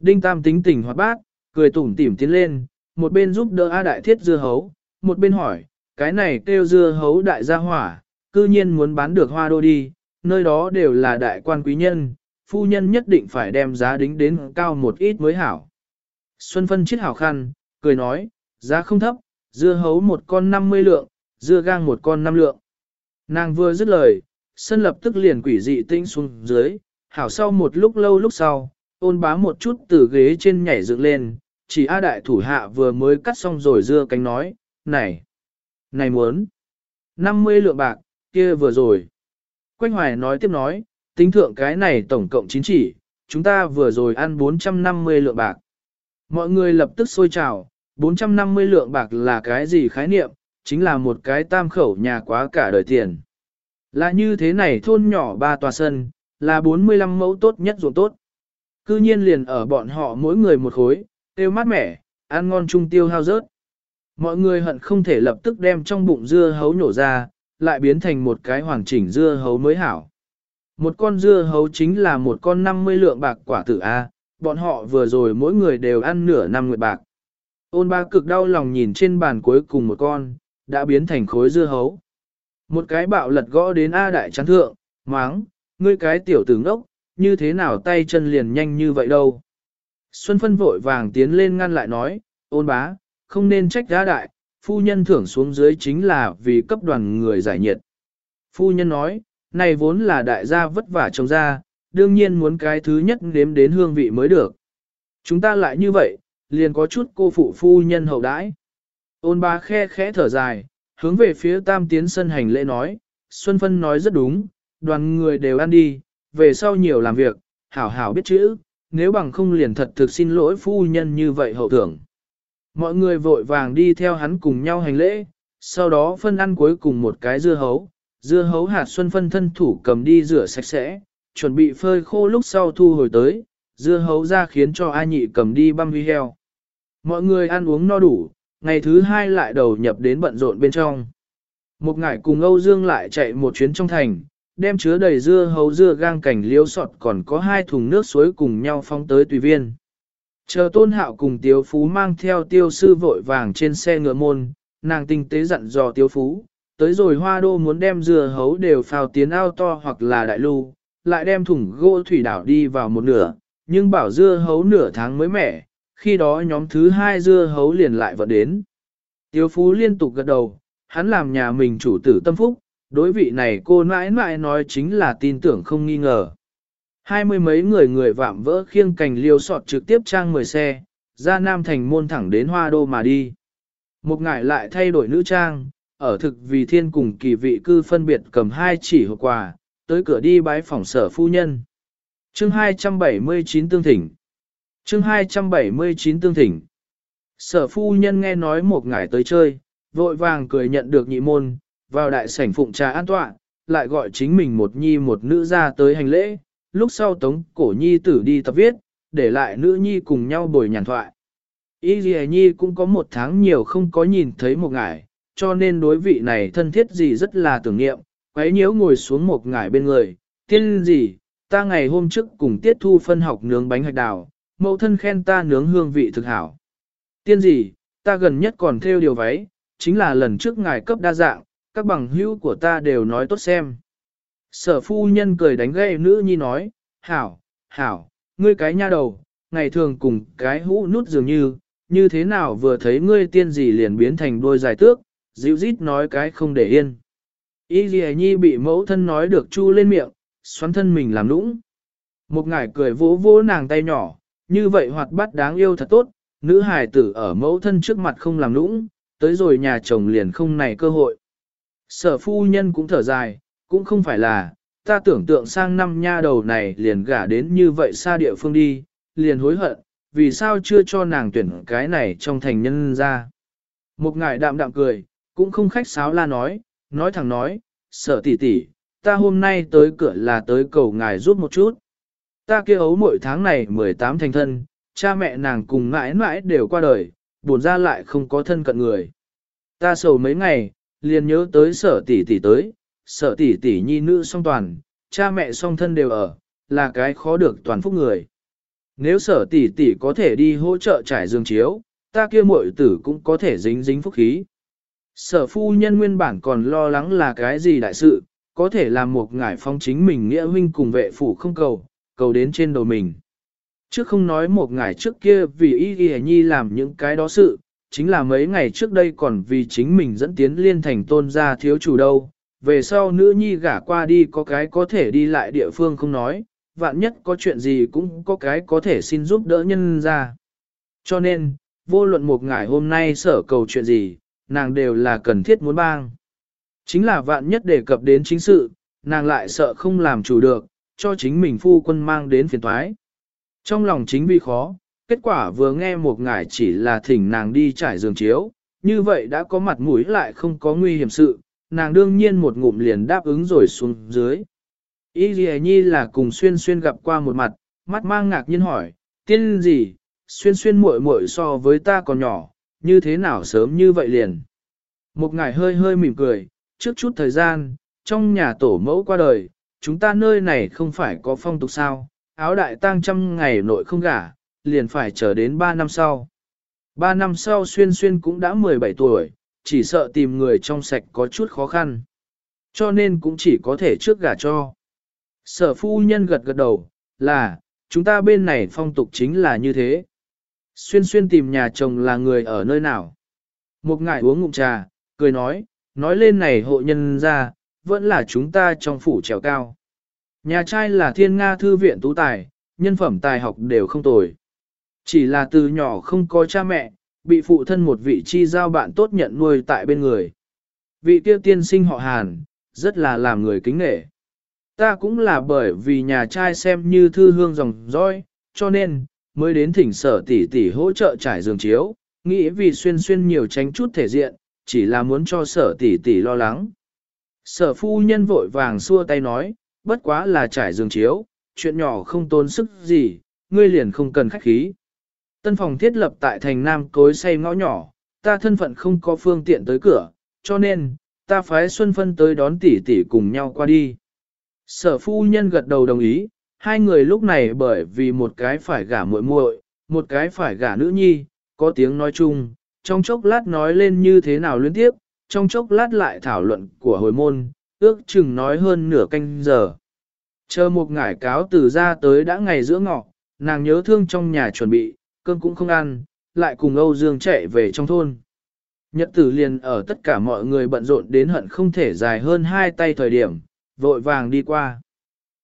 Đinh Tam tính tình hoạt bát, cười tủm tỉm tiến lên, một bên giúp đỡ A Đại Thiết dưa hấu, một bên hỏi, cái này kêu dưa hấu đại gia hỏa, cư nhiên muốn bán được hoa đô đi, nơi đó đều là đại quan quý nhân, phu nhân nhất định phải đem giá đính đến cao một ít mới hảo. Xuân phân chiết hảo khăn, cười nói, giá không thấp, dưa hấu một con 50 lượng, dưa gang một con 5 lượng. Nàng vừa dứt lời, sân lập tức liền quỷ dị tinh xuống dưới, hảo sau một lúc lâu lúc sau, ôn bá một chút từ ghế trên nhảy dựng lên, chỉ A đại thủ hạ vừa mới cắt xong rồi dưa cánh nói, này, này muốn, 50 lượng bạc, kia vừa rồi. Quách hoài nói tiếp nói, tính thượng cái này tổng cộng 9 chỉ, chúng ta vừa rồi ăn 450 lượng bạc. Mọi người lập tức sôi trào, 450 lượng bạc là cái gì khái niệm, chính là một cái tam khẩu nhà quá cả đời tiền. Là như thế này thôn nhỏ ba tòa sân, là 45 mẫu tốt nhất ruộng tốt. Cư nhiên liền ở bọn họ mỗi người một khối, tiêu mát mẻ, ăn ngon chung tiêu hao rớt. Mọi người hận không thể lập tức đem trong bụng dưa hấu nhổ ra, lại biến thành một cái hoàn chỉnh dưa hấu mới hảo. Một con dưa hấu chính là một con 50 lượng bạc quả tử A, bọn họ vừa rồi mỗi người đều ăn nửa năm nguyệt bạc. Ôn ba cực đau lòng nhìn trên bàn cuối cùng một con, đã biến thành khối dưa hấu. Một cái bạo lật gõ đến A đại chán thượng, máng, ngươi cái tiểu tử ngốc, như thế nào tay chân liền nhanh như vậy đâu. Xuân phân vội vàng tiến lên ngăn lại nói, ôn bá, không nên trách A đại, phu nhân thưởng xuống dưới chính là vì cấp đoàn người giải nhiệt. Phu nhân nói, này vốn là đại gia vất vả trồng ra, đương nhiên muốn cái thứ nhất nếm đến hương vị mới được. Chúng ta lại như vậy, liền có chút cô phụ phu nhân hậu đãi. Ôn ba khe khẽ thở dài, hướng về phía tam tiến sân hành lễ nói, Xuân Phân nói rất đúng, đoàn người đều ăn đi, về sau nhiều làm việc, hảo hảo biết chữ, nếu bằng không liền thật thực xin lỗi phu nhân như vậy hậu thưởng. Mọi người vội vàng đi theo hắn cùng nhau hành lễ, sau đó phân ăn cuối cùng một cái dưa hấu, dưa hấu hạt xuân phân thân thủ cầm đi rửa sạch sẽ, chuẩn bị phơi khô lúc sau thu hồi tới, dưa hấu ra khiến cho A nhị cầm đi băm vi heo. Mọi người ăn uống no đủ, ngày thứ hai lại đầu nhập đến bận rộn bên trong. Một ngày cùng Âu Dương lại chạy một chuyến trong thành, đem chứa đầy dưa hấu dưa gang cảnh liếu sọt còn có hai thùng nước suối cùng nhau phóng tới tùy viên. Chờ tôn hạo cùng tiếu phú mang theo tiêu sư vội vàng trên xe ngựa môn, nàng tinh tế dặn dò tiếu phú, tới rồi hoa đô muốn đem dưa hấu đều phào tiến ao to hoặc là đại lưu, lại đem thùng gỗ thủy đảo đi vào một nửa, nhưng bảo dưa hấu nửa tháng mới mẻ, khi đó nhóm thứ hai dưa hấu liền lại vận đến. Tiêu phú liên tục gật đầu, hắn làm nhà mình chủ tử tâm phúc, đối vị này cô mãi mãi nói chính là tin tưởng không nghi ngờ. Hai mươi mấy người người vạm vỡ khiêng cành liêu sọt trực tiếp trang mười xe, ra Nam Thành môn thẳng đến Hoa Đô mà đi. Một ngải lại thay đổi nữ trang, ở thực vì thiên cùng kỳ vị cư phân biệt cầm hai chỉ hộp quà, tới cửa đi bái phòng sở phu nhân. chương 279 tương thỉnh chương 279 tương thỉnh. Sở phu nhân nghe nói một ngải tới chơi, vội vàng cười nhận được nhị môn, vào đại sảnh phụng trà an tọa, lại gọi chính mình một nhi một nữ ra tới hành lễ, lúc sau tống cổ nhi tử đi tập viết, để lại nữ nhi cùng nhau bồi nhàn thoại. Y Ghi Nhi cũng có một tháng nhiều không có nhìn thấy một ngải, cho nên đối vị này thân thiết gì rất là tưởng niệm, quấy nhiễu ngồi xuống một ngải bên người, tiên gì, ta ngày hôm trước cùng tiết thu phân học nướng bánh hạch đào, mẫu thân khen ta nướng hương vị thực hảo. Tiên gì, ta gần nhất còn theo điều váy, chính là lần trước ngài cấp đa dạng, các bằng hữu của ta đều nói tốt xem. Sở phu nhân cười đánh gây nữ nhi nói, hảo, hảo, ngươi cái nha đầu, ngày thường cùng cái hũ nút dường như, như thế nào vừa thấy ngươi tiên gì liền biến thành đôi dài tước, dịu rít nói cái không để yên. Y Ghi Nhi bị mẫu thân nói được chu lên miệng, xoắn thân mình làm nũng. Một ngải cười vỗ vỗ nàng tay nhỏ, như vậy hoạt bát đáng yêu thật tốt, nữ hài tử ở mẫu thân trước mặt không làm lũng, tới rồi nhà chồng liền không này cơ hội. Sở phu nhân cũng thở dài, cũng không phải là, ta tưởng tượng sang năm nha đầu này liền gả đến như vậy xa địa phương đi, liền hối hận, vì sao chưa cho nàng tuyển cái này trong thành nhân ra. Một ngài đạm đạm cười, cũng không khách sáo la nói, nói thẳng nói, sở tỷ tỷ, ta hôm nay tới cửa là tới cầu ngài giúp một chút. Ta kia ấu mỗi tháng này 18 thành thân, cha mẹ nàng cùng mãi mãi đều qua đời, buồn ra lại không có thân cận người. Ta sầu mấy ngày, liền nhớ tới sở tỷ tỷ tới, sở tỷ tỷ nhi nữ song toàn, cha mẹ song thân đều ở, là cái khó được toàn phúc người. Nếu sở tỷ tỷ có thể đi hỗ trợ trải giường chiếu, ta kia muội tử cũng có thể dính dính phúc khí. Sở phu nhân nguyên bản còn lo lắng là cái gì đại sự, có thể làm một ngải phong chính mình nghĩa huynh cùng vệ phủ không cầu, cầu đến trên đầu mình. Trước không nói một ngày trước kia vì y y nhi làm những cái đó sự, chính là mấy ngày trước đây còn vì chính mình dẫn tiến liên thành tôn gia thiếu chủ đâu. Về sau nữ nhi gả qua đi có cái có thể đi lại địa phương không nói, vạn nhất có chuyện gì cũng có cái có thể xin giúp đỡ nhân ra. Cho nên, vô luận một ngày hôm nay sở cầu chuyện gì, nàng đều là cần thiết muốn bang. Chính là vạn nhất đề cập đến chính sự, nàng lại sợ không làm chủ được, cho chính mình phu quân mang đến phiền toái. Trong lòng chính vì khó, kết quả vừa nghe một ngải chỉ là thỉnh nàng đi trải giường chiếu, như vậy đã có mặt mũi lại không có nguy hiểm sự, nàng đương nhiên một ngụm liền đáp ứng rồi xuống dưới. Y Ghi Nhi là cùng xuyên xuyên gặp qua một mặt, mắt mang ngạc nhiên hỏi, tiên gì, xuyên xuyên muội muội so với ta còn nhỏ, như thế nào sớm như vậy liền. Một ngải hơi hơi mỉm cười, trước chút thời gian, trong nhà tổ mẫu qua đời, chúng ta nơi này không phải có phong tục sao, áo đại tang trăm ngày nội không gả, liền phải chờ đến 3 năm sau. 3 năm sau xuyên xuyên cũng đã 17 tuổi, chỉ sợ tìm người trong sạch có chút khó khăn. Cho nên cũng chỉ có thể trước gả cho. Sở phu nhân gật gật đầu, là, chúng ta bên này phong tục chính là như thế. Xuyên xuyên tìm nhà chồng là người ở nơi nào. Một ngài uống ngụm trà, cười nói, nói lên này hộ nhân ra, vẫn là chúng ta trong phủ trèo cao. Nhà trai là thiên Nga thư viện tú tài, nhân phẩm tài học đều không tồi. Chỉ là từ nhỏ không có cha mẹ, bị phụ thân một vị chi giao bạn tốt nhận nuôi tại bên người. Vị tiêu tiên sinh họ Hàn, rất là làm người kính nể. Ta cũng là bởi vì nhà trai xem như thư hương dòng dõi, cho nên, mới đến thỉnh sở tỷ tỷ hỗ trợ trải giường chiếu, nghĩ vì xuyên xuyên nhiều tránh chút thể diện, chỉ là muốn cho sở tỷ tỷ lo lắng. Sở phu nhân vội vàng xua tay nói, bất quá là trải giường chiếu, chuyện nhỏ không tốn sức gì, ngươi liền không cần khách khí. Tân phòng thiết lập tại thành Nam cối xây ngõ nhỏ, ta thân phận không có phương tiện tới cửa, cho nên, ta phái Xuân Phân tới đón tỷ tỷ cùng nhau qua đi. Sở phu nhân gật đầu đồng ý, hai người lúc này bởi vì một cái phải gả muội muội, một cái phải gả nữ nhi, có tiếng nói chung, trong chốc lát nói lên như thế nào liên tiếp, trong chốc lát lại thảo luận của hồi môn, ước chừng nói hơn nửa canh giờ. Chờ một ngải cáo từ ra tới đã ngày giữa ngọ, nàng nhớ thương trong nhà chuẩn bị, cơm cũng không ăn, lại cùng Âu Dương chạy về trong thôn. Nhật tử liền ở tất cả mọi người bận rộn đến hận không thể dài hơn hai tay thời điểm, vội vàng đi qua.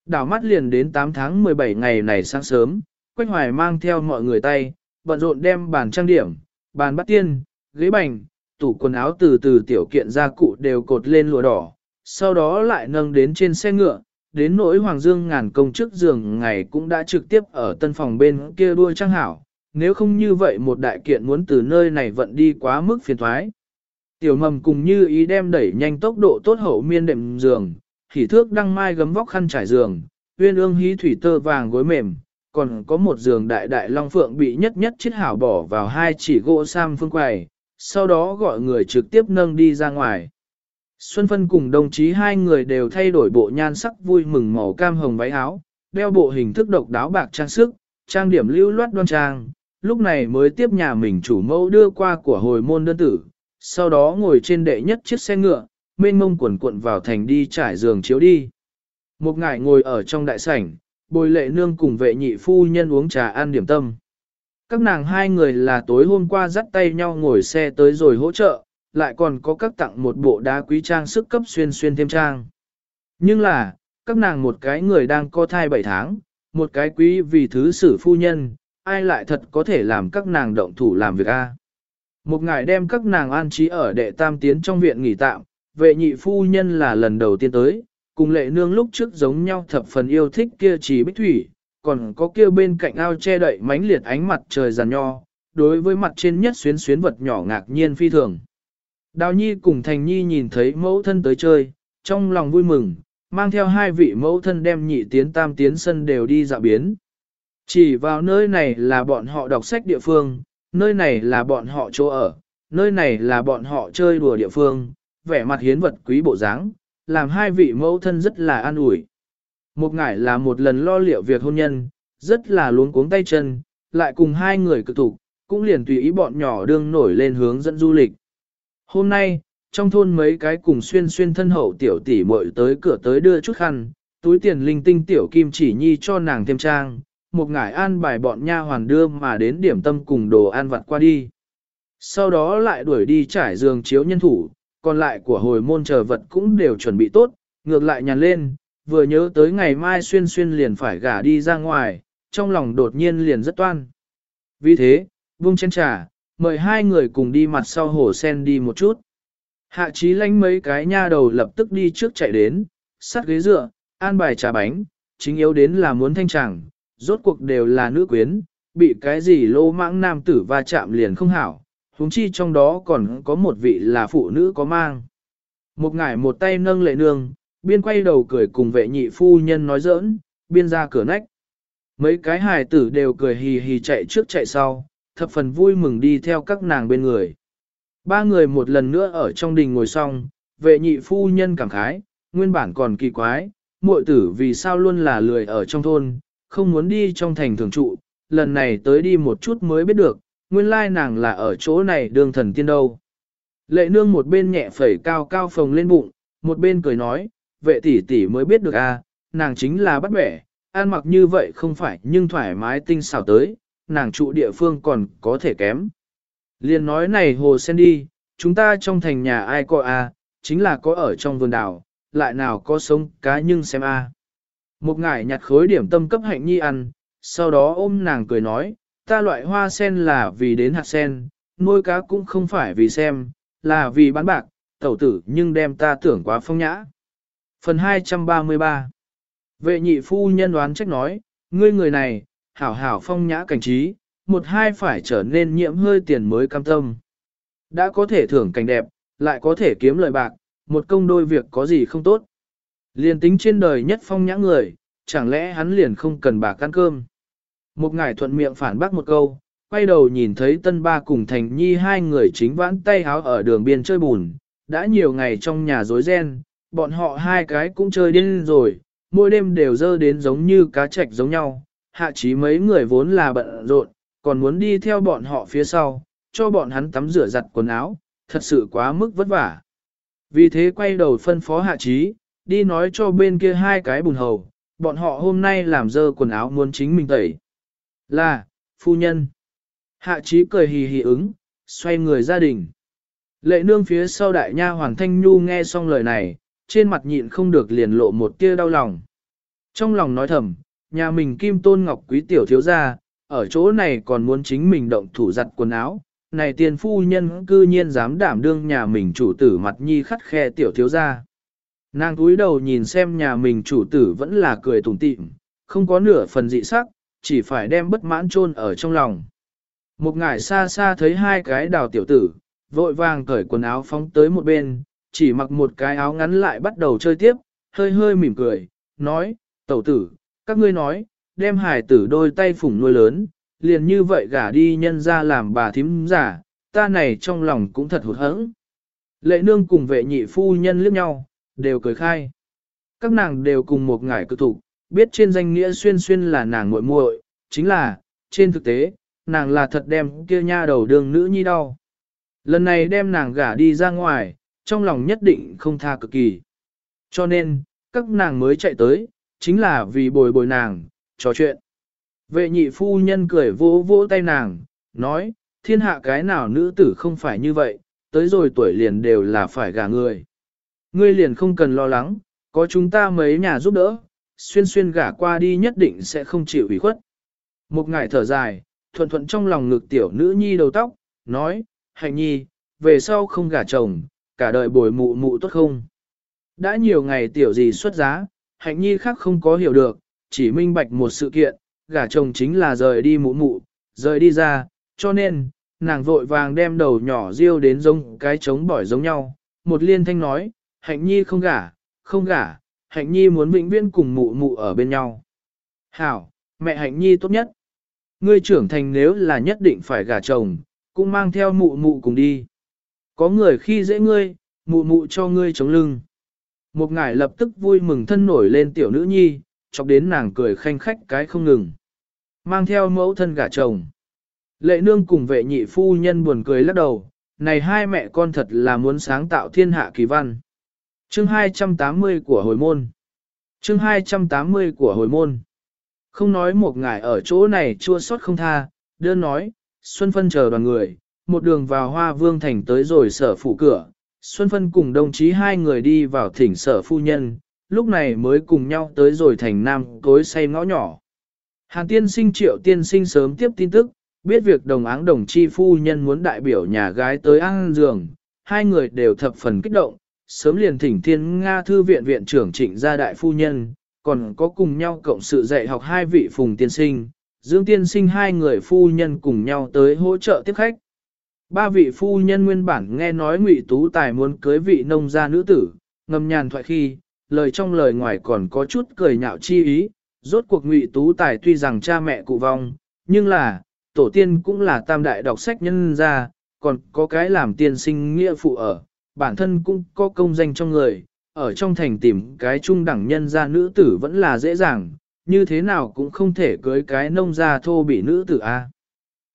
Đảo mắt liền đến 8 tháng 17 ngày này sáng sớm, Quách Hoài mang theo mọi người tay, bận rộn đem bàn trang điểm, bàn bắt tiên, ghế bành, tủ quần áo từ từ tiểu kiện gia cụ đều cột lên lụa đỏ, sau đó lại nâng đến trên xe ngựa, đến nỗi Hoàng Dương ngàn công trước giường ngày cũng đã trực tiếp ở tân phòng bên kia đua trang hảo, nếu không như vậy một đại kiện muốn từ nơi này vận đi quá mức phiền thoái. Tiểu mầm cùng như ý đem đẩy nhanh tốc độ tốt hậu miên đệm giường, hỉ thước đăng mai gấm vóc khăn trải giường, uyên ương hí thủy tơ vàng gối mềm, còn có một giường đại đại long phượng bị nhất nhất chiết hảo bỏ vào hai chỉ gỗ sam phương quầy, sau đó gọi người trực tiếp nâng đi ra ngoài. Xuân Phân cùng đồng chí hai người đều thay đổi bộ nhan sắc vui mừng màu cam hồng váy áo, đeo bộ hình thức độc đáo bạc trang sức, trang điểm lưu loát đoan trang, lúc này mới tiếp nhà mình chủ mẫu đưa qua của hồi môn đơn tử, sau đó ngồi trên đệ nhất chiếc xe ngựa, mênh mông quần cuộn vào thành đi trải giường chiếu đi. Một ngải ngồi ở trong đại sảnh, bồi lệ nương cùng vệ nhị phu nhân uống trà ăn điểm tâm. Các nàng hai người là tối hôm qua dắt tay nhau ngồi xe tới rồi hỗ trợ, lại còn có các tặng một bộ đá quý trang sức cấp xuyên xuyên thêm trang. Nhưng là, các nàng một cái người đang có thai 7 tháng, một cái quý vì thứ sử phu nhân, ai lại thật có thể làm các nàng động thủ làm việc a? Một ngày đem các nàng an trí ở đệ tam tiến trong viện nghỉ tạm, vệ nhị phu nhân là lần đầu tiên tới, cùng lệ nương lúc trước giống nhau thập phần yêu thích kia chỉ bích thủy, còn có kia bên cạnh ao che đậy mánh liệt ánh mặt trời giàn nho, đối với mặt trên nhất xuyến xuyến vật nhỏ ngạc nhiên phi thường. Đào nhi cùng thành nhi nhìn thấy mẫu thân tới chơi, trong lòng vui mừng, mang theo hai vị mẫu thân đem nhị tiến tam tiến sân đều đi dạo biến. Chỉ vào nơi này là bọn họ đọc sách địa phương, nơi này là bọn họ chỗ ở, nơi này là bọn họ chơi đùa địa phương, vẻ mặt hiến vật quý bộ dáng, làm hai vị mẫu thân rất là an ủi. Một ngải là một lần lo liệu việc hôn nhân, rất là luống cuống tay chân, lại cùng hai người cực tục, cũng liền tùy ý bọn nhỏ đương nổi lên hướng dẫn du lịch. Hôm nay, trong thôn mấy cái cùng xuyên xuyên thân hậu tiểu tỷ muội tới cửa tới đưa chút khăn, túi tiền linh tinh tiểu kim chỉ nhi cho nàng thêm trang, một ngải an bài bọn nha hoàn đưa mà đến điểm tâm cùng đồ ăn vặt qua đi. Sau đó lại đuổi đi trải giường chiếu nhân thủ, còn lại của hồi môn chờ vật cũng đều chuẩn bị tốt, ngược lại nhàn lên, vừa nhớ tới ngày mai xuyên xuyên liền phải gả đi ra ngoài, trong lòng đột nhiên liền rất toan. Vì thế, vung chén trà, mời hai người cùng đi mặt sau hồ sen đi một chút. Hạ trí lánh mấy cái nha đầu lập tức đi trước chạy đến, sát ghế dựa, an bài trà bánh, chính yếu đến là muốn thanh chẳng, rốt cuộc đều là nữ quyến, bị cái gì lô mãng nam tử va chạm liền không hảo, huống chi trong đó còn có một vị là phụ nữ có mang. Một ngải một tay nâng lệ nương, biên quay đầu cười cùng vệ nhị phu nhân nói giỡn, biên ra cửa nách. Mấy cái hài tử đều cười hì hì chạy trước chạy sau, thập phần vui mừng đi theo các nàng bên người. Ba người một lần nữa ở trong đình ngồi xong, vệ nhị phu nhân cảm khái, nguyên bản còn kỳ quái, muội tử vì sao luôn là lười ở trong thôn, không muốn đi trong thành thường trụ, lần này tới đi một chút mới biết được, nguyên lai nàng là ở chỗ này đường thần tiên đâu. Lệ nương một bên nhẹ phẩy cao cao phồng lên bụng, một bên cười nói, vệ tỷ tỷ mới biết được à, nàng chính là bắt bẻ, ăn mặc như vậy không phải nhưng thoải mái tinh xảo tới, nàng trụ địa phương còn có thể kém. Liên nói này hồ sen đi, chúng ta trong thành nhà ai có à, chính là có ở trong vườn đảo, lại nào có sống cá nhưng xem a. Một ngải nhặt khối điểm tâm cấp hạnh nhi ăn, sau đó ôm nàng cười nói, ta loại hoa sen là vì đến hạt sen, nuôi cá cũng không phải vì xem, là vì bán bạc, tẩu tử nhưng đem ta tưởng quá phong nhã. Phần 233 Vệ nhị phu nhân đoán trách nói, ngươi người này, hảo hảo phong nhã cảnh trí, một hai phải trở nên nhiễm hơi tiền mới cam tâm. Đã có thể thưởng cảnh đẹp, lại có thể kiếm lời bạc, một công đôi việc có gì không tốt. Liền tính trên đời nhất phong nhã người, chẳng lẽ hắn liền không cần bạc ăn cơm. Một ngài thuận miệng phản bác một câu, quay đầu nhìn thấy tân ba cùng thành nhi hai người chính vãn tay háo ở đường biên chơi bùn, đã nhiều ngày trong nhà rối ren, bọn họ hai cái cũng chơi điên rồi, mỗi đêm đều dơ đến giống như cá trạch giống nhau, hạ chí mấy người vốn là bận rộn, còn muốn đi theo bọn họ phía sau, cho bọn hắn tắm rửa giặt quần áo, thật sự quá mức vất vả. Vì thế quay đầu phân phó hạ chí đi nói cho bên kia hai cái bùn hầu, bọn họ hôm nay làm dơ quần áo muốn chính mình tẩy. Là, phu nhân. Hạ chí cười hì hì ứng, xoay người gia đình. Lệ nương phía sau đại nha Hoàng Thanh Nhu nghe xong lời này, trên mặt nhịn không được liền lộ một tia đau lòng. Trong lòng nói thầm, nhà mình kim tôn ngọc quý tiểu thiếu gia, ở chỗ này còn muốn chính mình động thủ giặt quần áo, này tiền phu nhân cư nhiên dám đảm đương nhà mình chủ tử mặt nhi khắt khe tiểu thiếu gia. Nàng cúi đầu nhìn xem nhà mình chủ tử vẫn là cười tủm tỉm, không có nửa phần dị sắc, chỉ phải đem bất mãn chôn ở trong lòng. Một ngải xa xa thấy hai cái đào tiểu tử, vội vàng cởi quần áo phóng tới một bên, chỉ mặc một cái áo ngắn lại bắt đầu chơi tiếp, hơi hơi mỉm cười, nói, tẩu tử, các ngươi nói, đem hải tử đôi tay phủng nuôi lớn, liền như vậy gả đi nhân ra làm bà thím giả, ta này trong lòng cũng thật hụt hẫng. Lệ nương cùng vệ nhị phu nhân liếc nhau, đều cười khai. Các nàng đều cùng một ngải cực thủ, biết trên danh nghĩa xuyên xuyên là nàng muội muội, chính là, trên thực tế, nàng là thật đem kia nha đầu đường nữ nhi đau. Lần này đem nàng gả đi ra ngoài, trong lòng nhất định không tha cực kỳ. Cho nên, các nàng mới chạy tới, chính là vì bồi bồi nàng, trò chuyện. Vệ nhị phu nhân cười vỗ vỗ tay nàng, nói, thiên hạ cái nào nữ tử không phải như vậy, tới rồi tuổi liền đều là phải gả người. Ngươi liền không cần lo lắng, có chúng ta mấy nhà giúp đỡ, xuyên xuyên gả qua đi nhất định sẽ không chịu ủy khuất. Một ngày thở dài, thuận thuận trong lòng ngực tiểu nữ nhi đầu tóc, nói, hạnh nhi, về sau không gả chồng, cả đời bồi mụ mụ tốt không. Đã nhiều ngày tiểu gì xuất giá, hạnh nhi khác không có hiểu được, chỉ minh bạch một sự kiện, gả chồng chính là rời đi mụ mụ, rời đi ra, cho nên, nàng vội vàng đem đầu nhỏ riêu đến giống cái trống bỏi giống nhau. Một liên thanh nói, hạnh nhi không gả, không gả, hạnh nhi muốn vĩnh viễn cùng mụ mụ ở bên nhau. Hảo, mẹ hạnh nhi tốt nhất. Ngươi trưởng thành nếu là nhất định phải gả chồng, cũng mang theo mụ mụ cùng đi. Có người khi dễ ngươi, mụ mụ cho ngươi chống lưng. Một ngải lập tức vui mừng thân nổi lên tiểu nữ nhi, chọc đến nàng cười khanh khách cái không ngừng. Mang theo mẫu thân gả chồng. Lệ nương cùng vệ nhị phu nhân buồn cười lắc đầu, này hai mẹ con thật là muốn sáng tạo thiên hạ kỳ văn. chương 280 của hồi môn. chương 280 của hồi môn. Không nói một ngải ở chỗ này chua xót không tha, đơn nói, Xuân Phân chờ đoàn người, một đường vào Hoa Vương Thành tới rồi sở phụ cửa. Xuân Phân cùng đồng chí hai người đi vào thỉnh sở phu nhân, lúc này mới cùng nhau tới rồi thành nam tối say ngõ nhỏ. Hàn tiên sinh triệu tiên sinh sớm tiếp tin tức, biết việc đồng áng đồng chi phu nhân muốn đại biểu nhà gái tới ăn giường, hai người đều thập phần kích động, sớm liền thỉnh thiên Nga thư viện viện trưởng trịnh gia đại phu nhân, còn có cùng nhau cộng sự dạy học hai vị phùng tiên sinh, dương tiên sinh hai người phu nhân cùng nhau tới hỗ trợ tiếp khách. Ba vị phu nhân nguyên bản nghe nói ngụy tú tài muốn cưới vị nông gia nữ tử, ngầm nhàn thoại khi, lời trong lời ngoài còn có chút cười nhạo chi ý, rốt cuộc ngụy tú tài tuy rằng cha mẹ cụ vong, nhưng là, tổ tiên cũng là tam đại đọc sách nhân gia, còn có cái làm tiên sinh nghĩa phụ ở, bản thân cũng có công danh trong người, ở trong thành tìm cái trung đẳng nhân gia nữ tử vẫn là dễ dàng, như thế nào cũng không thể cưới cái nông gia thô bị nữ tử a.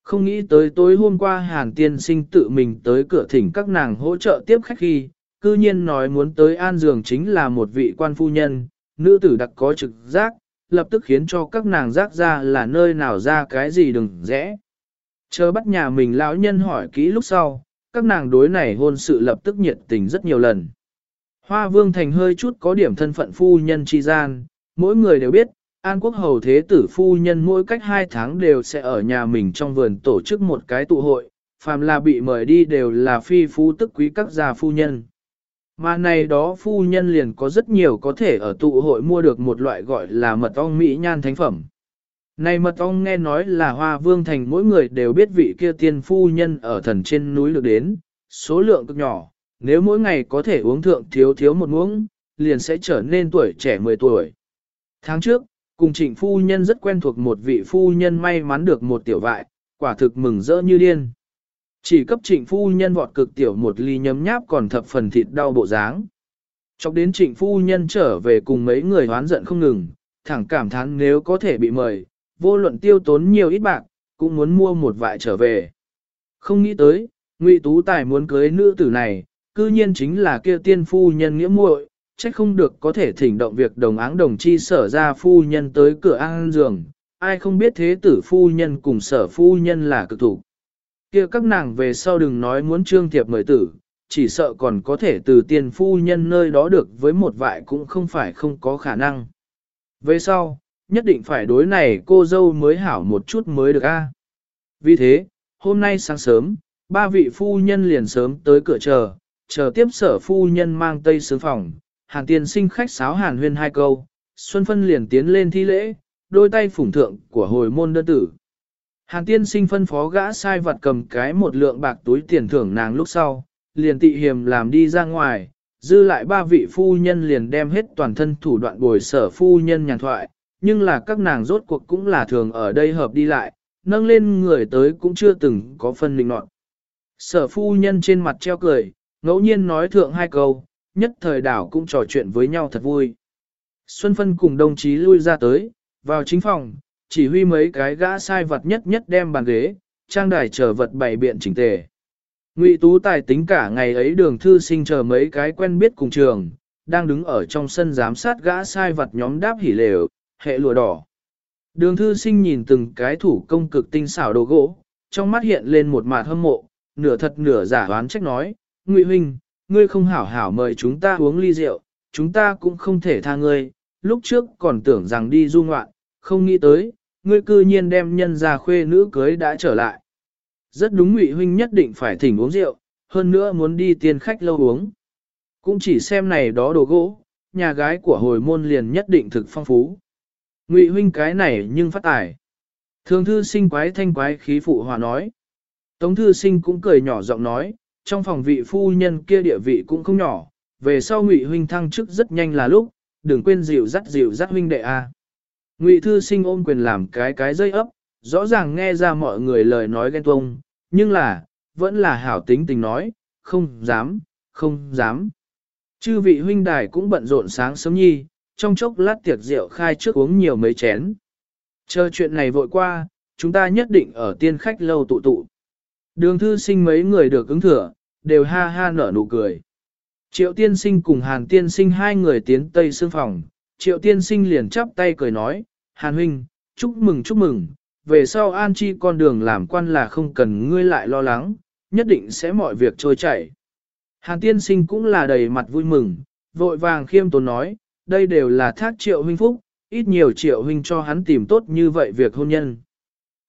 Không nghĩ tới tối hôm qua Hàn Tiên Sinh tự mình tới cửa thỉnh các nàng hỗ trợ tiếp khách khi, cư nhiên nói muốn tới an giường chính là một vị quan phu nhân, nữ tử đặc có trực giác, lập tức khiến cho các nàng giác ra là nơi nào ra cái gì đừng rẽ. Chờ bắt nhà mình lão nhân hỏi kỹ lúc sau, các nàng đối này hôn sự lập tức nhiệt tình rất nhiều lần. Hoa vương thành hơi chút có điểm thân phận phu nhân chi gian, mỗi người đều biết, An quốc hầu thế tử phu nhân mỗi cách hai tháng đều sẽ ở nhà mình trong vườn tổ chức một cái tụ hội, phàm là bị mời đi đều là phi phu tức quý các gia phu nhân. Mà này đó phu nhân liền có rất nhiều có thể ở tụ hội mua được một loại gọi là mật ong mỹ nhan thánh phẩm. Này mật ong nghe nói là hoa vương thành mỗi người đều biết vị kia tiên phu nhân ở thần trên núi được đến, số lượng cực nhỏ, nếu mỗi ngày có thể uống thượng thiếu thiếu một muỗng, liền sẽ trở nên tuổi trẻ 10 tuổi. Tháng trước, cùng trịnh phu nhân rất quen thuộc một vị phu nhân may mắn được một tiểu vại, quả thực mừng rỡ như điên. Chỉ cấp trịnh phu nhân vọt cực tiểu một ly nhấm nháp còn thập phần thịt đau bộ dáng. Chọc đến trịnh phu nhân trở về cùng mấy người hoán giận không ngừng, thẳng cảm thán nếu có thể bị mời, vô luận tiêu tốn nhiều ít bạc, cũng muốn mua một vại trở về. Không nghĩ tới, Ngụy Tú Tài muốn cưới nữ tử này, cư nhiên chính là kia tiên phu nhân nghĩa muội, trách không được có thể thỉnh động việc đồng áng đồng chi sở ra phu nhân tới cửa an giường, ai không biết thế tử phu nhân cùng sở phu nhân là cực thủ. kia các nàng về sau đừng nói muốn trương thiệp mời tử, chỉ sợ còn có thể từ tiền phu nhân nơi đó được với một vại cũng không phải không có khả năng. Về sau, nhất định phải đối này cô dâu mới hảo một chút mới được a. Vì thế, hôm nay sáng sớm, ba vị phu nhân liền sớm tới cửa chờ, chờ tiếp sở phu nhân mang tây sướng phòng, hàn tiên sinh khách sáo hàn huyên hai câu, Xuân Phân liền tiến lên thi lễ, đôi tay phủng thượng của hồi môn đơn tử. Hàn tiên sinh phân phó gã sai vật cầm cái một lượng bạc túi tiền thưởng nàng lúc sau, liền tị hiềm làm đi ra ngoài, dư lại ba vị phu nhân liền đem hết toàn thân thủ đoạn bồi sở phu nhân nhàn thoại, nhưng là các nàng rốt cuộc cũng là thường ở đây hợp đi lại, nâng lên người tới cũng chưa từng có phân mình nọt. Sở phu nhân trên mặt treo cười, ngẫu nhiên nói thượng hai câu, nhất thời đảo cũng trò chuyện với nhau thật vui. Xuân Phân cùng đồng chí lui ra tới, vào chính phòng, chỉ huy mấy cái gã sai vật nhất nhất đem bàn ghế, trang đài chờ vật bày biện chỉnh tề. Ngụy Tú tài tính cả ngày ấy đường thư sinh chờ mấy cái quen biết cùng trường, đang đứng ở trong sân giám sát gã sai vật nhóm đáp hỉ lều, hệ lụa đỏ. Đường thư sinh nhìn từng cái thủ công cực tinh xảo đồ gỗ, trong mắt hiện lên một mạt hâm mộ, nửa thật nửa giả đoán trách nói, Ngụy huynh, ngươi không hảo hảo mời chúng ta uống ly rượu, chúng ta cũng không thể tha ngươi, lúc trước còn tưởng rằng đi du ngoạn, không nghĩ tới, ngươi cư nhiên đem nhân ra khuê nữ cưới đã trở lại. Rất đúng Ngụy huynh nhất định phải thỉnh uống rượu, hơn nữa muốn đi tiên khách lâu uống. Cũng chỉ xem này đó đồ gỗ, nhà gái của hồi môn liền nhất định thực phong phú. Ngụy huynh cái này nhưng phát tài. Thường thư sinh quái thanh quái khí phụ hòa nói. Tống thư sinh cũng cười nhỏ giọng nói, trong phòng vị phu nhân kia địa vị cũng không nhỏ, về sau Ngụy huynh thăng chức rất nhanh là lúc, đừng quên dịu dắt dịu dắt huynh đệ a. Ngụy thư sinh ôm quyền làm cái cái dây ấp, rõ ràng nghe ra mọi người lời nói ghen tuông, nhưng là, vẫn là hảo tính tình nói, không dám, không dám. Chư vị huynh đài cũng bận rộn sáng sớm nhi, trong chốc lát tiệc rượu khai trước uống nhiều mấy chén. Chờ chuyện này vội qua, chúng ta nhất định ở tiên khách lâu tụ tụ. Đường thư sinh mấy người được ứng thừa, đều ha ha nở nụ cười. Triệu tiên sinh cùng hàn tiên sinh hai người tiến tây xương phòng, triệu tiên sinh liền chắp tay cười nói, Hàn huynh, chúc mừng chúc mừng, về sau an chi con đường làm quan là không cần ngươi lại lo lắng, nhất định sẽ mọi việc trôi chảy. Hàn tiên sinh cũng là đầy mặt vui mừng, vội vàng khiêm tốn nói, đây đều là thác triệu huynh phúc, ít nhiều triệu huynh cho hắn tìm tốt như vậy việc hôn nhân.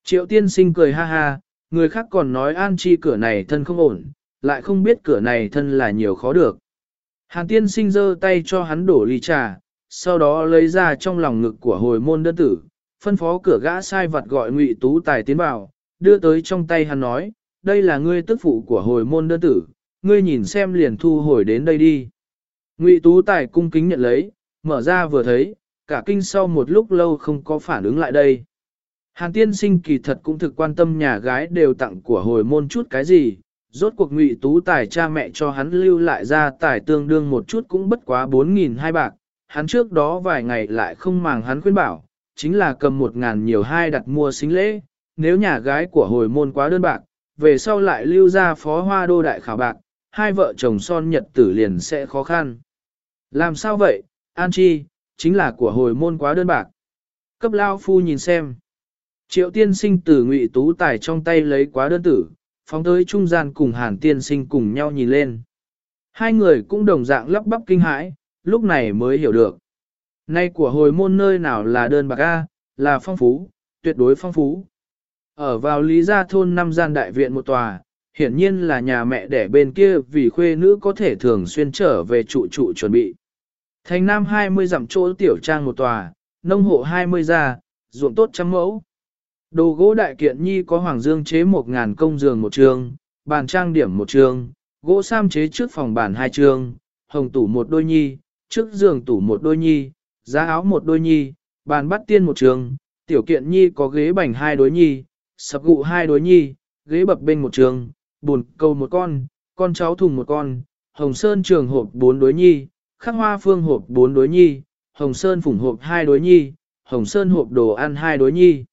Triệu tiên sinh cười ha ha, người khác còn nói an chi cửa này thân không ổn, lại không biết cửa này thân là nhiều khó được. Hàn tiên sinh giơ tay cho hắn đổ ly trà, sau đó lấy ra trong lòng ngực của hồi môn đơn tử, phân phó cửa gã sai vật gọi ngụy tú tài tiến vào, đưa tới trong tay hắn nói, đây là ngươi tức phụ của hồi môn đơn tử, ngươi nhìn xem liền thu hồi đến đây đi. Ngụy tú tài cung kính nhận lấy, mở ra vừa thấy, cả kinh sau một lúc lâu không có phản ứng lại đây. Hàn tiên sinh kỳ thật cũng thực quan tâm nhà gái đều tặng của hồi môn chút cái gì, rốt cuộc ngụy tú tài cha mẹ cho hắn lưu lại ra tài tương đương một chút cũng bất quá 4.000 hai bạc, hắn trước đó vài ngày lại không màng hắn khuyên bảo, chính là cầm một ngàn nhiều hai đặt mua xính lễ, nếu nhà gái của hồi môn quá đơn bạc, về sau lại lưu ra phó hoa đô đại khảo bạc, hai vợ chồng son nhật tử liền sẽ khó khăn. Làm sao vậy, An Chi, chính là của hồi môn quá đơn bạc. Cấp lao phu nhìn xem. Triệu tiên sinh từ ngụy tú tài trong tay lấy quá đơn tử, phóng tới trung gian cùng hàn tiên sinh cùng nhau nhìn lên. Hai người cũng đồng dạng lắp bắp kinh hãi, lúc này mới hiểu được. Nay của hồi môn nơi nào là đơn bạc A, là phong phú, tuyệt đối phong phú. Ở vào lý gia thôn năm gian đại viện một tòa, hiển nhiên là nhà mẹ đẻ bên kia vì khuê nữ có thể thường xuyên trở về trụ trụ chuẩn bị. Thành nam 20 dặm chỗ tiểu trang một tòa, nông hộ 20 gia, ruộng tốt trăm mẫu. Đồ gỗ đại kiện nhi có hoàng dương chế một ngàn công giường một trường, bàn trang điểm một trường, gỗ sam chế trước phòng bàn hai trường, hồng tủ một đôi nhi, trước giường tủ một đôi nhi, giá áo một đôi nhi, bàn bắt tiên một trường, tiểu kiện nhi có ghế bành hai đối nhi, sập gụ hai đối nhi, ghế bập bên một trường, bồn cầu một con, con cháu thùng một con, hồng sơn trường hộp bốn đối nhi, khắc hoa phương hộp bốn đối nhi, hồng sơn phủng hộp hai đối nhi, hồng sơn hộp đồ ăn hai đối nhi.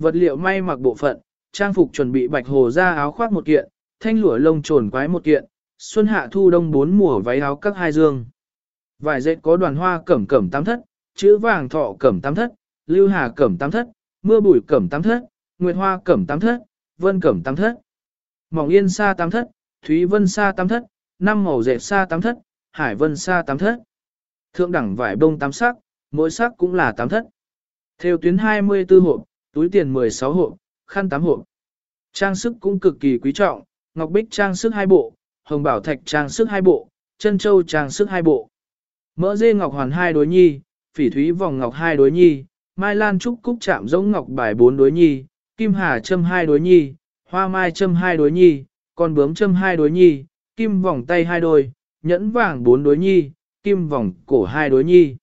Vật liệu may mặc bộ phận, trang phục chuẩn bị bạch hồ ra áo khoác một kiện, thanh lụa lông trồn quái một kiện, xuân hạ thu đông bốn mùa váy áo các hai dương. Vài dệt có đoàn hoa cẩm cẩm tam thất, chữ vàng thọ cẩm tam thất, lưu hà cẩm tam thất, mưa bụi cẩm tam thất, nguyệt hoa cẩm tam thất, vân cẩm tam thất. Mỏng yên sa tam thất, thúy vân sa tam thất, năm màu dệt sa tam thất, hải vân sa tam thất. Thượng đẳng vải bông tám sắc, mỗi sắc cũng là tám thất. Theo tuyến 24 hộp, túi tiền 16 hộp, khăn 8 hộp. Trang sức cũng cực kỳ quý trọng, ngọc bích trang sức hai bộ, hồng bảo thạch trang sức hai bộ, chân châu trang sức hai bộ. Mỡ dê ngọc hoàn hai đối nhi, phỉ thúy vòng ngọc hai đối nhi, mai lan trúc cúc chạm giống ngọc bài bốn đối nhi, kim hà châm hai đối nhi, hoa mai châm hai đối nhi, con bướm châm hai đối nhi, kim vòng tay hai đôi, nhẫn vàng bốn đối nhi, kim vòng cổ hai đối nhi.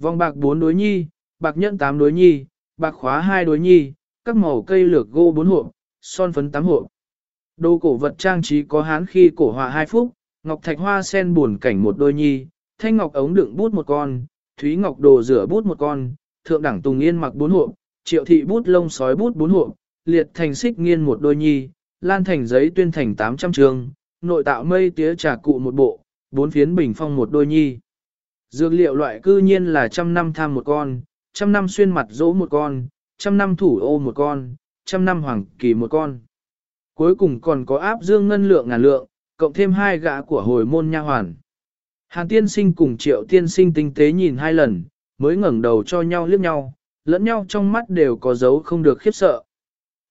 Vòng bạc bốn đối nhi, bạc nhẫn tám đối nhi, bạc khóa hai đối nhi, các màu cây lược gỗ bốn hộp, son phấn tám hộp. Đồ cổ vật trang trí có hán khi cổ họa hai phút, ngọc thạch hoa sen buồn cảnh một đôi nhi, thanh ngọc ống đựng bút một con, thúy ngọc đồ rửa bút một con, thượng đẳng tùng yên mặc bốn hộp, triệu thị bút lông sói bút bốn hộp, liệt thành xích nghiên một đôi nhi, lan thành giấy tuyên thành 800 trường, nội tạo mây tía trà cụ một bộ, bốn phiến bình phong một đôi nhi. Dược liệu loại cư nhiên là trăm năm tham một con, trăm năm xuyên mặt dỗ một con, trăm năm thủ ô một con, trăm năm hoàng kỳ một con. Cuối cùng còn có áp dương ngân lượng ngàn lượng, cộng thêm hai gã của hồi môn nha hoàn. Hàn tiên sinh cùng triệu tiên sinh tinh tế nhìn hai lần, mới ngẩng đầu cho nhau liếc nhau, lẫn nhau trong mắt đều có dấu không được khiếp sợ.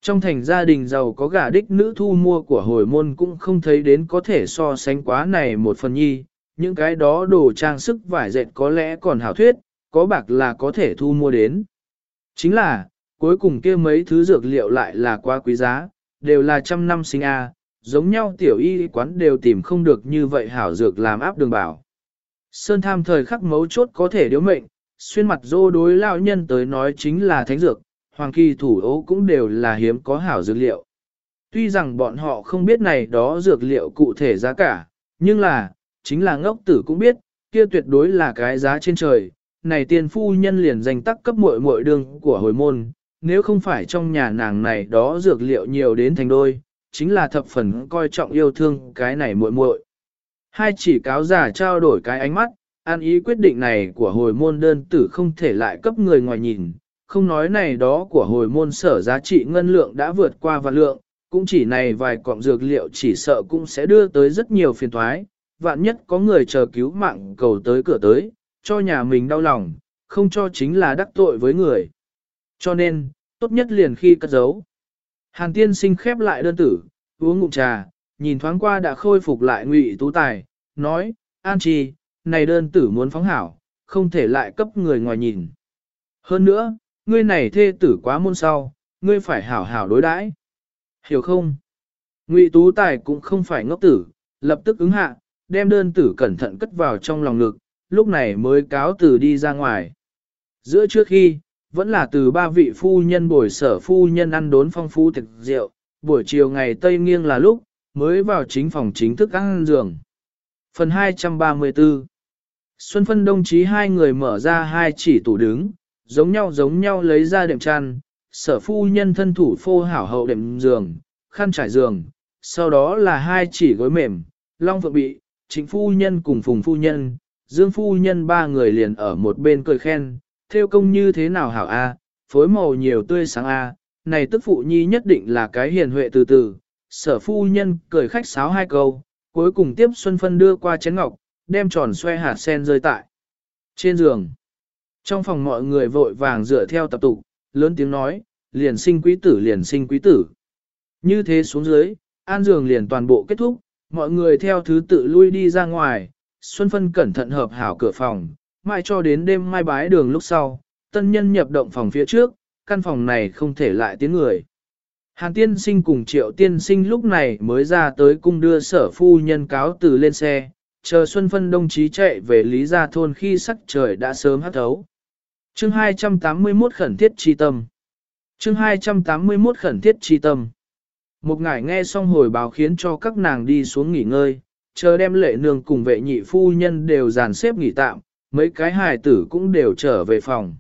Trong thành gia đình giàu có gả đích nữ thu mua của hồi môn cũng không thấy đến có thể so sánh quá này một phần nhi, những cái đó đồ trang sức vải dệt có lẽ còn hảo thuyết, có bạc là có thể thu mua đến. Chính là, cuối cùng kia mấy thứ dược liệu lại là quá quý giá, đều là trăm năm sinh A, giống nhau tiểu y quán đều tìm không được như vậy hảo dược làm áp đường bảo. Sơn tham thời khắc mấu chốt có thể điếu mệnh, xuyên mặt dô đối lao nhân tới nói chính là thánh dược, hoàng kỳ thủ ấu cũng đều là hiếm có hảo dược liệu. Tuy rằng bọn họ không biết này đó dược liệu cụ thể giá cả, nhưng là, chính là ngốc tử cũng biết, kia tuyệt đối là cái giá trên trời, này tiên phu nhân liền danh tắc cấp muội muội đường của hồi môn, nếu không phải trong nhà nàng này đó dược liệu nhiều đến thành đôi, chính là thập phần coi trọng yêu thương cái này muội muội. Hai chỉ cáo giả trao đổi cái ánh mắt, An ý quyết định này của hồi môn đơn tử không thể lại cấp người ngoài nhìn, không nói này đó của hồi môn sở giá trị ngân lượng đã vượt qua vạn lượng, cũng chỉ này vài cọng dược liệu chỉ sợ cũng sẽ đưa tới rất nhiều phiền toái, vạn nhất có người chờ cứu mạng cầu tới cửa tới, cho nhà mình đau lòng, không cho chính là đắc tội với người. Cho nên, tốt nhất liền khi cất giấu. Hàn tiên sinh khép lại đơn tử, uống ngụm trà, nhìn thoáng qua đã khôi phục lại ngụy tú tài, nói, An Chi, này đơn tử muốn phóng hảo, không thể lại cấp người ngoài nhìn. Hơn nữa, ngươi này thê tử quá môn sau, ngươi phải hảo hảo đối đãi, Hiểu không? Ngụy Tú Tài cũng không phải ngốc tử, lập tức ứng hạ, đem đơn tử cẩn thận cất vào trong lòng ngực, lúc này mới cáo từ đi ra ngoài. Giữa trước khi, vẫn là từ ba vị phu nhân bồi sở phu nhân ăn đốn phong phú thực rượu, buổi chiều ngày Tây nghiêng là lúc, mới vào chính phòng chính thức ăn giường. Phần 234 Xuân phân đồng chí hai người mở ra hai chỉ tủ đứng, giống nhau giống nhau lấy ra đệm chăn, sở phu nhân thân thủ phô hảo hậu đệm giường, khăn trải giường, sau đó là hai chỉ gối mềm, long phượng bị, chính phu nhân cùng phùng phu nhân, dương phu nhân ba người liền ở một bên cười khen, theo công như thế nào hảo a, phối màu nhiều tươi sáng a, này tức phụ nhi nhất định là cái hiền huệ từ từ, sở phu nhân cười khách sáo hai câu, cuối cùng tiếp Xuân Phân đưa qua chén ngọc, đem tròn xoe hạt sen rơi tại trên giường. Trong phòng mọi người vội vàng dựa theo tập tục, lớn tiếng nói, liền sinh quý tử liền sinh quý tử. Như thế xuống dưới, an giường liền toàn bộ kết thúc, mọi người theo thứ tự lui đi ra ngoài, Xuân Phân cẩn thận hợp hảo cửa phòng, mãi cho đến đêm mai bái đường lúc sau, tân nhân nhập động phòng phía trước, căn phòng này không thể lại tiếng người. Hàn tiên sinh cùng triệu tiên sinh lúc này mới ra tới cung đưa sở phu nhân cáo từ lên xe, chờ Xuân Phân đồng chí chạy về Lý Gia Thôn khi sắc trời đã sớm hắt thấu. Chương 281 khẩn thiết chi tâm Chương 281 khẩn thiết chi tâm Một ngải nghe xong hồi báo khiến cho các nàng đi xuống nghỉ ngơi, chờ đem lệ nương cùng vệ nhị phu nhân đều dàn xếp nghỉ tạm, mấy cái hài tử cũng đều trở về phòng.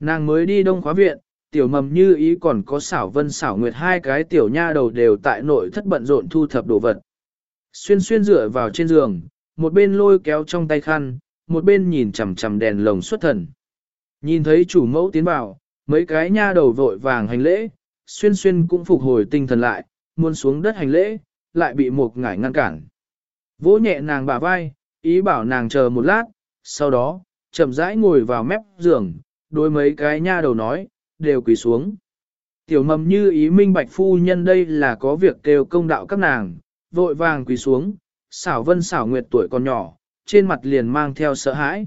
Nàng mới đi đông khóa viện, tiểu mầm như ý còn có xảo vân xảo nguyệt hai cái tiểu nha đầu đều tại nội thất bận rộn thu thập đồ vật. Xuyên xuyên dựa vào trên giường, một bên lôi kéo trong tay khăn, một bên nhìn chằm chằm đèn lồng xuất thần. Nhìn thấy chủ mẫu tiến vào, mấy cái nha đầu vội vàng hành lễ, xuyên xuyên cũng phục hồi tinh thần lại, muốn xuống đất hành lễ, lại bị một ngải ngăn cản. Vỗ nhẹ nàng bả vai, ý bảo nàng chờ một lát, sau đó, chậm rãi ngồi vào mép giường, đối mấy cái nha đầu nói, đều quỳ xuống. Tiểu mầm như ý minh bạch phu nhân đây là có việc kêu công đạo các nàng, vội vàng quỳ xuống, xảo vân xảo nguyệt tuổi còn nhỏ, trên mặt liền mang theo sợ hãi.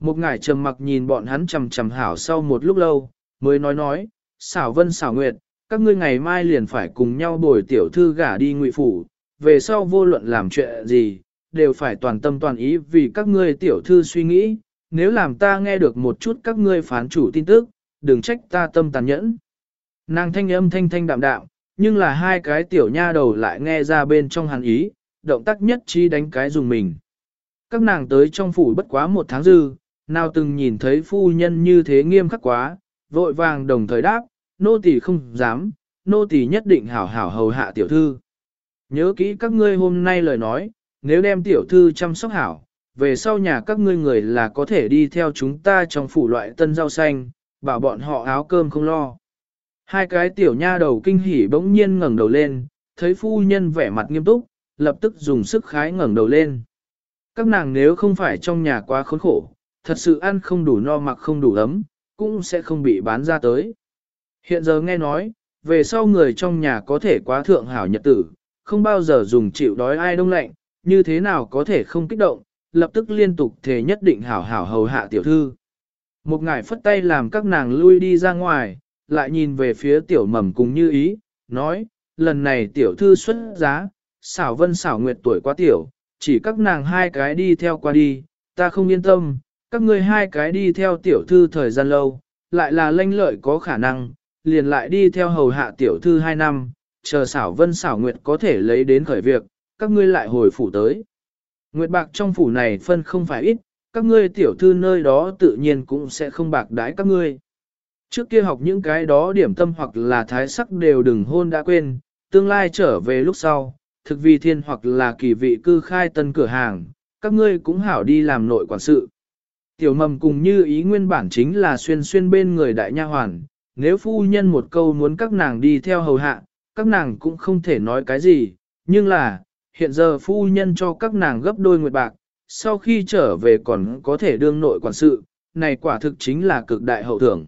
Một ngải trầm mặc nhìn bọn hắn trầm trầm hảo sau một lúc lâu, mới nói nói, xảo vân xảo nguyệt, các ngươi ngày mai liền phải cùng nhau bồi tiểu thư gả đi ngụy phủ, về sau vô luận làm chuyện gì, đều phải toàn tâm toàn ý vì các ngươi tiểu thư suy nghĩ, nếu làm ta nghe được một chút các ngươi phán chủ tin tức, đừng trách ta tâm tàn nhẫn. Nàng thanh âm thanh thanh đạm đạm, nhưng là hai cái tiểu nha đầu lại nghe ra bên trong hàn ý, động tác nhất trí đánh cái dùng mình. Các nàng tới trong phủ bất quá một tháng dư, nào từng nhìn thấy phu nhân như thế nghiêm khắc quá, vội vàng đồng thời đáp, nô tỳ không dám, nô tỳ nhất định hảo hảo hầu hạ tiểu thư. Nhớ kỹ các ngươi hôm nay lời nói, nếu đem tiểu thư chăm sóc hảo, về sau nhà các ngươi người là có thể đi theo chúng ta trong phủ loại tân rau xanh, bảo bọn họ áo cơm không lo. Hai cái tiểu nha đầu kinh hỉ bỗng nhiên ngẩng đầu lên, thấy phu nhân vẻ mặt nghiêm túc, lập tức dùng sức khái ngẩng đầu lên. Các nàng nếu không phải trong nhà quá khốn khổ, thật sự ăn không đủ no mặc không đủ ấm, cũng sẽ không bị bán ra tới. Hiện giờ nghe nói, về sau người trong nhà có thể quá thượng hảo nhật tử, không bao giờ dùng chịu đói ai đông lạnh, như thế nào có thể không kích động, lập tức liên tục thề nhất định hảo hảo hầu hạ tiểu thư. Một ngải phất tay làm các nàng lui đi ra ngoài, lại nhìn về phía tiểu mầm cùng như ý, nói, lần này tiểu thư xuất giá, xảo vân xảo nguyệt tuổi quá tiểu, chỉ các nàng hai cái đi theo qua đi, ta không yên tâm, các ngươi hai cái đi theo tiểu thư thời gian lâu, lại là lanh lợi có khả năng, liền lại đi theo hầu hạ tiểu thư hai năm, chờ xảo vân xảo nguyệt có thể lấy đến khởi việc, các ngươi lại hồi phủ tới. Nguyệt bạc trong phủ này phân không phải ít, các ngươi tiểu thư nơi đó tự nhiên cũng sẽ không bạc đái các ngươi. Trước kia học những cái đó điểm tâm hoặc là thái sắc đều đừng hôn đã quên, tương lai trở về lúc sau, thực vi thiên hoặc là kỳ vị cư khai tân cửa hàng, các ngươi cũng hảo đi làm nội quản sự. Tiểu mầm cùng như ý nguyên bản chính là xuyên xuyên bên người đại nha hoàn, nếu phu nhân một câu muốn các nàng đi theo hầu hạ, các nàng cũng không thể nói cái gì, nhưng là, hiện giờ phu nhân cho các nàng gấp đôi nguyệt bạc, sau khi trở về còn có thể đương nội quản sự, này quả thực chính là cực đại hậu thưởng.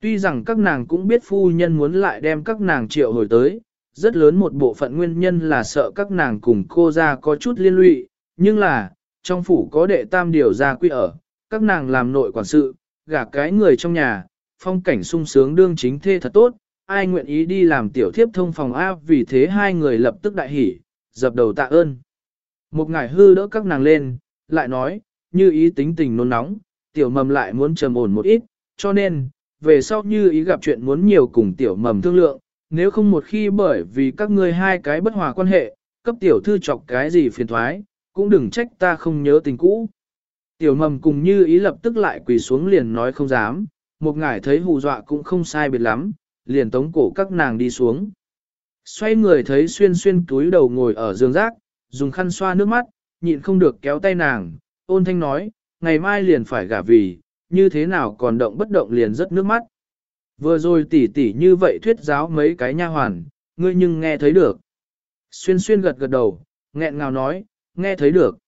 Tuy rằng các nàng cũng biết phu nhân muốn lại đem các nàng triệu hồi tới, rất lớn một bộ phận nguyên nhân là sợ các nàng cùng cô ra có chút liên lụy, nhưng là, trong phủ có đệ tam điều ra quy ở, các nàng làm nội quản sự, gả cái người trong nhà, phong cảnh sung sướng đương chính thê thật tốt, ai nguyện ý đi làm tiểu thiếp thông phòng A vì thế hai người lập tức đại hỉ, dập đầu tạ ơn. Một ngải hư đỡ các nàng lên, lại nói, như ý tính tình nôn nóng, tiểu mầm lại muốn trầm ổn một ít, cho nên, về sau như ý gặp chuyện muốn nhiều cùng tiểu mầm thương lượng, nếu không một khi bởi vì các ngươi hai cái bất hòa quan hệ, cấp tiểu thư chọc cái gì phiền thoái, cũng đừng trách ta không nhớ tình cũ. Tiểu mầm cùng như ý lập tức lại quỳ xuống liền nói không dám, một ngải thấy hù dọa cũng không sai biệt lắm, liền tống cổ các nàng đi xuống. Xoay người thấy xuyên xuyên túi đầu ngồi ở giường rác, dùng khăn xoa nước mắt, nhịn không được kéo tay nàng, ôn thanh nói, ngày mai liền phải gả vì, như thế nào còn động bất động liền rất nước mắt. Vừa rồi tỉ tỉ như vậy thuyết giáo mấy cái nha hoàn, ngươi nhưng nghe thấy được. Xuyên xuyên gật gật đầu, nghẹn ngào nói, nghe thấy được.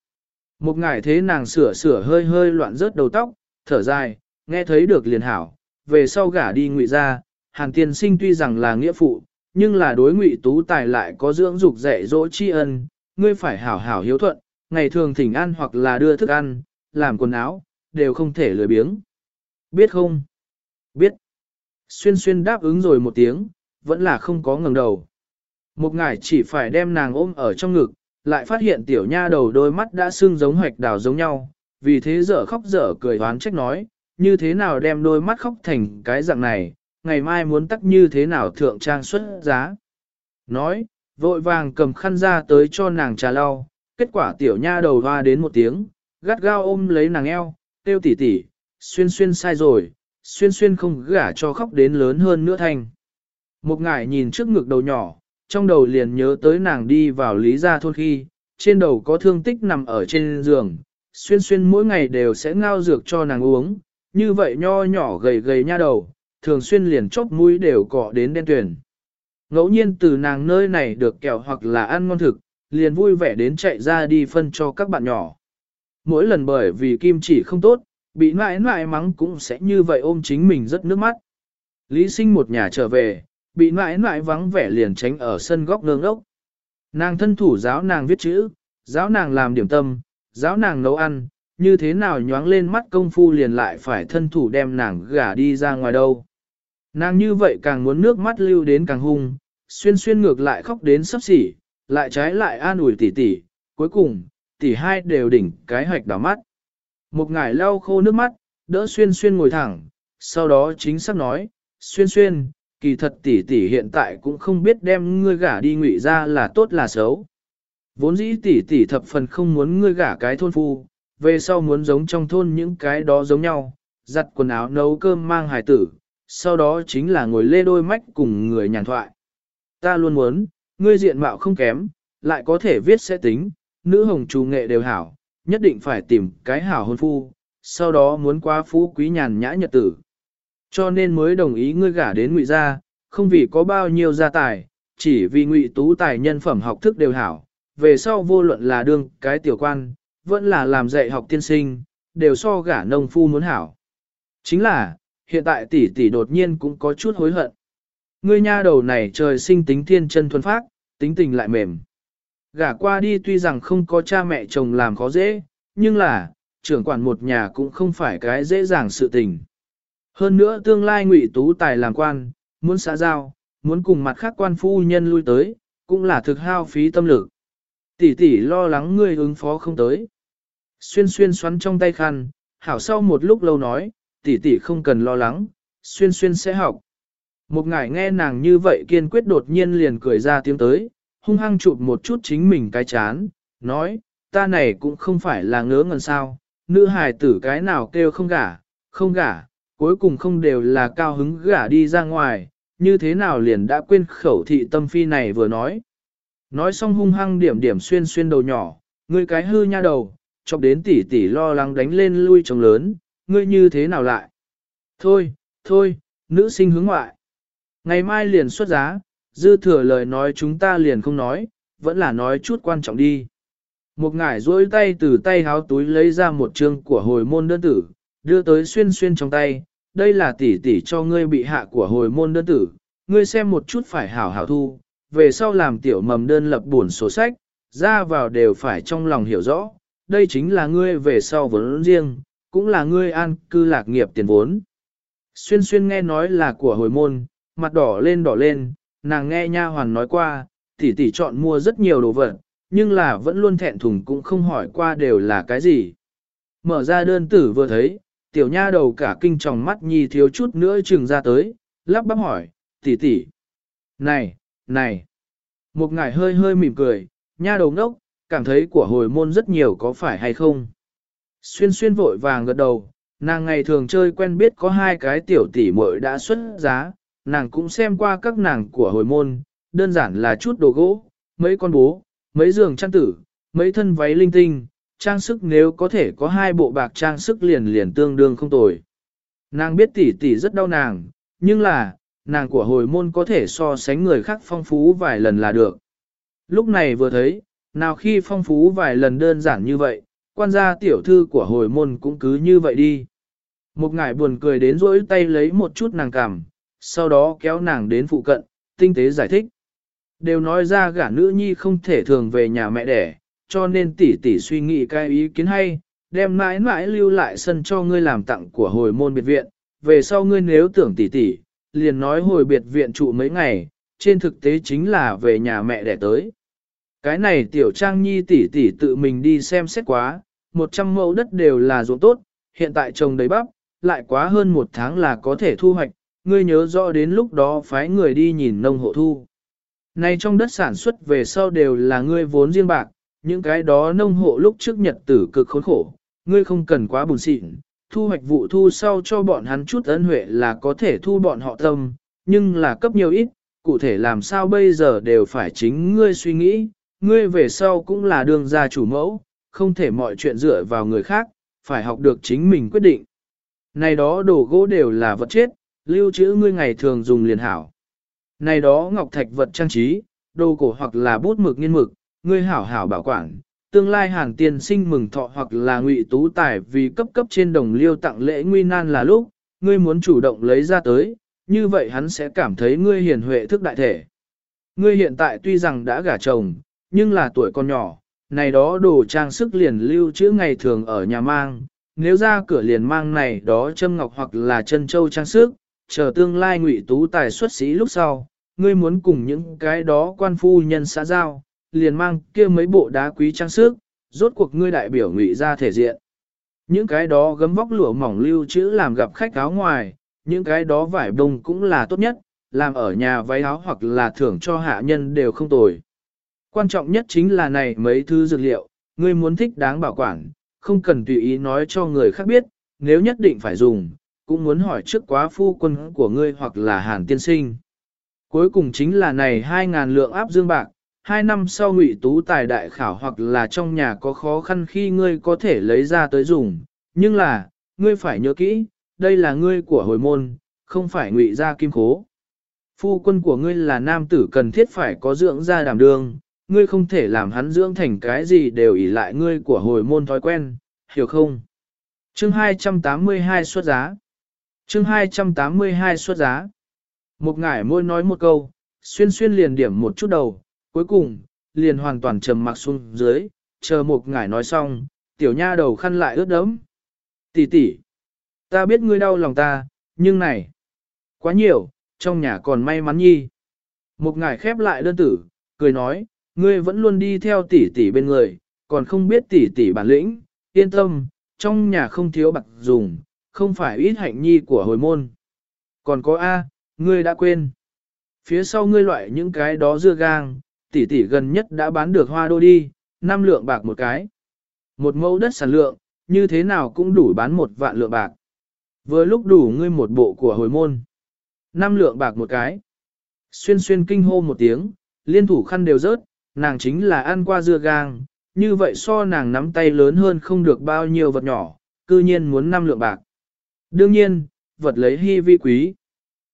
Một ngày thế nàng sửa sửa hơi hơi loạn rớt đầu tóc, thở dài, nghe thấy được liền hảo, về sau gả đi ngụy ra, hàng tiên sinh tuy rằng là nghĩa phụ, nhưng là đối ngụy tú tài lại có dưỡng dục dạy dỗ tri ân, ngươi phải hảo hảo hiếu thuận, ngày thường thỉnh ăn hoặc là đưa thức ăn, làm quần áo, đều không thể lười biếng. Biết không? Biết. Xuyên xuyên đáp ứng rồi một tiếng, vẫn là không có ngẩng đầu. Một ngày chỉ phải đem nàng ôm ở trong ngực, lại phát hiện tiểu nha đầu đôi mắt đã sưng giống hoạch đào giống nhau, vì thế dở khóc dở cười hoán trách nói, như thế nào đem đôi mắt khóc thành cái dạng này, ngày mai muốn tắc như thế nào thượng trang xuất giá. Nói, vội vàng cầm khăn ra tới cho nàng trà lau, kết quả tiểu nha đầu hoa đến một tiếng, gắt gao ôm lấy nàng eo, tiêu tỉ tỉ, xuyên xuyên sai rồi, xuyên xuyên không gả cho khóc đến lớn hơn nữa thành. Một ngải nhìn trước ngực đầu nhỏ, trong đầu liền nhớ tới nàng đi vào lý gia thôn khi, trên đầu có thương tích nằm ở trên giường, xuyên xuyên mỗi ngày đều sẽ ngao dược cho nàng uống, như vậy nho nhỏ gầy gầy nha đầu, thường xuyên liền chóp mũi đều cọ đến đen tuyển. Ngẫu nhiên từ nàng nơi này được kẹo hoặc là ăn ngon thực, liền vui vẻ đến chạy ra đi phân cho các bạn nhỏ. Mỗi lần bởi vì kim chỉ không tốt, bị mãi mãi mắng cũng sẽ như vậy ôm chính mình rất nước mắt. Lý sinh một nhà trở về, bị mãi mãi vắng vẻ liền tránh ở sân góc nương ốc. Nàng thân thủ giáo nàng viết chữ, giáo nàng làm điểm tâm, giáo nàng nấu ăn, như thế nào nhoáng lên mắt công phu liền lại phải thân thủ đem nàng gả đi ra ngoài đâu. Nàng như vậy càng muốn nước mắt lưu đến càng hung, xuyên xuyên ngược lại khóc đến sắp xỉ, lại trái lại an ủi tỉ tỉ, cuối cùng, tỉ hai đều đỉnh cái hạch đỏ mắt. Một ngải lau khô nước mắt, đỡ xuyên xuyên ngồi thẳng, sau đó chính xác nói, xuyên xuyên, kỳ thật tỷ tỷ hiện tại cũng không biết đem ngươi gả đi ngụy ra là tốt là xấu. Vốn dĩ tỷ tỷ thập phần không muốn ngươi gả cái thôn phu, về sau muốn giống trong thôn những cái đó giống nhau, giặt quần áo nấu cơm mang hài tử, sau đó chính là ngồi lê đôi mách cùng người nhàn thoại. Ta luôn muốn, ngươi diện mạo không kém, lại có thể viết sẽ tính, nữ hồng trù nghệ đều hảo, nhất định phải tìm cái hảo hôn phu, sau đó muốn qua phú quý nhàn nhã nhật tử. Cho nên mới đồng ý ngươi gả đến ngụy gia, không vì có bao nhiêu gia tài, chỉ vì ngụy tú tài nhân phẩm học thức đều hảo, về sau vô luận là đương cái tiểu quan, vẫn là làm dạy học tiên sinh, đều so gả nông phu muốn hảo. Chính là, hiện tại tỷ tỷ đột nhiên cũng có chút hối hận. Ngươi nha đầu này trời sinh tính thiên chân thuần phác, tính tình lại mềm. Gả qua đi tuy rằng không có cha mẹ chồng làm khó dễ, nhưng là, trưởng quản một nhà cũng không phải cái dễ dàng sự tình. Hơn nữa tương lai ngụy tú tài làm quan, muốn xã giao, muốn cùng mặt khác quan phu nhân lui tới, cũng là thực hao phí tâm lực. Tỷ tỷ lo lắng ngươi ứng phó không tới. Xuyên xuyên xoắn trong tay khăn, hảo sau một lúc lâu nói, tỷ tỷ không cần lo lắng, xuyên xuyên sẽ học. Một ngải nghe nàng như vậy kiên quyết đột nhiên liền cười ra tiếng tới, hung hăng chụp một chút chính mình cái chán, nói, ta này cũng không phải là ngớ ngần sao, nữ hài tử cái nào kêu không gả, không gả, cuối cùng không đều là cao hứng gả đi ra ngoài, như thế nào liền đã quên khẩu thị tâm phi này vừa nói. Nói xong hung hăng điểm điểm xuyên xuyên đầu nhỏ, ngươi cái hư nha đầu, chọc đến tỷ tỷ lo lắng đánh lên lui chồng lớn, ngươi như thế nào lại? Thôi, thôi, nữ sinh hướng ngoại. Ngày mai liền xuất giá, dư thừa lời nói chúng ta liền không nói, vẫn là nói chút quan trọng đi. Một ngải duỗi tay từ tay háo túi lấy ra một chương của hồi môn đơn tử, đưa tới xuyên xuyên trong tay, đây là tỷ tỷ cho ngươi bị hạ của hồi môn đơn tử, ngươi xem một chút phải hảo hảo thu, về sau làm tiểu mầm đơn lập buồn sổ sách, ra vào đều phải trong lòng hiểu rõ, đây chính là ngươi về sau vốn riêng, cũng là ngươi an cư lạc nghiệp tiền vốn. Xuyên xuyên nghe nói là của hồi môn, mặt đỏ lên đỏ lên, nàng nghe nha hoàn nói qua, tỷ tỷ chọn mua rất nhiều đồ vật, nhưng là vẫn luôn thẹn thùng cũng không hỏi qua đều là cái gì. Mở ra đơn tử vừa thấy, tiểu nha đầu cả kinh tròng mắt nhi thiếu chút nữa chừng ra tới, lắp bắp hỏi, tỷ tỷ. Này, này. Một ngải hơi hơi mỉm cười, nha đầu ngốc, cảm thấy của hồi môn rất nhiều có phải hay không. Xuyên xuyên vội vàng gật đầu, nàng ngày thường chơi quen biết có hai cái tiểu tỷ muội đã xuất giá, nàng cũng xem qua các nàng của hồi môn, đơn giản là chút đồ gỗ, mấy con bố, mấy giường chăn tử, mấy thân váy linh tinh, trang sức nếu có thể có hai bộ bạc trang sức liền liền tương đương không tồi. Nàng biết tỷ tỷ rất đau nàng, nhưng là, nàng của hồi môn có thể so sánh người khác phong phú vài lần là được. Lúc này vừa thấy, nào khi phong phú vài lần đơn giản như vậy, quan gia tiểu thư của hồi môn cũng cứ như vậy đi. Một ngải buồn cười đến rỗi tay lấy một chút nàng cảm, sau đó kéo nàng đến phụ cận, tinh tế giải thích. Đều nói ra gả nữ nhi không thể thường về nhà mẹ đẻ, cho nên tỷ tỷ suy nghĩ cái ý kiến hay, đem mãi mãi lưu lại sân cho ngươi làm tặng của hồi môn biệt viện, về sau ngươi nếu tưởng tỷ tỷ, liền nói hồi biệt viện trụ mấy ngày, trên thực tế chính là về nhà mẹ đẻ tới. Cái này tiểu trang nhi tỷ tỷ tự mình đi xem xét quá, 100 mẫu đất đều là ruộng tốt, hiện tại trồng đầy bắp, lại quá hơn một tháng là có thể thu hoạch, ngươi nhớ rõ đến lúc đó phái người đi nhìn nông hộ thu. Này trong đất sản xuất về sau đều là ngươi vốn riêng bạc, những cái đó nông hộ lúc trước nhật tử cực khốn khổ, ngươi không cần quá buồn xịn, thu hoạch vụ thu sau cho bọn hắn chút ân huệ là có thể thu bọn họ tâm, nhưng là cấp nhiều ít, cụ thể làm sao bây giờ đều phải chính ngươi suy nghĩ, ngươi về sau cũng là đường gia chủ mẫu, không thể mọi chuyện dựa vào người khác, phải học được chính mình quyết định. Này đó đồ gỗ đều là vật chết, lưu trữ ngươi ngày thường dùng liền hảo. Này đó ngọc thạch vật trang trí, đồ cổ hoặc là bút mực nghiên mực, ngươi hảo hảo bảo quản, tương lai hàng tiên sinh mừng thọ hoặc là ngụy tú tài vì cấp cấp trên đồng liêu tặng lễ nguy nan là lúc, ngươi muốn chủ động lấy ra tới, như vậy hắn sẽ cảm thấy ngươi hiền huệ thức đại thể. Ngươi hiện tại tuy rằng đã gả chồng, nhưng là tuổi còn nhỏ, này đó đồ trang sức liền lưu trữ ngày thường ở nhà mang, nếu ra cửa liền mang này đó châm ngọc hoặc là chân châu trang sức, chờ tương lai ngụy tú tài xuất sĩ lúc sau, ngươi muốn cùng những cái đó quan phu nhân xã giao, liền mang kia mấy bộ đá quý trang sức, rốt cuộc ngươi đại biểu ngụy ra thể diện. Những cái đó gấm vóc lụa mỏng lưu trữ làm gặp khách áo ngoài, những cái đó vải bông cũng là tốt nhất, làm ở nhà váy áo hoặc là thưởng cho hạ nhân đều không tồi. Quan trọng nhất chính là này mấy thứ dược liệu, ngươi muốn thích đáng bảo quản, không cần tùy ý nói cho người khác biết, nếu nhất định phải dùng, cũng muốn hỏi trước quá phu quân của ngươi hoặc là hàn tiên sinh. Cuối cùng chính là này 2.000 lượng áp dương bạc, hai năm sau ngụy tú tài đại khảo hoặc là trong nhà có khó khăn khi ngươi có thể lấy ra tới dùng, nhưng là, ngươi phải nhớ kỹ, đây là ngươi của hồi môn, không phải ngụy gia kim khố. Phu quân của ngươi là nam tử cần thiết phải có dưỡng gia đảm đương, ngươi không thể làm hắn dưỡng thành cái gì đều ỷ lại ngươi của hồi môn thói quen, hiểu không? Chương 282 xuất giá Chương 282 xuất giá Một ngải môi nói một câu, xuyên xuyên liền điểm một chút đầu, cuối cùng, liền hoàn toàn trầm mặc xuống dưới, chờ một ngải nói xong, tiểu nha đầu khăn lại ướt đẫm. Tỷ tỷ, ta biết ngươi đau lòng ta, nhưng này, quá nhiều, trong nhà còn may mắn nhi. Một ngải khép lại đơn tử, cười nói, ngươi vẫn luôn đi theo tỷ tỷ bên người, còn không biết tỷ tỷ bản lĩnh, yên tâm, trong nhà không thiếu bạc dùng, không phải ít hạnh nhi của hồi môn. Còn có A, ngươi đã quên. Phía sau ngươi loại những cái đó dưa gang, tỷ tỷ gần nhất đã bán được hoa đô đi, năm lượng bạc một cái. Một mẫu đất sản lượng, như thế nào cũng đủ bán một vạn lượng bạc. Vừa lúc đủ ngươi một bộ của hồi môn. Năm lượng bạc một cái. Xuyên xuyên kinh hô một tiếng, liên thủ khăn đều rớt, nàng chính là ăn qua dưa gang, như vậy so nàng nắm tay lớn hơn không được bao nhiêu vật nhỏ, cư nhiên muốn năm lượng bạc. Đương nhiên, vật lấy hy vi quý.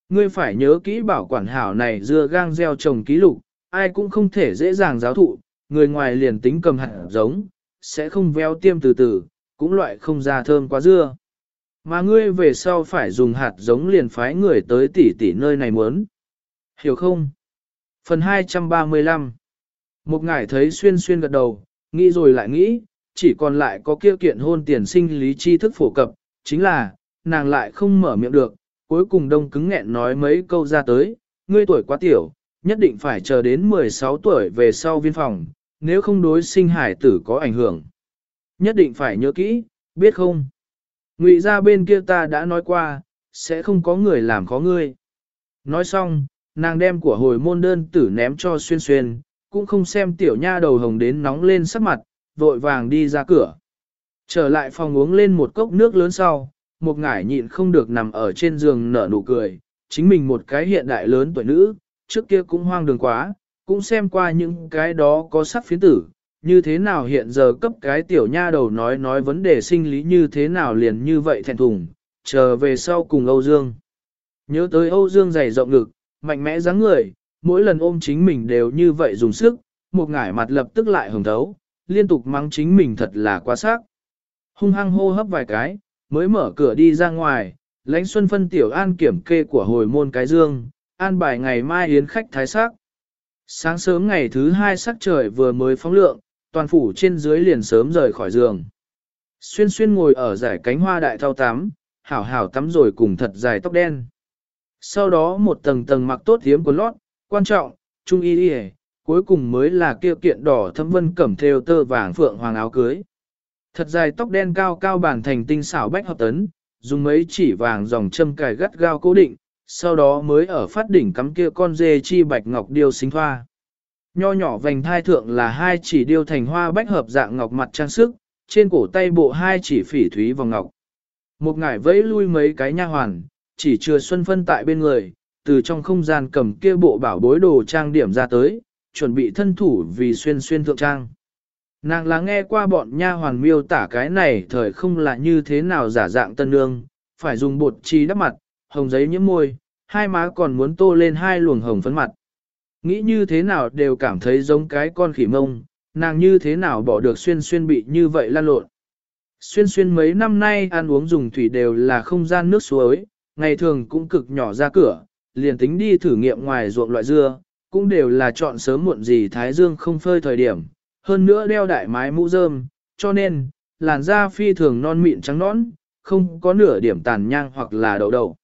Ngươi phải nhớ kỹ bảo quản hảo này dưa gang gieo trồng ký lục, ai cũng không thể dễ dàng giáo thụ, người ngoài liền tính cầm hạt giống, sẽ không veo tiêm từ từ, cũng loại không ra thơm quá dưa. Mà ngươi về sau phải dùng hạt giống liền phái người tới tỉ tỉ nơi này muốn. Hiểu không? Phần 235 một ngải thấy xuyên xuyên gật đầu, nghĩ rồi lại nghĩ, chỉ còn lại có kia kiện hôn tiền sinh lý tri thức phổ cập, chính là, nàng lại không mở miệng được, cuối cùng đông cứng nghẹn nói mấy câu ra tới, ngươi tuổi quá tiểu, nhất định phải chờ đến 16 tuổi về sau viên phòng, nếu không đối sinh hải tử có ảnh hưởng. Nhất định phải nhớ kỹ, biết không? Ngụy ra bên kia ta đã nói qua, sẽ không có người làm khó ngươi. Nói xong, nàng đem của hồi môn đơn tử ném cho xuyên xuyên, cũng không xem tiểu nha đầu hồng đến nóng lên sắc mặt, vội vàng đi ra cửa. Trở lại phòng uống lên một cốc nước lớn sau, một ngải nhịn không được nằm ở trên giường nở nụ cười, chính mình một cái hiện đại lớn tuổi nữ, trước kia cũng hoang đường quá, cũng xem qua những cái đó có sắc phiến tử, như thế nào hiện giờ cấp cái tiểu nha đầu nói nói vấn đề sinh lý như thế nào liền như vậy thẹn thùng, chờ về sau cùng Âu Dương. Nhớ tới Âu Dương dày rộng ngực, mạnh mẽ dáng người, mỗi lần ôm chính mình đều như vậy dùng sức, một ngải mặt lập tức lại hồng thấu, liên tục mắng chính mình thật là quá sắc. Hung hăng hô hấp vài cái, mới mở cửa đi ra ngoài, lãnh xuân phân tiểu an kiểm kê của hồi môn cái dương, an bài ngày mai yến khách thái sắc. Sáng sớm ngày thứ hai sắc trời vừa mới phóng lượng, toàn phủ trên dưới liền sớm rời khỏi giường. Xuyên xuyên ngồi ở giải cánh hoa đại thao tắm, hảo hảo tắm rồi cùng thật dài tóc đen. Sau đó một tầng tầng mặc tốt hiếm của lót, quan trọng, trung y đi cuối cùng mới là kia kiện đỏ thâm vân cẩm theo tơ vàng phượng hoàng áo cưới. Thật dài tóc đen cao cao bản thành tinh xảo bách hợp tấn, dùng mấy chỉ vàng dòng châm cài gắt gao cố định, sau đó mới ở phát đỉnh cắm kia con dê chi bạch ngọc điêu xính thoa. Nho nhỏ vành thai thượng là hai chỉ điêu thành hoa bách hợp dạng ngọc mặt trang sức, trên cổ tay bộ hai chỉ phỉ thúy vòng ngọc. Một ngải vẫy lui mấy cái nha hoàn, chỉ chưa xuân phân tại bên người, từ trong không gian cầm kia bộ bảo bối đồ trang điểm ra tới, chuẩn bị thân thủ vì xuyên xuyên thượng trang. Nàng là nghe qua bọn nha hoàn miêu tả cái này thời không là như thế nào giả dạng tân nương, phải dùng bột trì đắp mặt, hồng giấy nhiễm môi, hai má còn muốn tô lên hai luồng hồng phấn mặt. Nghĩ như thế nào đều cảm thấy giống cái con khỉ mông, nàng như thế nào bỏ được xuyên xuyên bị như vậy lan lộn. Xuyên xuyên mấy năm nay ăn uống dùng thủy đều là không gian nước suối, ngày thường cũng cực nhỏ ra cửa, liền tính đi thử nghiệm ngoài ruộng loại dưa, cũng đều là chọn sớm muộn gì thái dương không phơi thời điểm, hơn nữa đeo đại mái mũ rơm, cho nên, làn da phi thường non mịn trắng nõn, không có nửa điểm tàn nhang hoặc là đầu đầu.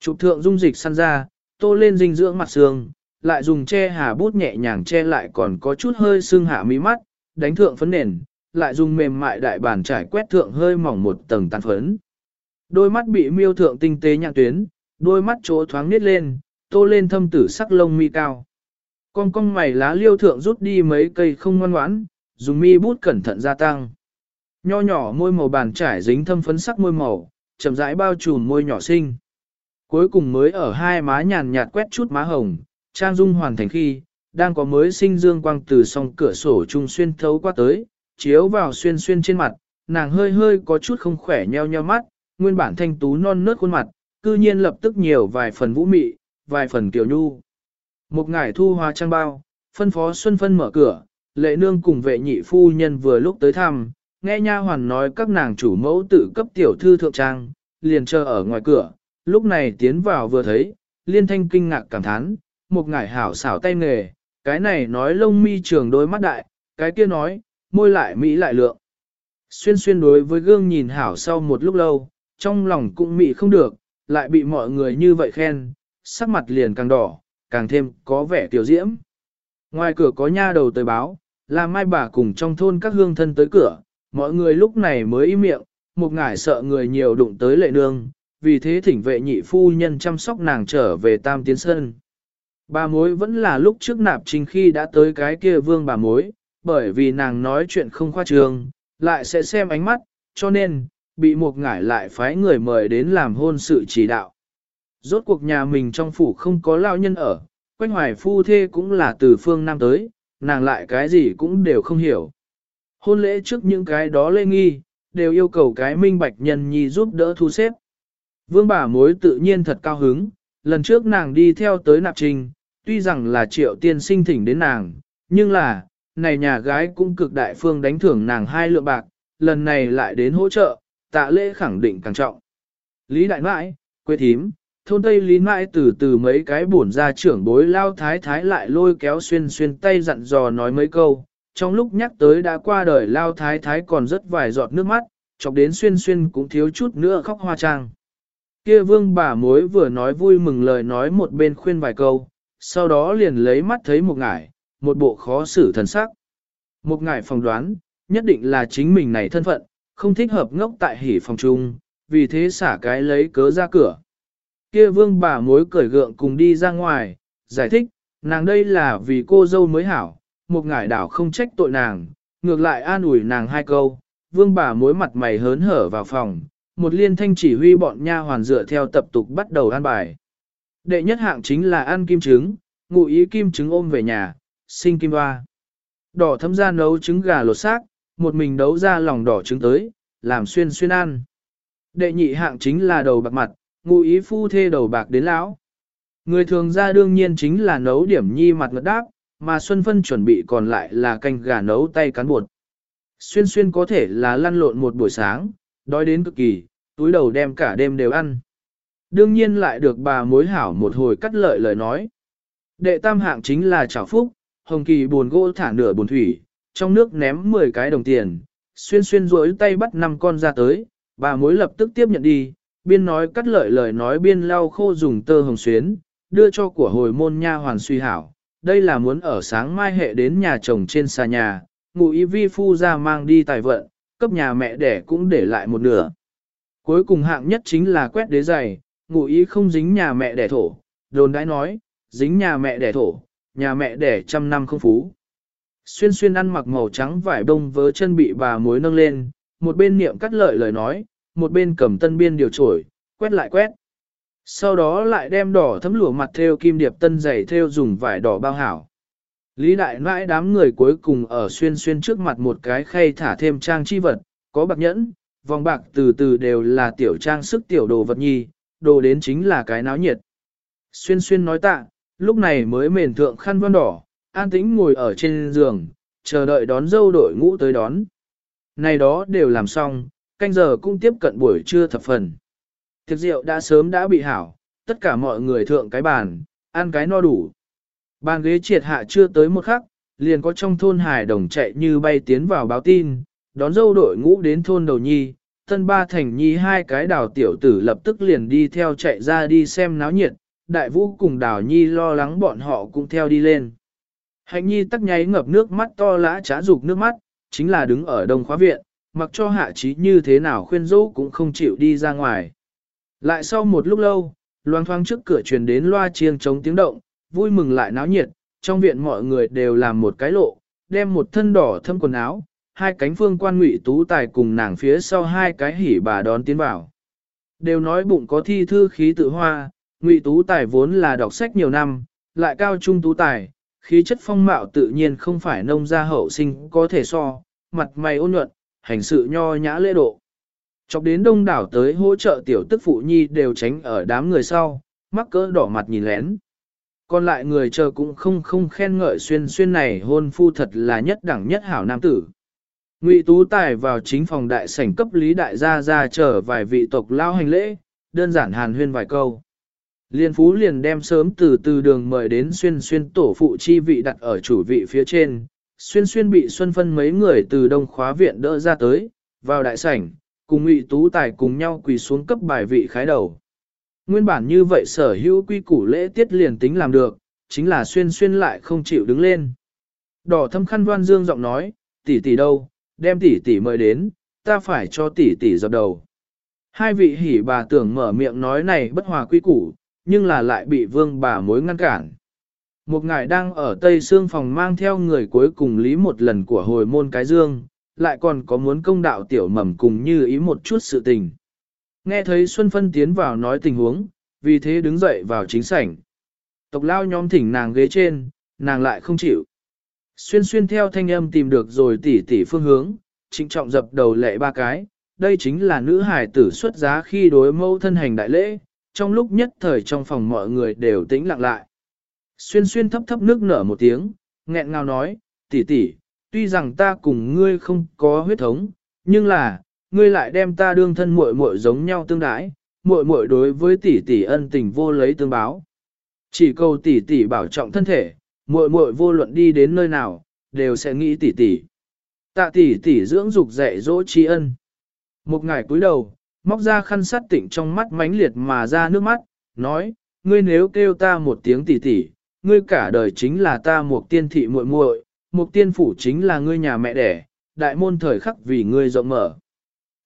Chụp thượng dung dịch săn ra, tô lên dinh dưỡng mặt xương, lại dùng che hà bút nhẹ nhàng che lại còn có chút hơi sưng hạ mí mắt, đánh thượng phấn nền, lại dùng mềm mại đại bàn trải quét thượng hơi mỏng một tầng tàn phấn. Đôi mắt bị miêu thượng tinh tế nhạc tuyến, đôi mắt chỗ thoáng nít lên, tô lên thâm tử sắc lông mi cao. Con cong mày lá liêu thượng rút đi mấy cây không ngoan ngoãn, dùng mi bút cẩn thận gia tăng. Nho nhỏ môi màu bàn trải dính thâm phấn sắc môi màu, chậm rãi bao trùm môi nhỏ xinh. Cuối cùng mới ở hai má nhàn nhạt quét chút má hồng, trang dung hoàn thành khi, đang có mới sinh dương quang từ song cửa sổ trung xuyên thấu qua tới, chiếu vào xuyên xuyên trên mặt, nàng hơi hơi có chút không khỏe nheo nheo mắt, nguyên bản thanh tú non nớt khuôn mặt, cư nhiên lập tức nhiều vài phần vũ mị, vài phần tiểu nhu. Một ngải thu hoa trang bao, phân phó Xuân Phân mở cửa, lệ nương cùng vệ nhị phu nhân vừa lúc tới thăm, nghe nha hoàn nói các nàng chủ mẫu tự cấp tiểu thư thượng trang, liền chờ ở ngoài cửa, lúc này tiến vào vừa thấy, liên thanh kinh ngạc cảm thán, một ngải hảo xảo tay nghề, cái này nói lông mi trường đôi mắt đại, cái kia nói, môi lại mỹ lại lượng. Xuyên xuyên đối với gương nhìn hảo sau một lúc lâu, trong lòng cũng mị không được, lại bị mọi người như vậy khen, sắc mặt liền càng đỏ, càng thêm có vẻ tiểu diễm. Ngoài cửa có nha đầu tới báo, là mai bà cùng trong thôn các hương thân tới cửa, mọi người lúc này mới im miệng, một ngải sợ người nhiều đụng tới lệ nương, vì thế thỉnh vệ nhị phu nhân chăm sóc nàng trở về tam tiến sơn. Bà mối vẫn là lúc trước nạp trình khi đã tới cái kia vương bà mối, bởi vì nàng nói chuyện không khoa trường, lại sẽ xem ánh mắt, cho nên, bị một ngải lại phái người mời đến làm hôn sự chỉ đạo. Rốt cuộc nhà mình trong phủ không có lao nhân ở, quanh hoài phu thê cũng là từ phương Nam tới, nàng lại cái gì cũng đều không hiểu. hôn lễ trước những cái đó lê nghi, đều yêu cầu cái minh bạch nhân nhi giúp đỡ thu xếp. Vương bà mối tự nhiên thật cao hứng, lần trước nàng đi theo tới nạp trình, tuy rằng là triệu tiên sinh thỉnh đến nàng, nhưng là, này nhà gái cũng cực đại phương đánh thưởng nàng hai lượng bạc, lần này lại đến hỗ trợ, tạ lễ khẳng định càng trọng. Lý đại mãi, quê thím, thôn Tây Lý mãi từ từ mấy cái bổn ra trưởng bối lao thái thái lại lôi kéo xuyên xuyên tay dặn dò nói mấy câu, trong lúc nhắc tới đã qua đời lao thái thái còn rất vài giọt nước mắt, chọc đến xuyên xuyên cũng thiếu chút nữa khóc hoa trang. Kia vương bà mối vừa nói vui mừng lời nói một bên khuyên vài câu, sau đó liền lấy mắt thấy một ngải, một bộ khó xử thần sắc. Một ngải phòng đoán, nhất định là chính mình này thân phận, không thích hợp ngốc tại hỉ phòng trung, vì thế xả cái lấy cớ ra cửa. Kia vương bà mối cởi gượng cùng đi ra ngoài, giải thích, nàng đây là vì cô dâu mới hảo, một ngải đảo không trách tội nàng, ngược lại an ủi nàng hai câu, vương bà mối mặt mày hớn hở vào phòng, một liên thanh chỉ huy bọn nha hoàn dựa theo tập tục bắt đầu ăn bài. Đệ nhất hạng chính là ăn kim trứng, ngụ ý kim trứng ôm về nhà, sinh kim hoa. Đỏ thấm ra nấu trứng gà lột xác, một mình đấu ra lòng đỏ trứng tới, làm xuyên xuyên ăn. Đệ nhị hạng chính là đầu bạc mặt, ngụ ý phu thê đầu bạc đến lão. Người thường ra đương nhiên chính là nấu điểm nhi mặt ngật đáp, mà Xuân Phân chuẩn bị còn lại là canh gà nấu tay cán bột. Xuyên xuyên có thể là lăn lộn một buổi sáng, đói đến cực kỳ, túi đầu đem cả đêm đều ăn. Đương nhiên lại được bà mối hảo một hồi cắt lợi lời nói. Đệ tam hạng chính là chảo phúc, hồng kỳ buồn gỗ thả nửa buồn thủy, trong nước ném 10 cái đồng tiền, xuyên xuyên rối tay bắt năm con ra tới, bà mối lập tức tiếp nhận đi, biên nói cắt lợi lời nói biên lau khô dùng tơ hồng xuyến, đưa cho của hồi môn nha hoàn suy hảo. Đây là muốn ở sáng mai hệ đến nhà chồng trên xa nhà, ngụ ý vi phu ra mang đi tài vận, cấp nhà mẹ đẻ cũng để lại một nửa. Cuối cùng hạng nhất chính là quét đế giày, ngụ ý không dính nhà mẹ đẻ thổ, đồn đãi nói, dính nhà mẹ đẻ thổ, nhà mẹ đẻ trăm năm không phú. Xuyên xuyên ăn mặc màu trắng vải bông vớ chân bị bà mối nâng lên, một bên niệm cắt lợi lời nói, một bên cầm tân biên điều trổi, quét lại quét. Sau đó lại đem đỏ thấm lụa mặt theo kim điệp tân giày theo dùng vải đỏ bao hảo. Lý đại nãi đám người cuối cùng ở xuyên xuyên trước mặt một cái khay thả thêm trang chi vật, có bạc nhẫn, vòng bạc từ từ đều là tiểu trang sức tiểu đồ vật nhi, đồ đến chính là cái náo nhiệt. Xuyên xuyên nói tạ, lúc này mới mền thượng khăn vân đỏ, an tĩnh ngồi ở trên giường, chờ đợi đón dâu đội ngũ tới đón. Này đó đều làm xong, canh giờ cũng tiếp cận buổi trưa thập phần. Thực rượu đã sớm đã bị hảo, tất cả mọi người thượng cái bàn, ăn cái no đủ. Bàn ghế triệt hạ chưa tới một khắc, liền có trong thôn hải đồng chạy như bay tiến vào báo tin, đón dâu đội ngũ đến thôn đầu nhi, tân ba thành nhi hai cái đào tiểu tử lập tức liền đi theo chạy ra đi xem náo nhiệt, đại vũ cùng đào nhi lo lắng bọn họ cũng theo đi lên. Hạnh nhi tắc nháy ngập nước mắt to lã trá dục nước mắt, chính là đứng ở đông khóa viện, mặc cho hạ trí như thế nào khuyên dỗ cũng không chịu đi ra ngoài. Lại sau một lúc lâu, loang thoang trước cửa truyền đến loa chiêng chống tiếng động, vui mừng lại náo nhiệt, trong viện mọi người đều làm một cái lộ, đem một thân đỏ thâm quần áo, hai cánh phương quan ngụy tú tài cùng nàng phía sau hai cái hỉ bà đón tiến vào. Đều nói bụng có thi thư khí tự hoa, ngụy tú tài vốn là đọc sách nhiều năm, lại cao trung tú tài, khí chất phong mạo tự nhiên không phải nông gia hậu sinh có thể so, mặt mày ôn nhuận, hành sự nho nhã lễ độ. Chọc đến đông đảo tới hỗ trợ tiểu tức phụ nhi đều tránh ở đám người sau, mắc cỡ đỏ mặt nhìn lén. Còn lại người chờ cũng không không khen ngợi xuyên xuyên này hôn phu thật là nhất đẳng nhất hảo nam tử. Ngụy Tú Tài vào chính phòng đại sảnh cấp lý đại gia ra chờ vài vị tộc lao hành lễ, đơn giản hàn huyên vài câu. Liên Phú liền đem sớm từ từ đường mời đến xuyên xuyên tổ phụ chi vị đặt ở chủ vị phía trên. Xuyên xuyên bị Xuân Phân mấy người từ đông khóa viện đỡ ra tới, vào đại sảnh, cùng Ngụy Tú Tài cùng nhau quỳ xuống cấp bài vị khái đầu. Nguyên bản như vậy sở hữu quy củ lễ tiết liền tính làm được, chính là xuyên xuyên lại không chịu đứng lên. Đỏ thâm khăn đoan dương giọng nói, tỷ tỷ đâu, đem tỷ tỷ mời đến, ta phải cho tỷ tỷ dập đầu. Hai vị hỉ bà tưởng mở miệng nói này bất hòa quy củ, nhưng là lại bị vương bà mối ngăn cản. Một ngài đang ở tây xương phòng mang theo người cuối cùng lý một lần của hồi môn cái dương, lại còn có muốn công đạo tiểu mầm cùng như ý một chút sự tình. Nghe thấy Xuân Phân tiến vào nói tình huống, vì thế đứng dậy vào chính sảnh. Tộc lao nhóm thỉnh nàng ghế trên, nàng lại không chịu. Xuyên xuyên theo thanh âm tìm được rồi tỉ tỉ phương hướng, trịnh trọng dập đầu lệ ba cái, đây chính là nữ hải tử xuất giá khi đối mâu thân hành đại lễ, trong lúc nhất thời trong phòng mọi người đều tĩnh lặng lại. Xuyên xuyên thấp thấp nước nở một tiếng, nghẹn ngào nói, tỷ tỷ, tuy rằng ta cùng ngươi không có huyết thống, nhưng là, ngươi lại đem ta đương thân muội muội giống nhau tương đãi, muội muội đối với tỷ tỷ ân tình vô lấy tương báo. Chỉ cầu tỷ tỷ bảo trọng thân thể, muội muội vô luận đi đến nơi nào, đều sẽ nghĩ tỷ tỷ. Tạ tỷ tỷ dưỡng dục dạy dỗ tri ân. Một ngày cúi đầu, móc ra khăn sắt tịnh trong mắt mãnh liệt mà ra nước mắt, nói, ngươi nếu kêu ta một tiếng tỷ tỷ, ngươi cả đời chính là ta một tiên thị muội muội, một tiên phủ chính là ngươi nhà mẹ đẻ, đại môn thời khắc vì ngươi rộng mở.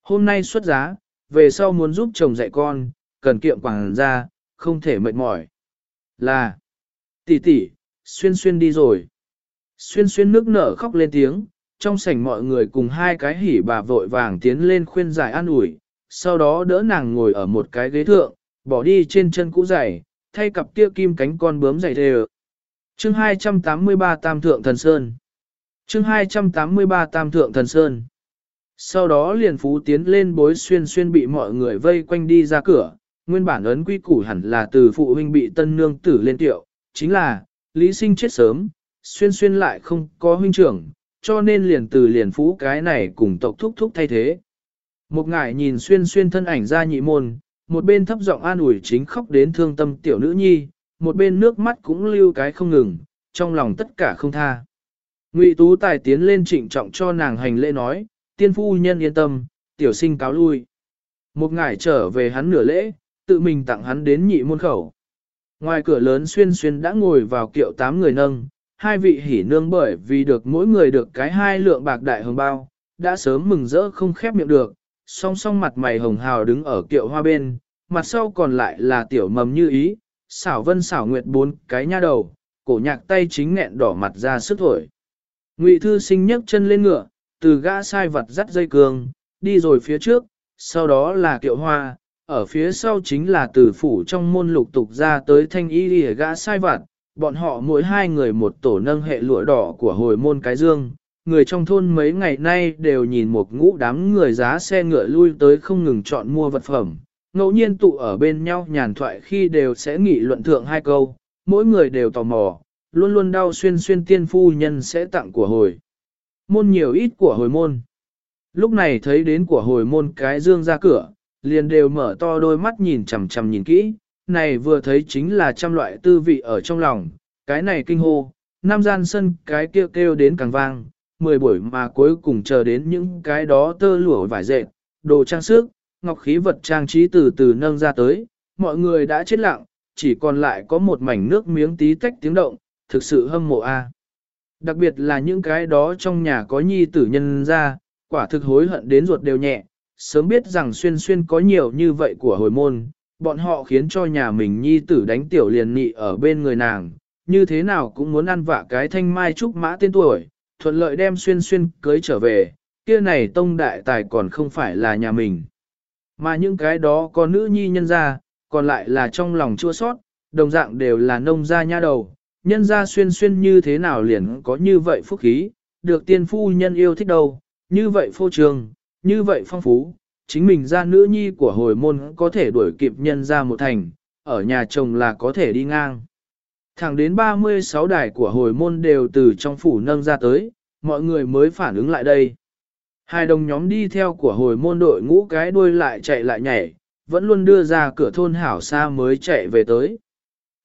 Hôm nay xuất giá, về sau muốn giúp chồng dạy con, cần kiệm quảng ra, không thể mệt mỏi. Là, tỷ tỷ, xuyên xuyên đi rồi. Xuyên xuyên nước nở khóc lên tiếng, trong sảnh mọi người cùng hai cái hỉ bà vội vàng tiến lên khuyên giải an ủi, sau đó đỡ nàng ngồi ở một cái ghế thượng, bỏ đi trên chân cũ giày, thay cặp kia kim cánh con bướm giày đều. Chương 283 Tam Thượng Thần Sơn Chương 283 Tam Thượng Thần Sơn Sau đó liền phú tiến lên bối xuyên xuyên bị mọi người vây quanh đi ra cửa, nguyên bản ấn quy củ hẳn là từ phụ huynh bị tân nương tử lên tiệu, chính là, lý sinh chết sớm, xuyên xuyên lại không có huynh trưởng, cho nên liền từ liền phú cái này cùng tộc thúc thúc thay thế. Một ngải nhìn xuyên xuyên thân ảnh ra nhị môn, một bên thấp giọng an ủi chính khóc đến thương tâm tiểu nữ nhi, một bên nước mắt cũng lưu cái không ngừng, trong lòng tất cả không tha. Ngụy Tú Tài tiến lên trịnh trọng cho nàng hành lễ nói, tiên phu nhân yên tâm, tiểu sinh cáo lui. Một ngải trở về hắn nửa lễ, tự mình tặng hắn đến nhị môn khẩu. Ngoài cửa lớn xuyên xuyên đã ngồi vào kiệu tám người nâng, hai vị hỉ nương bởi vì được mỗi người được cái hai lượng bạc đại hồng bao, đã sớm mừng rỡ không khép miệng được, song song mặt mày hồng hào đứng ở kiệu hoa bên, mặt sau còn lại là tiểu mầm như ý, xảo vân xảo nguyệt bốn cái nha đầu, cổ nhạc tay chính nghẹn đỏ mặt ra sức thổi. Ngụy thư sinh nhấc chân lên ngựa, từ gã sai vật dắt dây cương, đi rồi phía trước, sau đó là kiệu hoa, ở phía sau chính là từ phủ trong môn lục tục ra tới thanh y lìa gã sai vật, bọn họ mỗi hai người một tổ nâng hệ lụa đỏ của hồi môn cái dương. Người trong thôn mấy ngày nay đều nhìn một ngũ đám người giá xe ngựa lui tới không ngừng chọn mua vật phẩm, ngẫu nhiên tụ ở bên nhau nhàn thoại khi đều sẽ nghị luận thượng hai câu, mỗi người đều tò mò, luôn luôn đau xuyên xuyên tiên phu nhân sẽ tặng của hồi. Môn nhiều ít của hồi môn. Lúc này thấy đến của hồi môn cái dương ra cửa, liền đều mở to đôi mắt nhìn chằm chằm nhìn kỹ, này vừa thấy chính là trăm loại tư vị ở trong lòng, cái này kinh hô, nam gian sân cái kêu kêu đến càng vang, mười buổi mà cuối cùng chờ đến những cái đó tơ lụa vải dệt, đồ trang sức, ngọc khí vật trang trí từ từ nâng ra tới, mọi người đã chết lặng, chỉ còn lại có một mảnh nước miếng tí tách tiếng động, thực sự hâm mộ a. Đặc biệt là những cái đó trong nhà có nhi tử nhân ra, quả thực hối hận đến ruột đều nhẹ, sớm biết rằng xuyên xuyên có nhiều như vậy của hồi môn, bọn họ khiến cho nhà mình nhi tử đánh tiểu liền nị ở bên người nàng, như thế nào cũng muốn ăn vạ cái thanh mai trúc mã tên tuổi, thuận lợi đem xuyên xuyên cưới trở về, kia này tông đại tài còn không phải là nhà mình. Mà những cái đó có nữ nhi nhân ra, còn lại là trong lòng chua sót, đồng dạng đều là nông gia nha đầu, nhân gia xuyên xuyên như thế nào liền có như vậy phúc khí, được tiên phu nhân yêu thích đâu, như vậy phô trường, như vậy phong phú, chính mình ra nữ nhi của hồi môn có thể đuổi kịp nhân ra một thành, ở nhà chồng là có thể đi ngang. Thẳng đến 36 đài của hồi môn đều từ trong phủ nâng ra tới, mọi người mới phản ứng lại đây. Hai đồng nhóm đi theo của hồi môn đội ngũ cái đuôi lại chạy lại nhảy, vẫn luôn đưa ra cửa thôn hảo xa mới chạy về tới.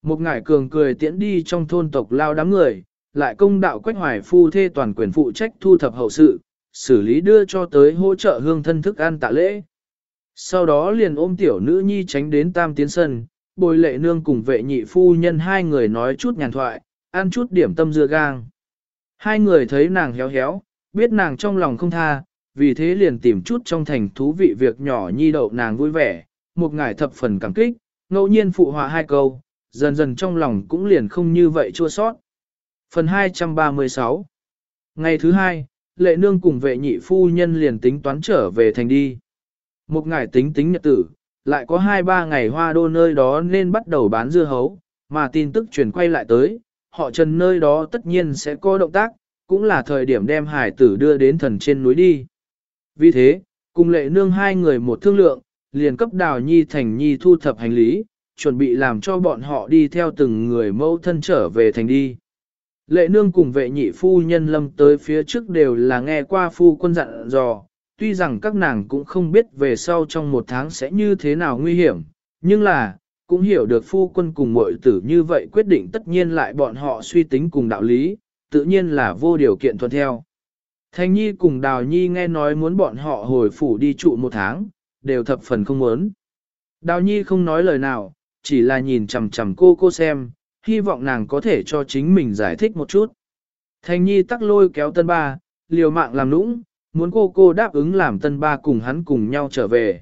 Một ngải cường cười tiễn đi trong thôn tộc lao đám người, lại công đạo quách hoài phu thê toàn quyền phụ trách thu thập hậu sự, xử lý đưa cho tới hỗ trợ hương thân thức ăn tạ lễ. Sau đó liền ôm tiểu nữ nhi tránh đến tam tiến sân, bồi lệ nương cùng vệ nhị phu nhân hai người nói chút nhàn thoại, ăn chút điểm tâm dưa gang. Hai người thấy nàng héo héo, biết nàng trong lòng không tha, vì thế liền tìm chút trong thành thú vị việc nhỏ nhi đậu nàng vui vẻ, một ngải thập phần cảm kích, ngẫu nhiên phụ họa hai câu, dần dần trong lòng cũng liền không như vậy chua sót. Phần 236 Ngày thứ hai, lệ nương cùng vệ nhị phu nhân liền tính toán trở về thành đi. Một ngày tính tính nhật tử, lại có hai ba ngày hoa đô nơi đó nên bắt đầu bán dưa hấu, mà tin tức truyền quay lại tới, họ trần nơi đó tất nhiên sẽ có động tác, cũng là thời điểm đem hải tử đưa đến thần trên núi đi. Vì thế, cùng lệ nương hai người một thương lượng, liền cấp đào nhi thành nhi thu thập hành lý, chuẩn bị làm cho bọn họ đi theo từng người mẫu thân trở về thành đi. Lệ nương cùng vệ nhị phu nhân lâm tới phía trước đều là nghe qua phu quân dặn dò, tuy rằng các nàng cũng không biết về sau trong một tháng sẽ như thế nào nguy hiểm, nhưng là, cũng hiểu được phu quân cùng muội tử như vậy quyết định tất nhiên lại bọn họ suy tính cùng đạo lý, tự nhiên là vô điều kiện thuận theo. Thanh Nhi cùng Đào Nhi nghe nói muốn bọn họ hồi phủ đi trụ một tháng, đều thập phần không muốn. Đào Nhi không nói lời nào, chỉ là nhìn chằm chằm cô cô xem, hy vọng nàng có thể cho chính mình giải thích một chút. Thanh Nhi tắc lôi kéo tân ba, liều mạng làm nũng, muốn cô cô đáp ứng làm tân ba cùng hắn cùng nhau trở về.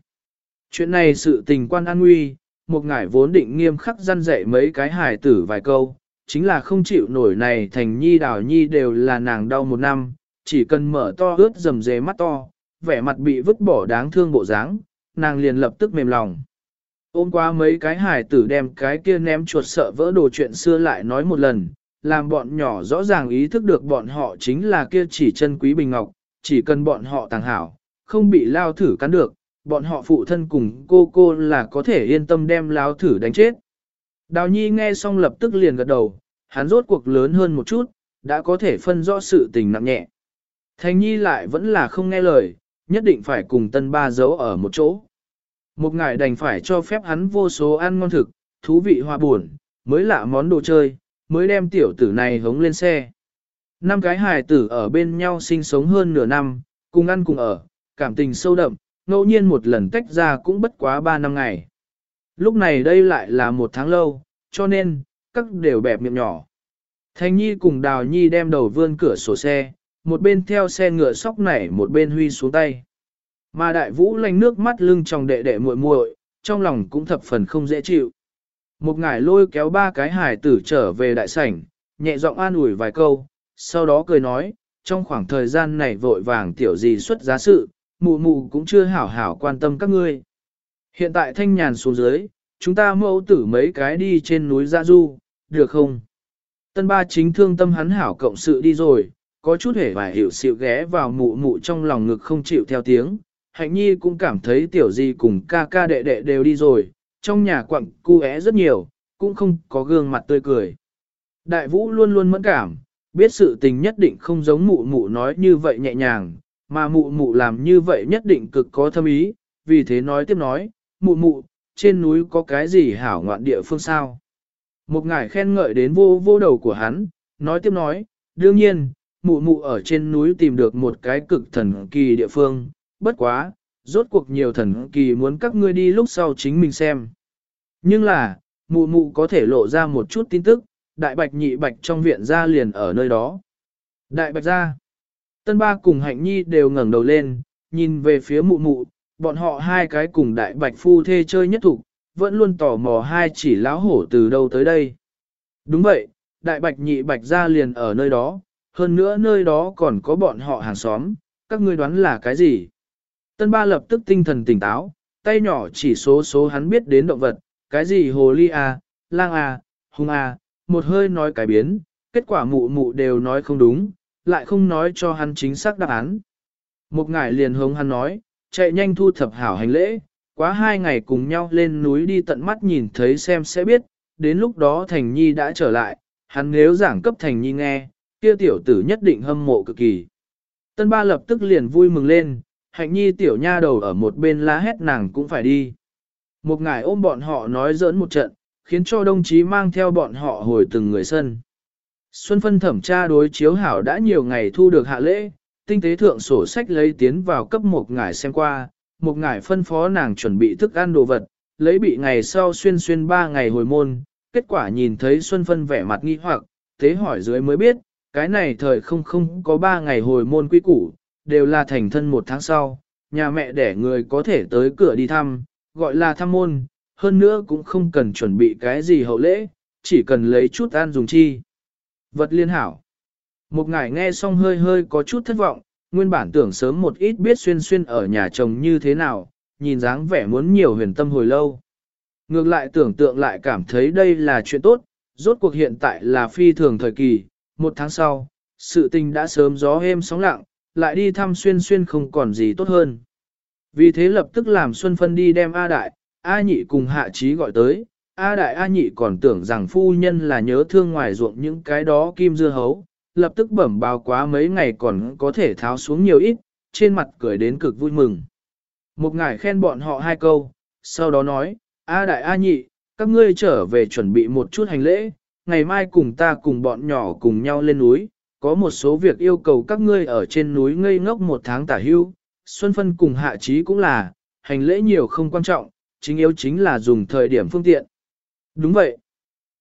Chuyện này sự tình quan an nguy, một ngải vốn định nghiêm khắc răn dạy mấy cái hài tử vài câu, chính là không chịu nổi này thành nhi đào nhi đều là nàng đau một năm, chỉ cần mở to ướt dầm dề mắt to, vẻ mặt bị vứt bỏ đáng thương bộ dáng, nàng liền lập tức mềm lòng. Ôm qua mấy cái hài tử đem cái kia ném chuột sợ vỡ đồ chuyện xưa lại nói một lần, làm bọn nhỏ rõ ràng ý thức được bọn họ chính là kia chỉ chân quý bình ngọc, chỉ cần bọn họ tàng hảo, không bị lao thử cắn được, bọn họ phụ thân cùng cô cô là có thể yên tâm đem lao thử đánh chết. Đào Nhi nghe xong lập tức liền gật đầu, hắn rốt cuộc lớn hơn một chút, đã có thể phân rõ sự tình nặng nhẹ. Thành Nhi lại vẫn là không nghe lời, nhất định phải cùng tân ba giấu ở một chỗ. Một ngày đành phải cho phép hắn vô số ăn ngon thực, thú vị hoa buồn, mới lạ món đồ chơi, mới đem tiểu tử này hống lên xe. Năm cái hài tử ở bên nhau sinh sống hơn nửa năm, cùng ăn cùng ở, cảm tình sâu đậm, ngẫu nhiên một lần tách ra cũng bất quá ba năm ngày. Lúc này đây lại là một tháng lâu, cho nên, các đều bẹp miệng nhỏ. Thành Nhi cùng Đào Nhi đem đầu vươn cửa sổ xe, một bên theo xe ngựa sóc nảy một bên huy xuống tay. Mà đại vũ lanh nước mắt lưng trong đệ đệ muội muội, trong lòng cũng thập phần không dễ chịu. Một ngải lôi kéo ba cái hải tử trở về đại sảnh, nhẹ giọng an ủi vài câu, sau đó cười nói, trong khoảng thời gian này vội vàng tiểu gì xuất giá sự, mụ mụ cũng chưa hảo hảo quan tâm các ngươi. Hiện tại thanh nhàn xuống dưới, chúng ta mẫu tử mấy cái đi trên núi Gia Du, được không? Tân ba chính thương tâm hắn hảo cộng sự đi rồi, có chút hề vài hiểu xịu ghé vào mụ mụ trong lòng ngực không chịu theo tiếng. Hạnh nhi cũng cảm thấy tiểu di cùng ca ca đệ đệ đều đi rồi, trong nhà quặng cu é rất nhiều, cũng không có gương mặt tươi cười. Đại vũ luôn luôn mẫn cảm, biết sự tình nhất định không giống mụ mụ nói như vậy nhẹ nhàng, mà mụ mụ làm như vậy nhất định cực có thâm ý, vì thế nói tiếp nói, mụ mụ, trên núi có cái gì hảo ngoạn địa phương sao? Một ngài khen ngợi đến vô vô đầu của hắn, nói tiếp nói, đương nhiên, mụ mụ ở trên núi tìm được một cái cực thần kỳ địa phương, bất quá, rốt cuộc nhiều thần kỳ muốn các ngươi đi lúc sau chính mình xem. Nhưng là, mụ mụ có thể lộ ra một chút tin tức, đại bạch nhị bạch trong viện ra liền ở nơi đó. Đại bạch ra, tân ba cùng hạnh nhi đều ngẩng đầu lên, nhìn về phía mụ mụ, bọn họ hai cái cùng đại bạch phu thê chơi nhất thủ, vẫn luôn tò mò hai chỉ láo hổ từ đâu tới đây. Đúng vậy, đại bạch nhị bạch ra liền ở nơi đó, hơn nữa nơi đó còn có bọn họ hàng xóm, các ngươi đoán là cái gì? Tân ba lập tức tinh thần tỉnh táo, tay nhỏ chỉ số số hắn biết đến động vật, cái gì hồ ly à, lang à, hung à, một hơi nói cái biến, kết quả mụ mụ đều nói không đúng, lại không nói cho hắn chính xác đáp án. Một ngải liền hống hắn nói, chạy nhanh thu thập hảo hành lễ, quá hai ngày cùng nhau lên núi đi tận mắt nhìn thấy xem sẽ biết, đến lúc đó Thành Nhi đã trở lại, hắn nếu giảng cấp Thành Nhi nghe, kia tiểu tử nhất định hâm mộ cực kỳ. Tân ba lập tức liền vui mừng lên, hạnh nhi tiểu nha đầu ở một bên la hét nàng cũng phải đi. Một ngài ôm bọn họ nói giỡn một trận, khiến cho đồng chí mang theo bọn họ hồi từng người sân. Xuân phân thẩm tra đối chiếu hảo đã nhiều ngày thu được hạ lễ, tinh tế thượng sổ sách lấy tiến vào cấp một ngài xem qua, một ngài phân phó nàng chuẩn bị thức ăn đồ vật, lấy bị ngày sau xuyên xuyên ba ngày hồi môn, kết quả nhìn thấy Xuân phân vẻ mặt nghi hoặc, tế hỏi dưới mới biết, cái này thời không không có ba ngày hồi môn quy củ, đều là thành thân một tháng sau, nhà mẹ để người có thể tới cửa đi thăm, gọi là thăm môn, hơn nữa cũng không cần chuẩn bị cái gì hậu lễ, chỉ cần lấy chút ăn dùng chi. Vật liên hảo. Một ngài nghe xong hơi hơi có chút thất vọng, nguyên bản tưởng sớm một ít biết xuyên xuyên ở nhà chồng như thế nào, nhìn dáng vẻ muốn nhiều huyền tâm hồi lâu. Ngược lại tưởng tượng lại cảm thấy đây là chuyện tốt, rốt cuộc hiện tại là phi thường thời kỳ, một tháng sau, sự tình đã sớm gió êm sóng lặng, lại đi thăm xuyên xuyên không còn gì tốt hơn. Vì thế lập tức làm Xuân Phân đi đem A Đại, A Nhị cùng Hạ Trí gọi tới, A Đại A Nhị còn tưởng rằng phu nhân là nhớ thương ngoài ruộng những cái đó kim dưa hấu, lập tức bẩm báo quá mấy ngày còn có thể tháo xuống nhiều ít, trên mặt cười đến cực vui mừng. Một ngài khen bọn họ hai câu, sau đó nói, A Đại A Nhị, các ngươi trở về chuẩn bị một chút hành lễ, ngày mai cùng ta cùng bọn nhỏ cùng nhau lên núi, có một số việc yêu cầu các ngươi ở trên núi ngây ngốc một tháng tả hưu, Xuân Phân cùng Hạ Trí cũng là, hành lễ nhiều không quan trọng, chính yếu chính là dùng thời điểm phương tiện. Đúng vậy.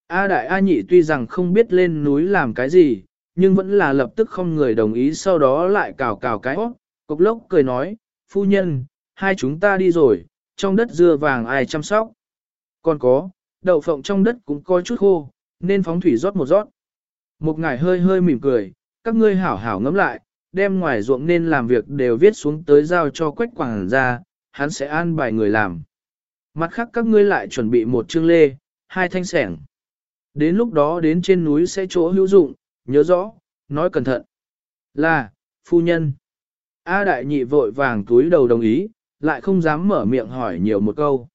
A Đại A Nhị tuy rằng không biết lên núi làm cái gì, nhưng vẫn là lập tức không người đồng ý sau đó lại cào cào cái hót, cục lốc cười nói, phu nhân, hai chúng ta đi rồi, trong đất dưa vàng ai chăm sóc. Còn có, đậu phộng trong đất cũng có chút khô, nên phóng thủy rót một rót. Một ngải hơi hơi mỉm cười, các ngươi hảo hảo ngẫm lại, đem ngoài ruộng nên làm việc đều viết xuống tới giao cho quách quảng ra, hắn sẽ an bài người làm. Mặt khác các ngươi lại chuẩn bị một chương lê, hai thanh sẻng. Đến lúc đó đến trên núi sẽ chỗ hữu dụng, nhớ rõ, nói cẩn thận. Là, phu nhân. A đại nhị vội vàng túi đầu đồng ý, lại không dám mở miệng hỏi nhiều một câu.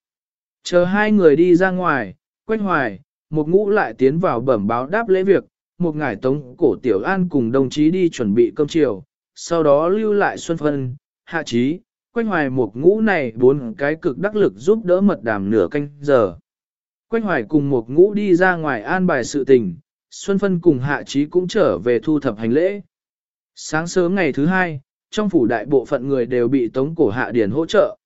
Chờ hai người đi ra ngoài, quanh hoài, một ngũ lại tiến vào bẩm báo đáp lễ việc, một ngải tống cổ tiểu an cùng đồng chí đi chuẩn bị cơm chiều, sau đó lưu lại xuân phân, hạ trí, quanh hoài một ngũ này bốn cái cực đắc lực giúp đỡ mật đàm nửa canh giờ. Quanh hoài cùng một ngũ đi ra ngoài an bài sự tình, Xuân Phân cùng Hạ Trí cũng trở về thu thập hành lễ. Sáng sớm ngày thứ hai, trong phủ đại bộ phận người đều bị tống cổ Hạ Điển hỗ trợ.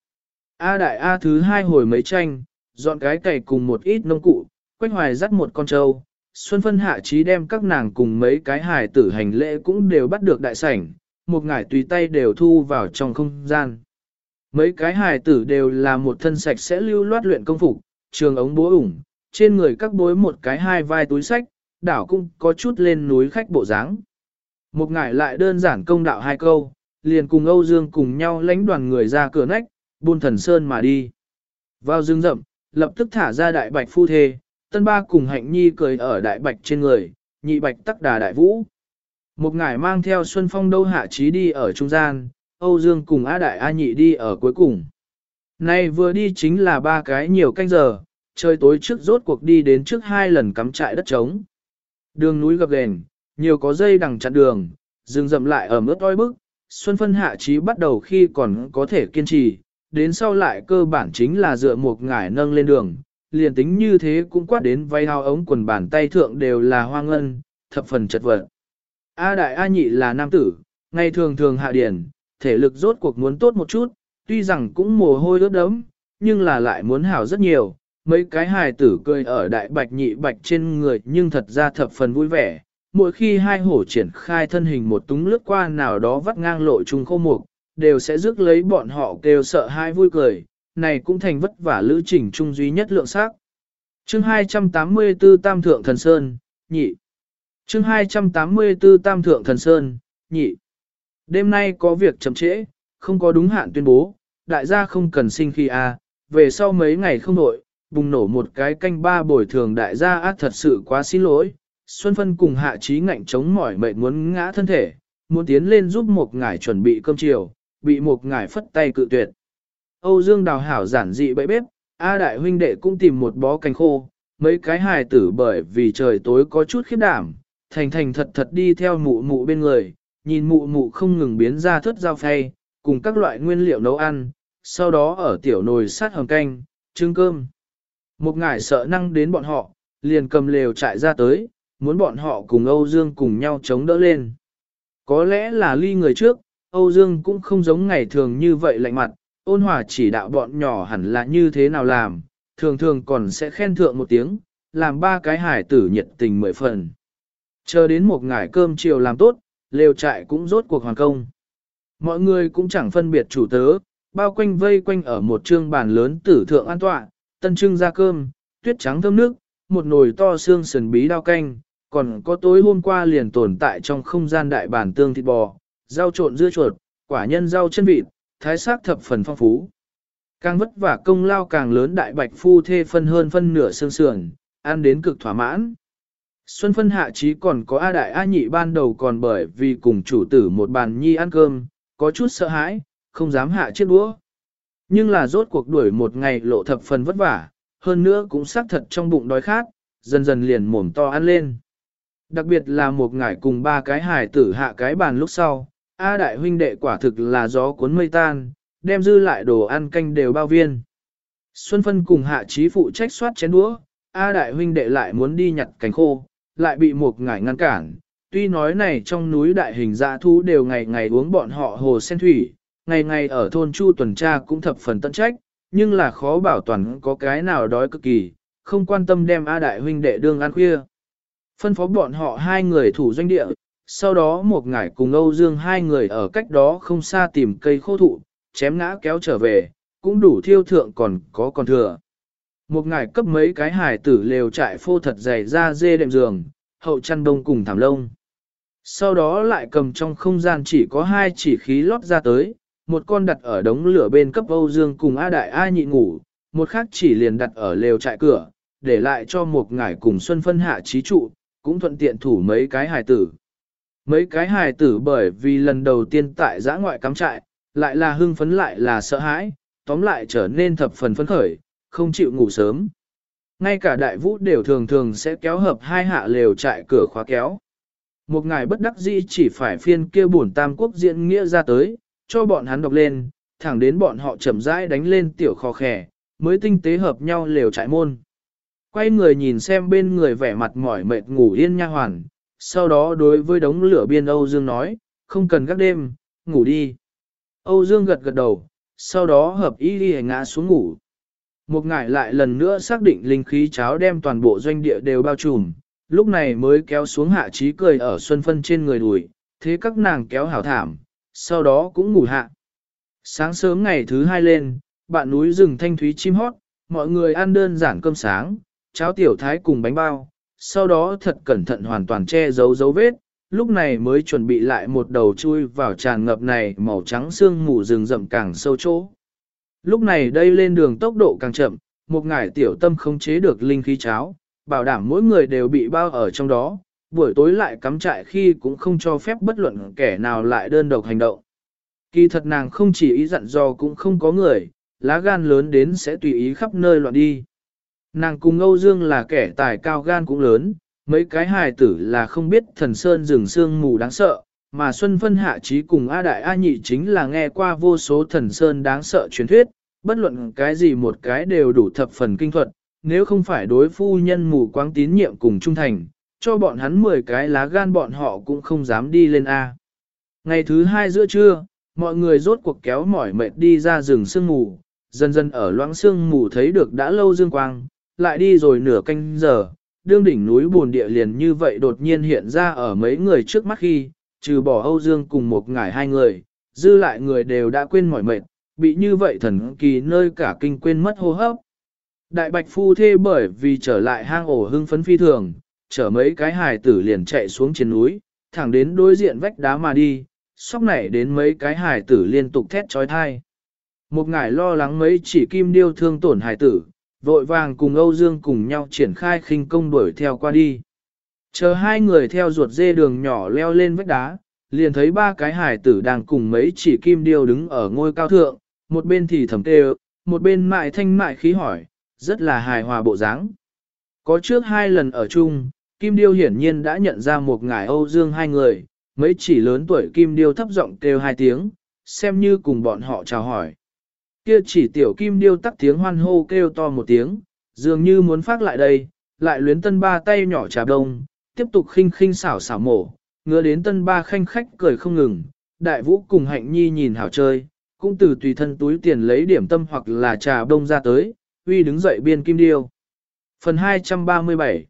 A đại A thứ hai hồi mấy tranh, dọn cái cày cùng một ít nông cụ, quanh hoài dắt một con trâu. Xuân Phân Hạ Trí đem các nàng cùng mấy cái hài tử hành lễ cũng đều bắt được đại sảnh, một ngải tùy tay đều thu vào trong không gian. Mấy cái hài tử đều là một thân sạch sẽ lưu loát luyện công phục, trường ống bố ủng, trên người các bối một cái hai vai túi sách, đảo cũng có chút lên núi khách bộ dáng. Một ngải lại đơn giản công đạo hai câu, liền cùng Âu Dương cùng nhau lãnh đoàn người ra cửa nách, buôn thần sơn mà đi. Vào rừng rậm, lập tức thả ra đại bạch phu thê, tân ba cùng hạnh nhi cười ở đại bạch trên người, nhị bạch tắc đà đại vũ. Một ngải mang theo Xuân Phong đâu hạ trí đi ở trung gian, Âu Dương cùng A Đại A Nhị đi ở cuối cùng. Nay vừa đi chính là ba cái nhiều canh giờ, trời tối trước rốt cuộc đi đến trước hai lần cắm trại đất trống. Đường núi gập ghềnh, nhiều có dây đằng chặn đường, rừng rậm lại ở mức oi bức, xuân phân hạ trí bắt đầu khi còn có thể kiên trì, đến sau lại cơ bản chính là dựa một ngải nâng lên đường, liền tính như thế cũng quát đến vay hao ống quần bàn tay thượng đều là hoang ngân, thập phần chật vật. A đại A nhị là nam tử, ngày thường thường hạ điển, thể lực rốt cuộc muốn tốt một chút, tuy rằng cũng mồ hôi ướt đẫm, nhưng là lại muốn hảo rất nhiều, mấy cái hài tử cười ở đại bạch nhị bạch trên người nhưng thật ra thập phần vui vẻ. Mỗi khi hai hổ triển khai thân hình một túng lướt qua nào đó vắt ngang lộ trùng khô mục, đều sẽ rước lấy bọn họ kêu sợ hai vui cười, này cũng thành vất vả lữ trình trung duy nhất lượng xác. Chương 284 Tam Thượng Thần Sơn, nhị. Chương 284 Tam Thượng Thần Sơn, nhị. Đêm nay có việc chậm trễ, không có đúng hạn tuyên bố, đại gia không cần sinh khi a, về sau mấy ngày không nội, bùng nổ một cái canh ba bồi thường đại gia ác thật sự quá xin lỗi. Xuân Phân cùng hạ trí ngạnh chống mỏi mệt muốn ngã thân thể, muốn tiến lên giúp một ngải chuẩn bị cơm chiều, bị một ngải phất tay cự tuyệt. Âu Dương đào hảo giản dị bẫy bếp, A đại huynh đệ cũng tìm một bó canh khô, mấy cái hài tử bởi vì trời tối có chút khiếp đảm, thành thành thật thật đi theo mụ mụ bên người, nhìn mụ mụ không ngừng biến ra thất dao phay, cùng các loại nguyên liệu nấu ăn, sau đó ở tiểu nồi sát hầm canh, trưng cơm. Một ngải sợ năng đến bọn họ, liền cầm lều chạy ra tới, muốn bọn họ cùng Âu Dương cùng nhau chống đỡ lên. Có lẽ là ly người trước, Âu Dương cũng không giống ngày thường như vậy lạnh mặt, ôn hòa chỉ đạo bọn nhỏ hẳn là như thế nào làm, thường thường còn sẽ khen thượng một tiếng, làm ba cái hải tử nhiệt tình mười phần. Chờ đến một ngải cơm chiều làm tốt, lều trại cũng rốt cuộc hoàn công. Mọi người cũng chẳng phân biệt chủ tớ, bao quanh vây quanh ở một trương bàn lớn tử thượng an tọa, tân trưng ra cơm, tuyết trắng thơm nước, một nồi to xương sườn bí đao canh, còn có tối hôm qua liền tồn tại trong không gian đại bản tương thịt bò, rau trộn dưa chuột, quả nhân rau chân vịt, thái sắc thập phần phong phú. Càng vất vả công lao càng lớn đại bạch phu thê phân hơn phân nửa xương sườn, ăn đến cực thỏa mãn. Xuân phân hạ trí còn có A Đại A Nhị ban đầu còn bởi vì cùng chủ tử một bàn nhi ăn cơm, có chút sợ hãi, không dám hạ chiếc đũa. Nhưng là rốt cuộc đuổi một ngày lộ thập phần vất vả, hơn nữa cũng xác thật trong bụng đói khát, dần dần liền mồm to ăn lên. Đặc biệt là một ngải cùng ba cái hài tử hạ cái bàn lúc sau, A đại huynh đệ quả thực là gió cuốn mây tan, đem dư lại đồ ăn canh đều bao viên. Xuân Phân cùng hạ trí phụ trách soát chén đũa, A đại huynh đệ lại muốn đi nhặt cánh khô, lại bị một ngải ngăn cản. Tuy nói này trong núi đại hình dạ dã thú đều ngày ngày uống bọn họ hồ sen thủy, ngày ngày ở thôn chu tuần tra cũng thập phần tận trách, nhưng là khó bảo toàn có cái nào đói cực kỳ, không quan tâm đem A đại huynh đệ đương ăn khuya. Phân phó bọn họ hai người thủ doanh địa, sau đó một ngải cùng Âu Dương hai người ở cách đó không xa tìm cây khô thụ, chém ngã kéo trở về, cũng đủ thiêu thượng còn có còn thừa. Một ngày cấp mấy cái hải tử lều trại phô thật dày ra dê đệm giường, hậu chăn đông cùng thảm lông. Sau đó lại cầm trong không gian chỉ có hai chỉ khí lót ra tới, một con đặt ở đống lửa bên cấp Âu Dương cùng A Đại A nhị ngủ, một khác chỉ liền đặt ở lều trại cửa, để lại cho một ngải cùng Xuân phân hạ trí trụ, cũng thuận tiện thủ mấy cái hài tử. Mấy cái hài tử bởi vì lần đầu tiên tại giã ngoại cắm trại, lại là hưng phấn lại là sợ hãi, tóm lại trở nên thập phần phấn khởi, không chịu ngủ sớm. Ngay cả đại vũ đều thường thường sẽ kéo hợp hai hạ lều trại cửa khóa kéo. Một ngày bất đắc dĩ chỉ phải phiên kia buồn tam quốc diễn nghĩa ra tới, cho bọn hắn đọc lên, thẳng đến bọn họ chậm rãi đánh lên tiểu kho khẻ, mới tinh tế hợp nhau lều trại môn. Quay người nhìn xem bên người vẻ mặt mỏi mệt ngủ yên nha hoàn, sau đó đối với đống lửa biên Âu Dương nói, không cần gác đêm, ngủ đi. Âu Dương gật gật đầu, sau đó hợp ý đi ngã xuống ngủ. Một ngải lại lần nữa xác định linh khí cháo đem toàn bộ doanh địa đều bao trùm, lúc này mới kéo xuống hạ trí cười ở xuân phân trên người đùi, thế các nàng kéo hảo thảm, sau đó cũng ngủ hạ. Sáng sớm ngày thứ hai lên, bạn núi rừng thanh thúy chim hót, mọi người ăn đơn giản cơm sáng, cháo tiểu thái cùng bánh bao, sau đó thật cẩn thận hoàn toàn che giấu dấu vết, lúc này mới chuẩn bị lại một đầu chui vào tràn ngập này màu trắng xương mù rừng rậm càng sâu chỗ. Lúc này đây lên đường tốc độ càng chậm, một ngải tiểu tâm không chế được linh khí cháo, bảo đảm mỗi người đều bị bao ở trong đó, buổi tối lại cắm trại khi cũng không cho phép bất luận kẻ nào lại đơn độc hành động. Kỳ thật nàng không chỉ ý dặn dò cũng không có người, lá gan lớn đến sẽ tùy ý khắp nơi loạn đi. Nàng cùng Âu Dương là kẻ tài cao gan cũng lớn, mấy cái hài tử là không biết thần sơn rừng sương mù đáng sợ, mà Xuân Phân Hạ Trí cùng A Đại A Nhị chính là nghe qua vô số thần sơn đáng sợ truyền thuyết, bất luận cái gì một cái đều đủ thập phần kinh thuật, nếu không phải đối phu nhân mù quáng tín nhiệm cùng trung thành, cho bọn hắn 10 cái lá gan bọn họ cũng không dám đi lên A. Ngày thứ hai giữa trưa, mọi người rốt cuộc kéo mỏi mệt đi ra rừng sương mù, dần dần ở loãng sương mù thấy được đã lâu dương quang, lại đi rồi nửa canh giờ, đương đỉnh núi buồn địa liền như vậy đột nhiên hiện ra ở mấy người trước mắt khi, trừ bỏ Âu Dương cùng một ngải hai người, dư lại người đều đã quên mỏi mệt, bị như vậy thần kỳ nơi cả kinh quên mất hô hấp. Đại bạch phu thê bởi vì trở lại hang ổ hưng phấn phi thường, chở mấy cái hài tử liền chạy xuống trên núi, thẳng đến đối diện vách đá mà đi, sóc nảy đến mấy cái hài tử liên tục thét trói thai. Một ngải lo lắng mấy chỉ kim điêu thương tổn hài tử, vội vàng cùng Âu Dương cùng nhau triển khai khinh công đuổi theo qua đi. Chờ hai người theo ruột dê đường nhỏ leo lên vách đá, liền thấy ba cái hải tử đang cùng mấy chỉ kim điêu đứng ở ngôi cao thượng, một bên thì thầm tê một bên mại thanh mại khí hỏi, rất là hài hòa bộ dáng. Có trước hai lần ở chung, Kim Điêu hiển nhiên đã nhận ra một ngài Âu Dương hai người, mấy chỉ lớn tuổi Kim Điêu thấp giọng kêu hai tiếng, xem như cùng bọn họ chào hỏi. Kia chỉ tiểu kim điêu tắt tiếng hoan hô kêu to một tiếng, dường như muốn phát lại đây, lại luyến tân ba tay nhỏ trà đông, tiếp tục khinh khinh xảo xảo mổ, ngứa đến tân ba khanh khách cười không ngừng, đại vũ cùng hạnh nhi nhìn hảo chơi, cũng từ tùy thân túi tiền lấy điểm tâm hoặc là trà đông ra tới, uy đứng dậy biên kim điêu. Phần 237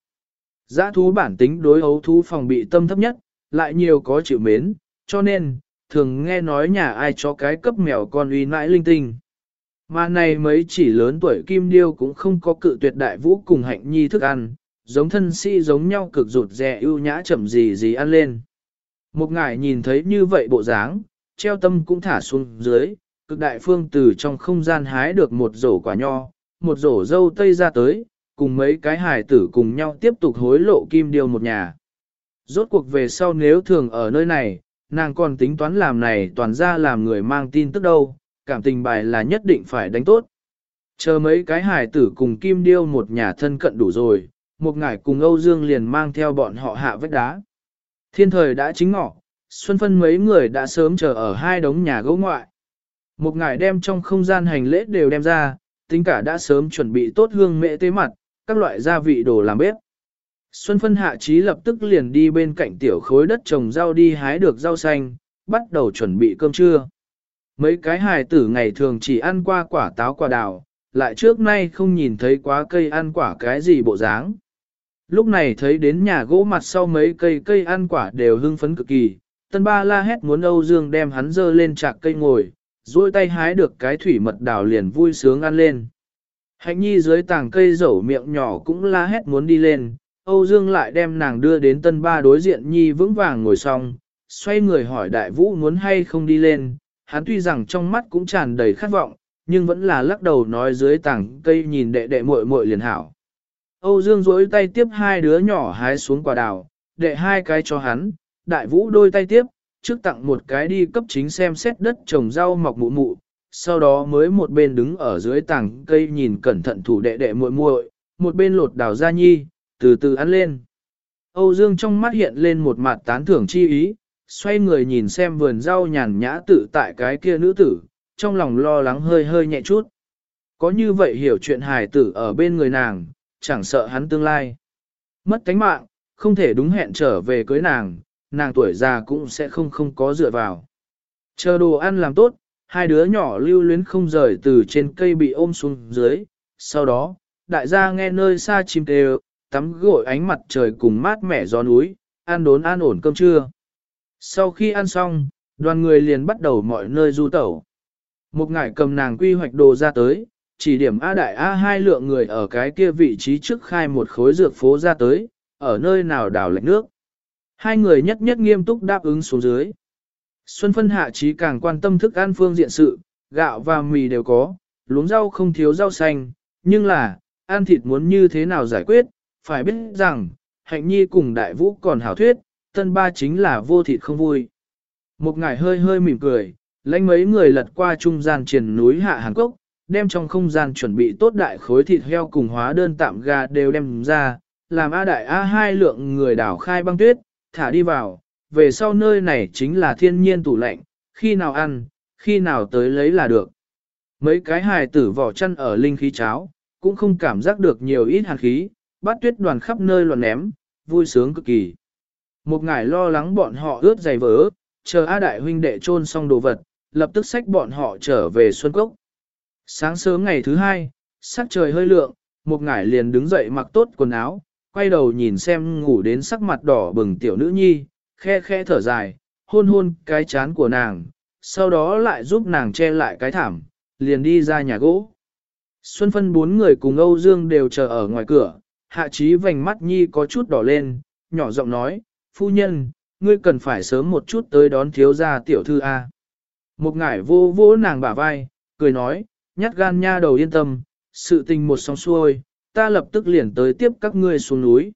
Giã thú bản tính đối ấu thú phòng bị tâm thấp nhất, lại nhiều có chịu mến, cho nên, thường nghe nói nhà ai cho cái cấp mèo con uy nãi linh tinh. Mà này mấy chỉ lớn tuổi kim điêu cũng không có cự tuyệt đại vũ cùng hạnh nhi thức ăn, giống thân sĩ giống nhau cực rụt rè ưu nhã chậm gì gì ăn lên. Một ngải nhìn thấy như vậy bộ dáng, treo tâm cũng thả xuống dưới, cực đại phương từ trong không gian hái được một rổ quả nho, một rổ dâu tây ra tới, cùng mấy cái hải tử cùng nhau tiếp tục hối lộ kim điêu một nhà. Rốt cuộc về sau nếu thường ở nơi này, nàng còn tính toán làm này toàn ra làm người mang tin tức đâu, cảm tình bài là nhất định phải đánh tốt. Chờ mấy cái hải tử cùng kim điêu một nhà thân cận đủ rồi, một ngải cùng Âu Dương liền mang theo bọn họ hạ vách đá. Thiên thời đã chính ngọ, Xuân Phân mấy người đã sớm chờ ở hai đống nhà gỗ ngoại. Một ngải đem trong không gian hành lễ đều đem ra, tính cả đã sớm chuẩn bị tốt hương mễ tế mặt, các loại gia vị đồ làm bếp. Xuân Phân hạ trí lập tức liền đi bên cạnh tiểu khối đất trồng rau đi hái được rau xanh, bắt đầu chuẩn bị cơm trưa. Mấy cái hài tử ngày thường chỉ ăn qua quả táo quả đào, lại trước nay không nhìn thấy quá cây ăn quả cái gì bộ dáng. Lúc này thấy đến nhà gỗ mặt sau mấy cây cây ăn quả đều hưng phấn cực kỳ, tân ba la hét muốn Âu Dương đem hắn dơ lên chạc cây ngồi, duỗi tay hái được cái thủy mật đào liền vui sướng ăn lên. Hạnh nhi dưới tàng cây dẫu miệng nhỏ cũng la hét muốn đi lên, Âu Dương lại đem nàng đưa đến tân ba đối diện nhi vững vàng ngồi xong, xoay người hỏi đại vũ muốn hay không đi lên, hắn tuy rằng trong mắt cũng tràn đầy khát vọng, nhưng vẫn là lắc đầu nói dưới tảng cây nhìn đệ đệ muội muội liền hảo. Âu Dương duỗi tay tiếp hai đứa nhỏ hái xuống quả đào, đệ hai cái cho hắn, đại vũ đôi tay tiếp, trước tặng một cái đi cấp chính xem xét đất trồng rau mọc mụ mụ, sau đó mới một bên đứng ở dưới tảng cây nhìn cẩn thận thủ đệ đệ muội muội, một bên lột đào ra nhi, từ từ ăn lên. Âu Dương trong mắt hiện lên một mặt tán thưởng chi ý, xoay người nhìn xem vườn rau nhàn nhã tự tại cái kia nữ tử, trong lòng lo lắng hơi hơi nhẹ chút. Có như vậy hiểu chuyện hài tử ở bên người nàng, chẳng sợ hắn tương lai. Mất cánh mạng, không thể đúng hẹn trở về cưới nàng, nàng tuổi già cũng sẽ không không có dựa vào. Chờ đồ ăn làm tốt, hai đứa nhỏ lưu luyến không rời từ trên cây bị ôm xuống dưới, sau đó, đại gia nghe nơi xa chim kêu, tắm gội ánh mặt trời cùng mát mẻ gió núi, ăn đốn an ổn cơm trưa. Sau khi ăn xong, đoàn người liền bắt đầu mọi nơi du tẩu. Một ngải cầm nàng quy hoạch đồ ra tới, chỉ điểm A đại A hai lượng người ở cái kia vị trí trước khai một khối dược phố ra tới, ở nơi nào đảo lệch nước. Hai người nhất nhất nghiêm túc đáp ứng xuống dưới. Xuân phân hạ trí càng quan tâm thức ăn phương diện sự, gạo và mì đều có, luống rau không thiếu rau xanh, nhưng là, ăn thịt muốn như thế nào giải quyết, phải biết rằng, hạnh nhi cùng đại vũ còn hảo thuyết, tân ba chính là vô thịt không vui. Một ngày hơi hơi mỉm cười, lãnh mấy người lật qua trung gian triển núi hạ Hàn Cốc, đem trong không gian chuẩn bị tốt đại khối thịt heo cùng hóa đơn tạm gà đều đem ra, làm A đại A hai lượng người đảo khai băng tuyết, thả đi vào, về sau nơi này chính là thiên nhiên tủ lạnh, khi nào ăn, khi nào tới lấy là được. Mấy cái hài tử vỏ chăn ở linh khí cháo, cũng không cảm giác được nhiều ít hàn khí, bắt tuyết đoàn khắp nơi loạn ném, vui sướng cực kỳ. Một ngài lo lắng bọn họ ướt giày vỡ, chờ A đại huynh đệ trôn xong đồ vật, lập tức xách bọn họ trở về Xuân Cốc. Sáng sớm ngày thứ hai, sắc trời hơi lượng, một ngải liền đứng dậy mặc tốt quần áo, quay đầu nhìn xem ngủ đến sắc mặt đỏ bừng tiểu nữ nhi, khe khe thở dài, hôn hôn cái chán của nàng, sau đó lại giúp nàng che lại cái thảm, liền đi ra nhà gỗ. Xuân phân bốn người cùng Âu Dương đều chờ ở ngoài cửa, hạ trí vành mắt nhi có chút đỏ lên, nhỏ giọng nói, phu nhân, ngươi cần phải sớm một chút tới đón thiếu gia tiểu thư A. Một ngải vô vô nàng bả vai, cười nói, nhát gan nha đầu yên tâm, sự tình một sóng xuôi, ta lập tức liền tới tiếp các ngươi xuống núi.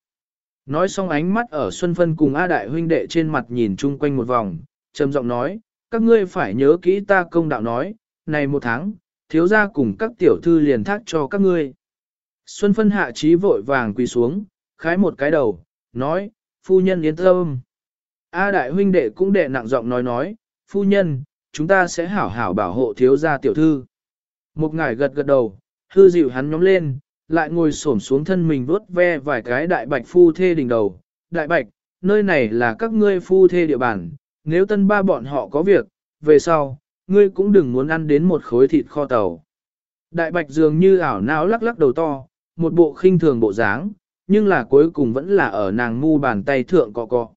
Nói xong ánh mắt ở Xuân Phân cùng A Đại huynh đệ trên mặt nhìn chung quanh một vòng, trầm giọng nói, các ngươi phải nhớ kỹ ta công đạo nói, này một tháng, thiếu gia cùng các tiểu thư liền thác cho các ngươi. Xuân Phân hạ trí vội vàng quỳ xuống, khái một cái đầu, nói, phu nhân yên tâm. A Đại huynh đệ cũng đệ nặng giọng nói nói, phu nhân, chúng ta sẽ hảo hảo bảo hộ thiếu gia tiểu thư. Một ngải gật gật đầu, hư dịu hắn nhóm lên, lại ngồi xổm xuống thân mình vuốt ve vài cái đại bạch phu thê đỉnh đầu. Đại bạch, nơi này là các ngươi phu thê địa bàn, nếu tân ba bọn họ có việc, về sau, ngươi cũng đừng muốn ăn đến một khối thịt kho tàu. Đại bạch dường như ảo não lắc lắc đầu to, một bộ khinh thường bộ dáng, nhưng là cuối cùng vẫn là ở nàng mu bàn tay thượng cọ cọ.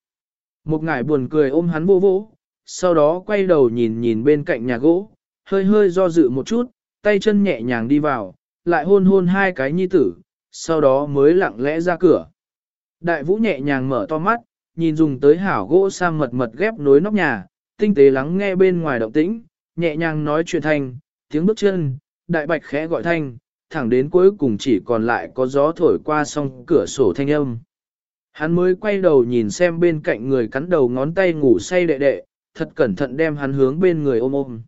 Một ngải buồn cười ôm hắn vô vỗ, sau đó quay đầu nhìn nhìn bên cạnh nhà gỗ, hơi hơi do dự một chút, tay chân nhẹ nhàng đi vào, lại hôn hôn hai cái nhi tử, sau đó mới lặng lẽ ra cửa. Đại vũ nhẹ nhàng mở to mắt, nhìn dùng tới hảo gỗ sang mật mật ghép nối nóc nhà, tinh tế lắng nghe bên ngoài động tĩnh, nhẹ nhàng nói chuyện thanh, tiếng bước chân, đại bạch khẽ gọi thanh, thẳng đến cuối cùng chỉ còn lại có gió thổi qua song cửa sổ thanh âm. Hắn mới quay đầu nhìn xem bên cạnh người cắn đầu ngón tay ngủ say đệ đệ, thật cẩn thận đem hắn hướng bên người ôm ôm.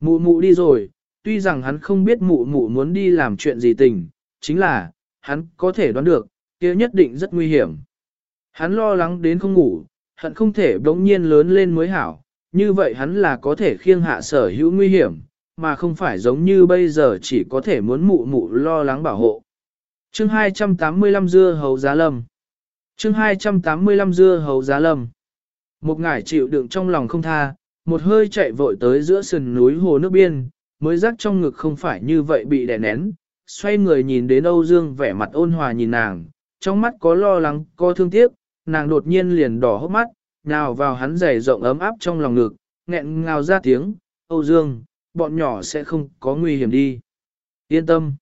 Mụ mụ đi rồi, tuy rằng hắn không biết mụ mụ muốn đi làm chuyện gì tình, chính là, hắn có thể đoán được, kia nhất định rất nguy hiểm. Hắn lo lắng đến không ngủ, hận không thể đống nhiên lớn lên mới hảo, như vậy hắn là có thể khiêng hạ sở hữu nguy hiểm, mà không phải giống như bây giờ chỉ có thể muốn mụ mụ lo lắng bảo hộ. Chương 285 dưa hấu giá lâm Chương 285 dưa hấu giá lâm Một ngải chịu đựng trong lòng không tha, một hơi chạy vội tới giữa sườn núi hồ nước biên, mới rắc trong ngực không phải như vậy bị đè nén, xoay người nhìn đến Âu Dương vẻ mặt ôn hòa nhìn nàng, trong mắt có lo lắng, có thương tiếc, nàng đột nhiên liền đỏ hốc mắt, nào vào hắn dày rộng ấm áp trong lòng ngực, nghẹn ngào ra tiếng, Âu Dương, bọn nhỏ sẽ không có nguy hiểm đi. Yên tâm.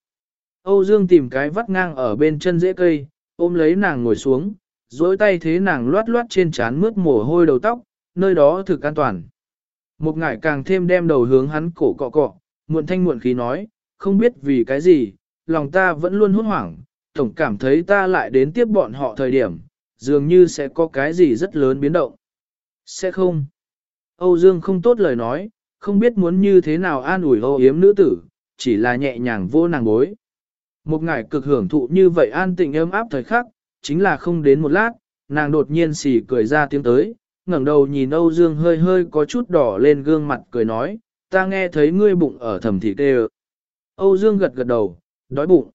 Âu Dương tìm cái vắt ngang ở bên chân rễ cây, ôm lấy nàng ngồi xuống, duỗi tay thế nàng loát loát trên trán mướt mồ hôi đầu tóc, nơi đó thực an toàn. Một ngải càng thêm đem đầu hướng hắn cổ cọ cọ, muộn thanh muộn khí nói, không biết vì cái gì, lòng ta vẫn luôn hốt hoảng, tổng cảm thấy ta lại đến tiếp bọn họ thời điểm, dường như sẽ có cái gì rất lớn biến động. Sẽ không. Âu Dương không tốt lời nói, không biết muốn như thế nào an ủi âu yếm nữ tử, chỉ là nhẹ nhàng vô nàng bối. Một ngày cực hưởng thụ như vậy an tịnh êm áp thời khắc, chính là không đến một lát, nàng đột nhiên xỉ cười ra tiếng tới, ngẩng đầu nhìn Âu Dương hơi hơi có chút đỏ lên gương mặt cười nói, ta nghe thấy ngươi bụng ở thầm thị tê Âu Dương gật gật đầu, đói bụng.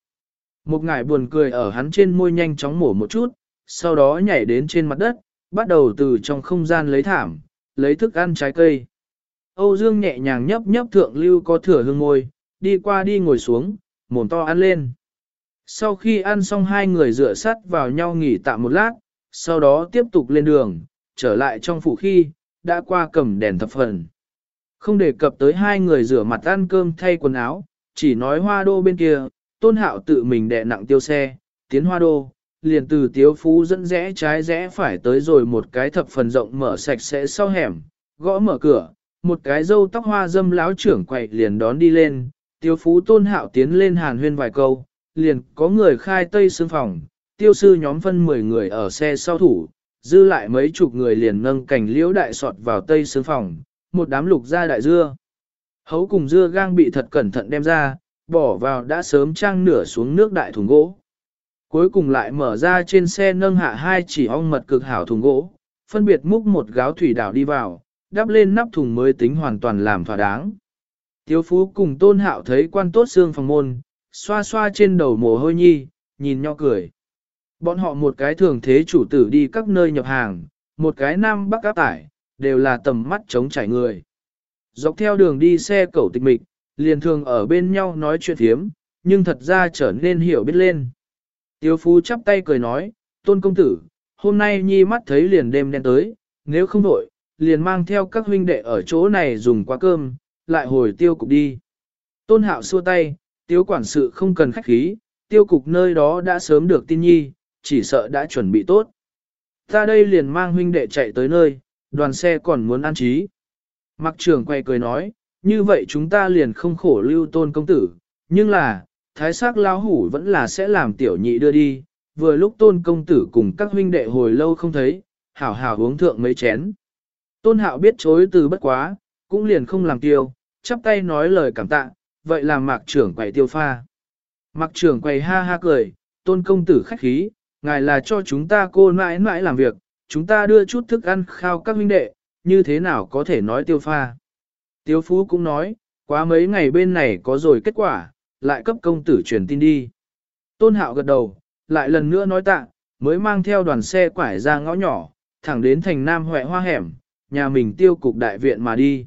Một ngải buồn cười ở hắn trên môi nhanh chóng mổ một chút, sau đó nhảy đến trên mặt đất, bắt đầu từ trong không gian lấy thảm, lấy thức ăn trái cây. Âu Dương nhẹ nhàng nhấp nhấp thượng lưu có thửa hương môi, đi qua đi ngồi xuống, mồm to ăn lên. Sau khi ăn xong hai người rửa sắt vào nhau nghỉ tạm một lát, sau đó tiếp tục lên đường, trở lại trong phủ khi, đã qua cầm đèn thập phần. Không đề cập tới hai người rửa mặt ăn cơm thay quần áo, chỉ nói hoa đô bên kia, tôn hạo tự mình đè nặng tiêu xe, tiến hoa đô, liền từ tiếu phú dẫn rẽ trái rẽ phải tới rồi một cái thập phần rộng mở sạch sẽ sau hẻm, gõ mở cửa, một cái dâu tóc hoa dâm láo trưởng quậy liền đón đi lên, tiêu phú tôn hạo tiến lên hàn huyên vài câu, liền có người khai tây xương phòng, tiêu sư nhóm phân 10 người ở xe sau thủ, dư lại mấy chục người liền nâng cảnh liễu đại sọt vào tây xương phòng, một đám lục ra đại dưa. Hấu cùng dưa gang bị thật cẩn thận đem ra, bỏ vào đã sớm trang nửa xuống nước đại thùng gỗ. Cuối cùng lại mở ra trên xe nâng hạ hai chỉ ong mật cực hảo thùng gỗ, phân biệt múc một gáo thủy đảo đi vào, đắp lên nắp thùng mới tính hoàn toàn làm thỏa đáng. Tiếu phú cùng tôn hạo thấy quan tốt xương phòng môn, xoa xoa trên đầu mồ hôi nhi, nhìn nho cười. Bọn họ một cái thường thế chủ tử đi các nơi nhập hàng, một cái nam bắc áp tải, đều là tầm mắt chống trải người. Dọc theo đường đi xe cẩu tịch mịch, liền thường ở bên nhau nói chuyện thiếm, nhưng thật ra trở nên hiểu biết lên. Tiêu phú chắp tay cười nói, tôn công tử, hôm nay nhi mắt thấy liền đêm đen tới, nếu không đổi, liền mang theo các huynh đệ ở chỗ này dùng quá cơm, lại hồi tiêu cục đi. Tôn hạo xua tay, tiêu quản sự không cần khách khí, tiêu cục nơi đó đã sớm được tin nhi, chỉ sợ đã chuẩn bị tốt. Ta đây liền mang huynh đệ chạy tới nơi, đoàn xe còn muốn ăn trí. Mặc trưởng quay cười nói, như vậy chúng ta liền không khổ lưu tôn công tử, nhưng là, thái sắc lao hủ vẫn là sẽ làm tiểu nhị đưa đi, vừa lúc tôn công tử cùng các huynh đệ hồi lâu không thấy, hảo hảo uống thượng mấy chén. Tôn hạo biết chối từ bất quá, cũng liền không làm tiêu, chắp tay nói lời cảm tạ, vậy là mạc trưởng quầy tiêu pha. Mạc trưởng quầy ha ha cười, tôn công tử khách khí, ngài là cho chúng ta cô mãi mãi làm việc, chúng ta đưa chút thức ăn khao các huynh đệ, như thế nào có thể nói tiêu pha. Tiêu phú cũng nói, quá mấy ngày bên này có rồi kết quả, lại cấp công tử truyền tin đi. Tôn hạo gật đầu, lại lần nữa nói tạ, mới mang theo đoàn xe quải ra ngõ nhỏ, thẳng đến thành Nam Huệ Hoa Hẻm, nhà mình tiêu cục đại viện mà đi.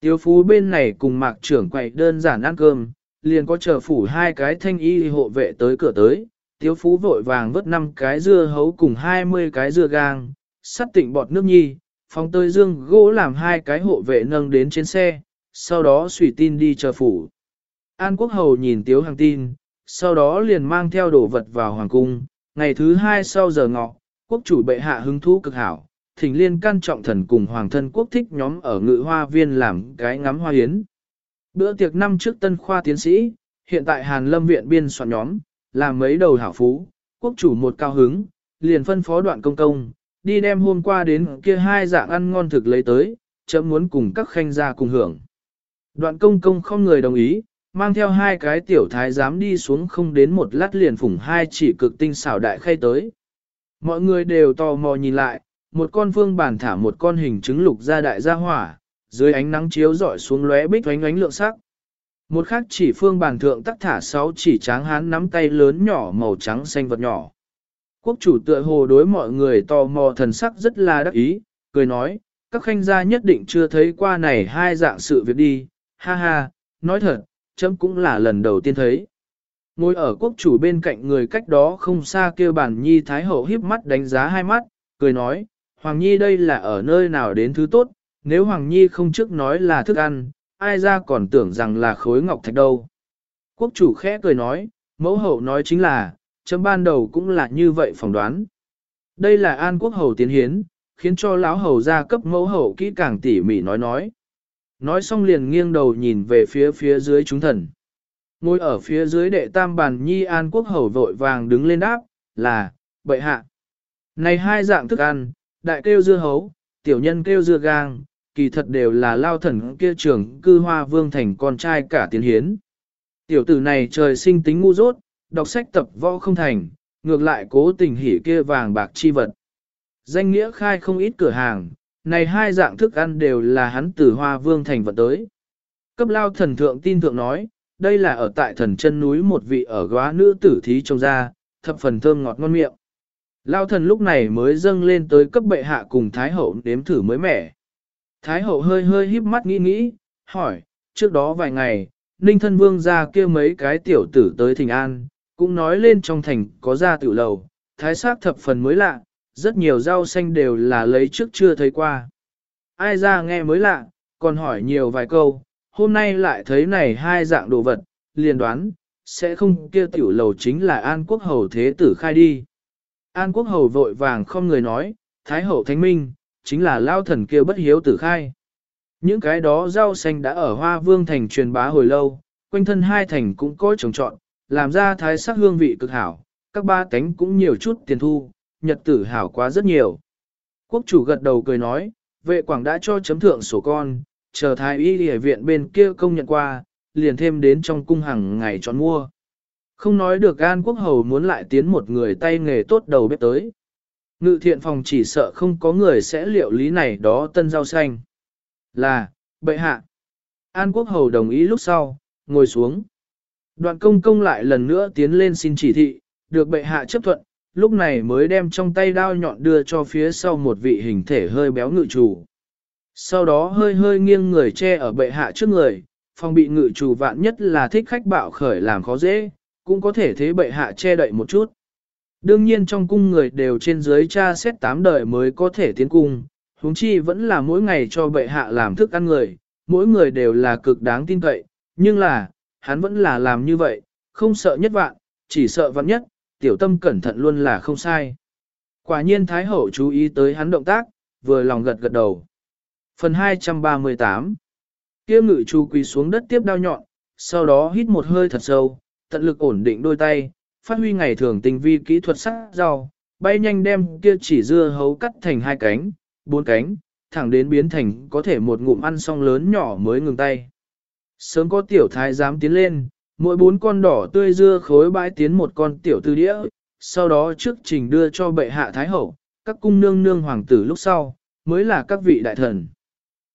Tiêu phú bên này cùng mạc trưởng quậy đơn giản ăn cơm, liền có chờ phủ hai cái thanh y hộ vệ tới cửa tới tiếu phú vội vàng vớt năm cái dưa hấu cùng hai mươi cái dưa gang, sắt tịnh bọt nước nhi, phóng tơi dương gỗ làm hai cái hộ vệ nâng đến trên xe, sau đó xủy tin đi chờ phủ. An Quốc Hầu nhìn Tiếu Hàng tin, sau đó liền mang theo đồ vật vào Hoàng Cung, ngày thứ hai sau giờ ngọ, quốc chủ bệ hạ hứng thú cực hảo, thỉnh liên can trọng thần cùng Hoàng thân quốc thích nhóm ở ngự hoa viên làm cái ngắm hoa hiến. Bữa tiệc năm trước tân khoa tiến sĩ, hiện tại Hàn Lâm viện biên soạn nhóm, làm mấy đầu hảo phú, quốc chủ một cao hứng, liền phân phó đoạn công công, đi đem hôm qua đến kia hai dạng ăn ngon thực lấy tới, chấm muốn cùng các khanh gia cùng hưởng. Đoạn công công không người đồng ý, mang theo hai cái tiểu thái giám đi xuống không đến một lát liền phủng hai chỉ cực tinh xảo đại khay tới. Mọi người đều tò mò nhìn lại, một con phương bản thả một con hình trứng lục ra đại gia hỏa, dưới ánh nắng chiếu rọi xuống lóe bích oánh ánh lượng sắc. Một khác chỉ phương bàn thượng tắc thả sáu chỉ tráng hán nắm tay lớn nhỏ màu trắng xanh vật nhỏ. Quốc chủ tựa hồ đối mọi người tò mò thần sắc rất là đắc ý, cười nói, các khanh gia nhất định chưa thấy qua này hai dạng sự việc đi, ha ha, nói thật, chấm cũng là lần đầu tiên thấy. Ngồi ở quốc chủ bên cạnh người cách đó không xa kêu bản nhi thái hậu híp mắt đánh giá hai mắt, cười nói, Hoàng nhi đây là ở nơi nào đến thứ tốt, nếu Hoàng nhi không trước nói là thức ăn, ai ra còn tưởng rằng là khối ngọc thạch đâu. Quốc chủ khẽ cười nói, mẫu hậu nói chính là, chấm ban đầu cũng là như vậy phỏng đoán. Đây là an quốc hầu tiến hiến, khiến cho lão hầu ra cấp mẫu hậu kỹ càng tỉ mỉ nói nói. Nói xong liền nghiêng đầu nhìn về phía phía dưới chúng thần. Ngồi ở phía dưới đệ tam bàn nhi an quốc hầu vội vàng đứng lên đáp, là, bệ hạ. Này hai dạng thức ăn, đại kêu dưa hấu, tiểu nhân kêu dưa gang, kỳ thật đều là lao thần kia trưởng cư hoa vương thành con trai cả tiến hiến. Tiểu tử này trời sinh tính ngu dốt, đọc sách tập võ không thành, ngược lại cố tình hỉ kia vàng bạc chi vật. Danh nghĩa khai không ít cửa hàng, này hai dạng thức ăn đều là hắn từ hoa vương thành vận tới. Cấp lao thần thượng tin thượng nói, đây là ở tại thần chân núi một vị ở góa nữ tử thí trong ra, thập phần thơm ngọt ngon miệng. Lao thần lúc này mới dâng lên tới cấp bệ hạ cùng Thái hậu đếm thử mới mẻ. Thái hậu hơi hơi híp mắt nghĩ nghĩ, hỏi, trước đó vài ngày, Ninh thân vương ra kia mấy cái tiểu tử tới thỉnh an, cũng nói lên trong thành có ra tiểu lầu, thái sắc thập phần mới lạ, rất nhiều rau xanh đều là lấy trước chưa thấy qua. Ai ra nghe mới lạ, còn hỏi nhiều vài câu, hôm nay lại thấy này hai dạng đồ vật, liền đoán, sẽ không kia tiểu lầu chính là An Quốc Hầu Thế Tử khai đi. An Quốc Hầu vội vàng không người nói, Thái Hậu Thánh Minh, chính là lao thần kia bất hiếu tử khai. Những cái đó rau xanh đã ở Hoa Vương Thành truyền bá hồi lâu, quanh thân hai thành cũng có trồng trọn, làm ra thái sắc hương vị cực hảo, các ba tánh cũng nhiều chút tiền thu, nhật tử hảo quá rất nhiều. Quốc chủ gật đầu cười nói, vệ quảng đã cho chấm thượng sổ con, chờ thái y đi viện bên kia công nhận qua, liền thêm đến trong cung hàng ngày chọn mua. Không nói được An Quốc Hầu muốn lại tiến một người tay nghề tốt đầu bếp tới. Ngự thiện phòng chỉ sợ không có người sẽ liệu lý này đó tân rau xanh. Là, bệ hạ. An Quốc Hầu đồng ý lúc sau, ngồi xuống. Đoạn công công lại lần nữa tiến lên xin chỉ thị, được bệ hạ chấp thuận, lúc này mới đem trong tay đao nhọn đưa cho phía sau một vị hình thể hơi béo ngự chủ. Sau đó hơi hơi nghiêng người che ở bệ hạ trước người, phòng bị ngự chủ vạn nhất là thích khách bạo khởi làm khó dễ, cũng có thể thế bệ hạ che đậy một chút. Đương nhiên trong cung người đều trên dưới cha xét tám đời mới có thể tiến cung, huống chi vẫn là mỗi ngày cho bệ hạ làm thức ăn người, mỗi người đều là cực đáng tin cậy, nhưng là, hắn vẫn là làm như vậy, không sợ nhất vạn, chỉ sợ vạn nhất, tiểu tâm cẩn thận luôn là không sai. Quả nhiên Thái Hậu chú ý tới hắn động tác, vừa lòng gật gật đầu. Phần 238 Kiêm ngự chu quỳ xuống đất tiếp đao nhọn, sau đó hít một hơi thật sâu, tận lực ổn định đôi tay, phát huy ngày thường tinh vi kỹ thuật sắc rau, bay nhanh đem kia chỉ dưa hấu cắt thành hai cánh, bốn cánh, thẳng đến biến thành có thể một ngụm ăn xong lớn nhỏ mới ngừng tay. Sớm có tiểu thái dám tiến lên, mỗi bốn con đỏ tươi dưa khối bãi tiến một con tiểu tư đĩa, sau đó trước trình đưa cho bệ hạ thái hậu, các cung nương nương hoàng tử lúc sau, mới là các vị đại thần.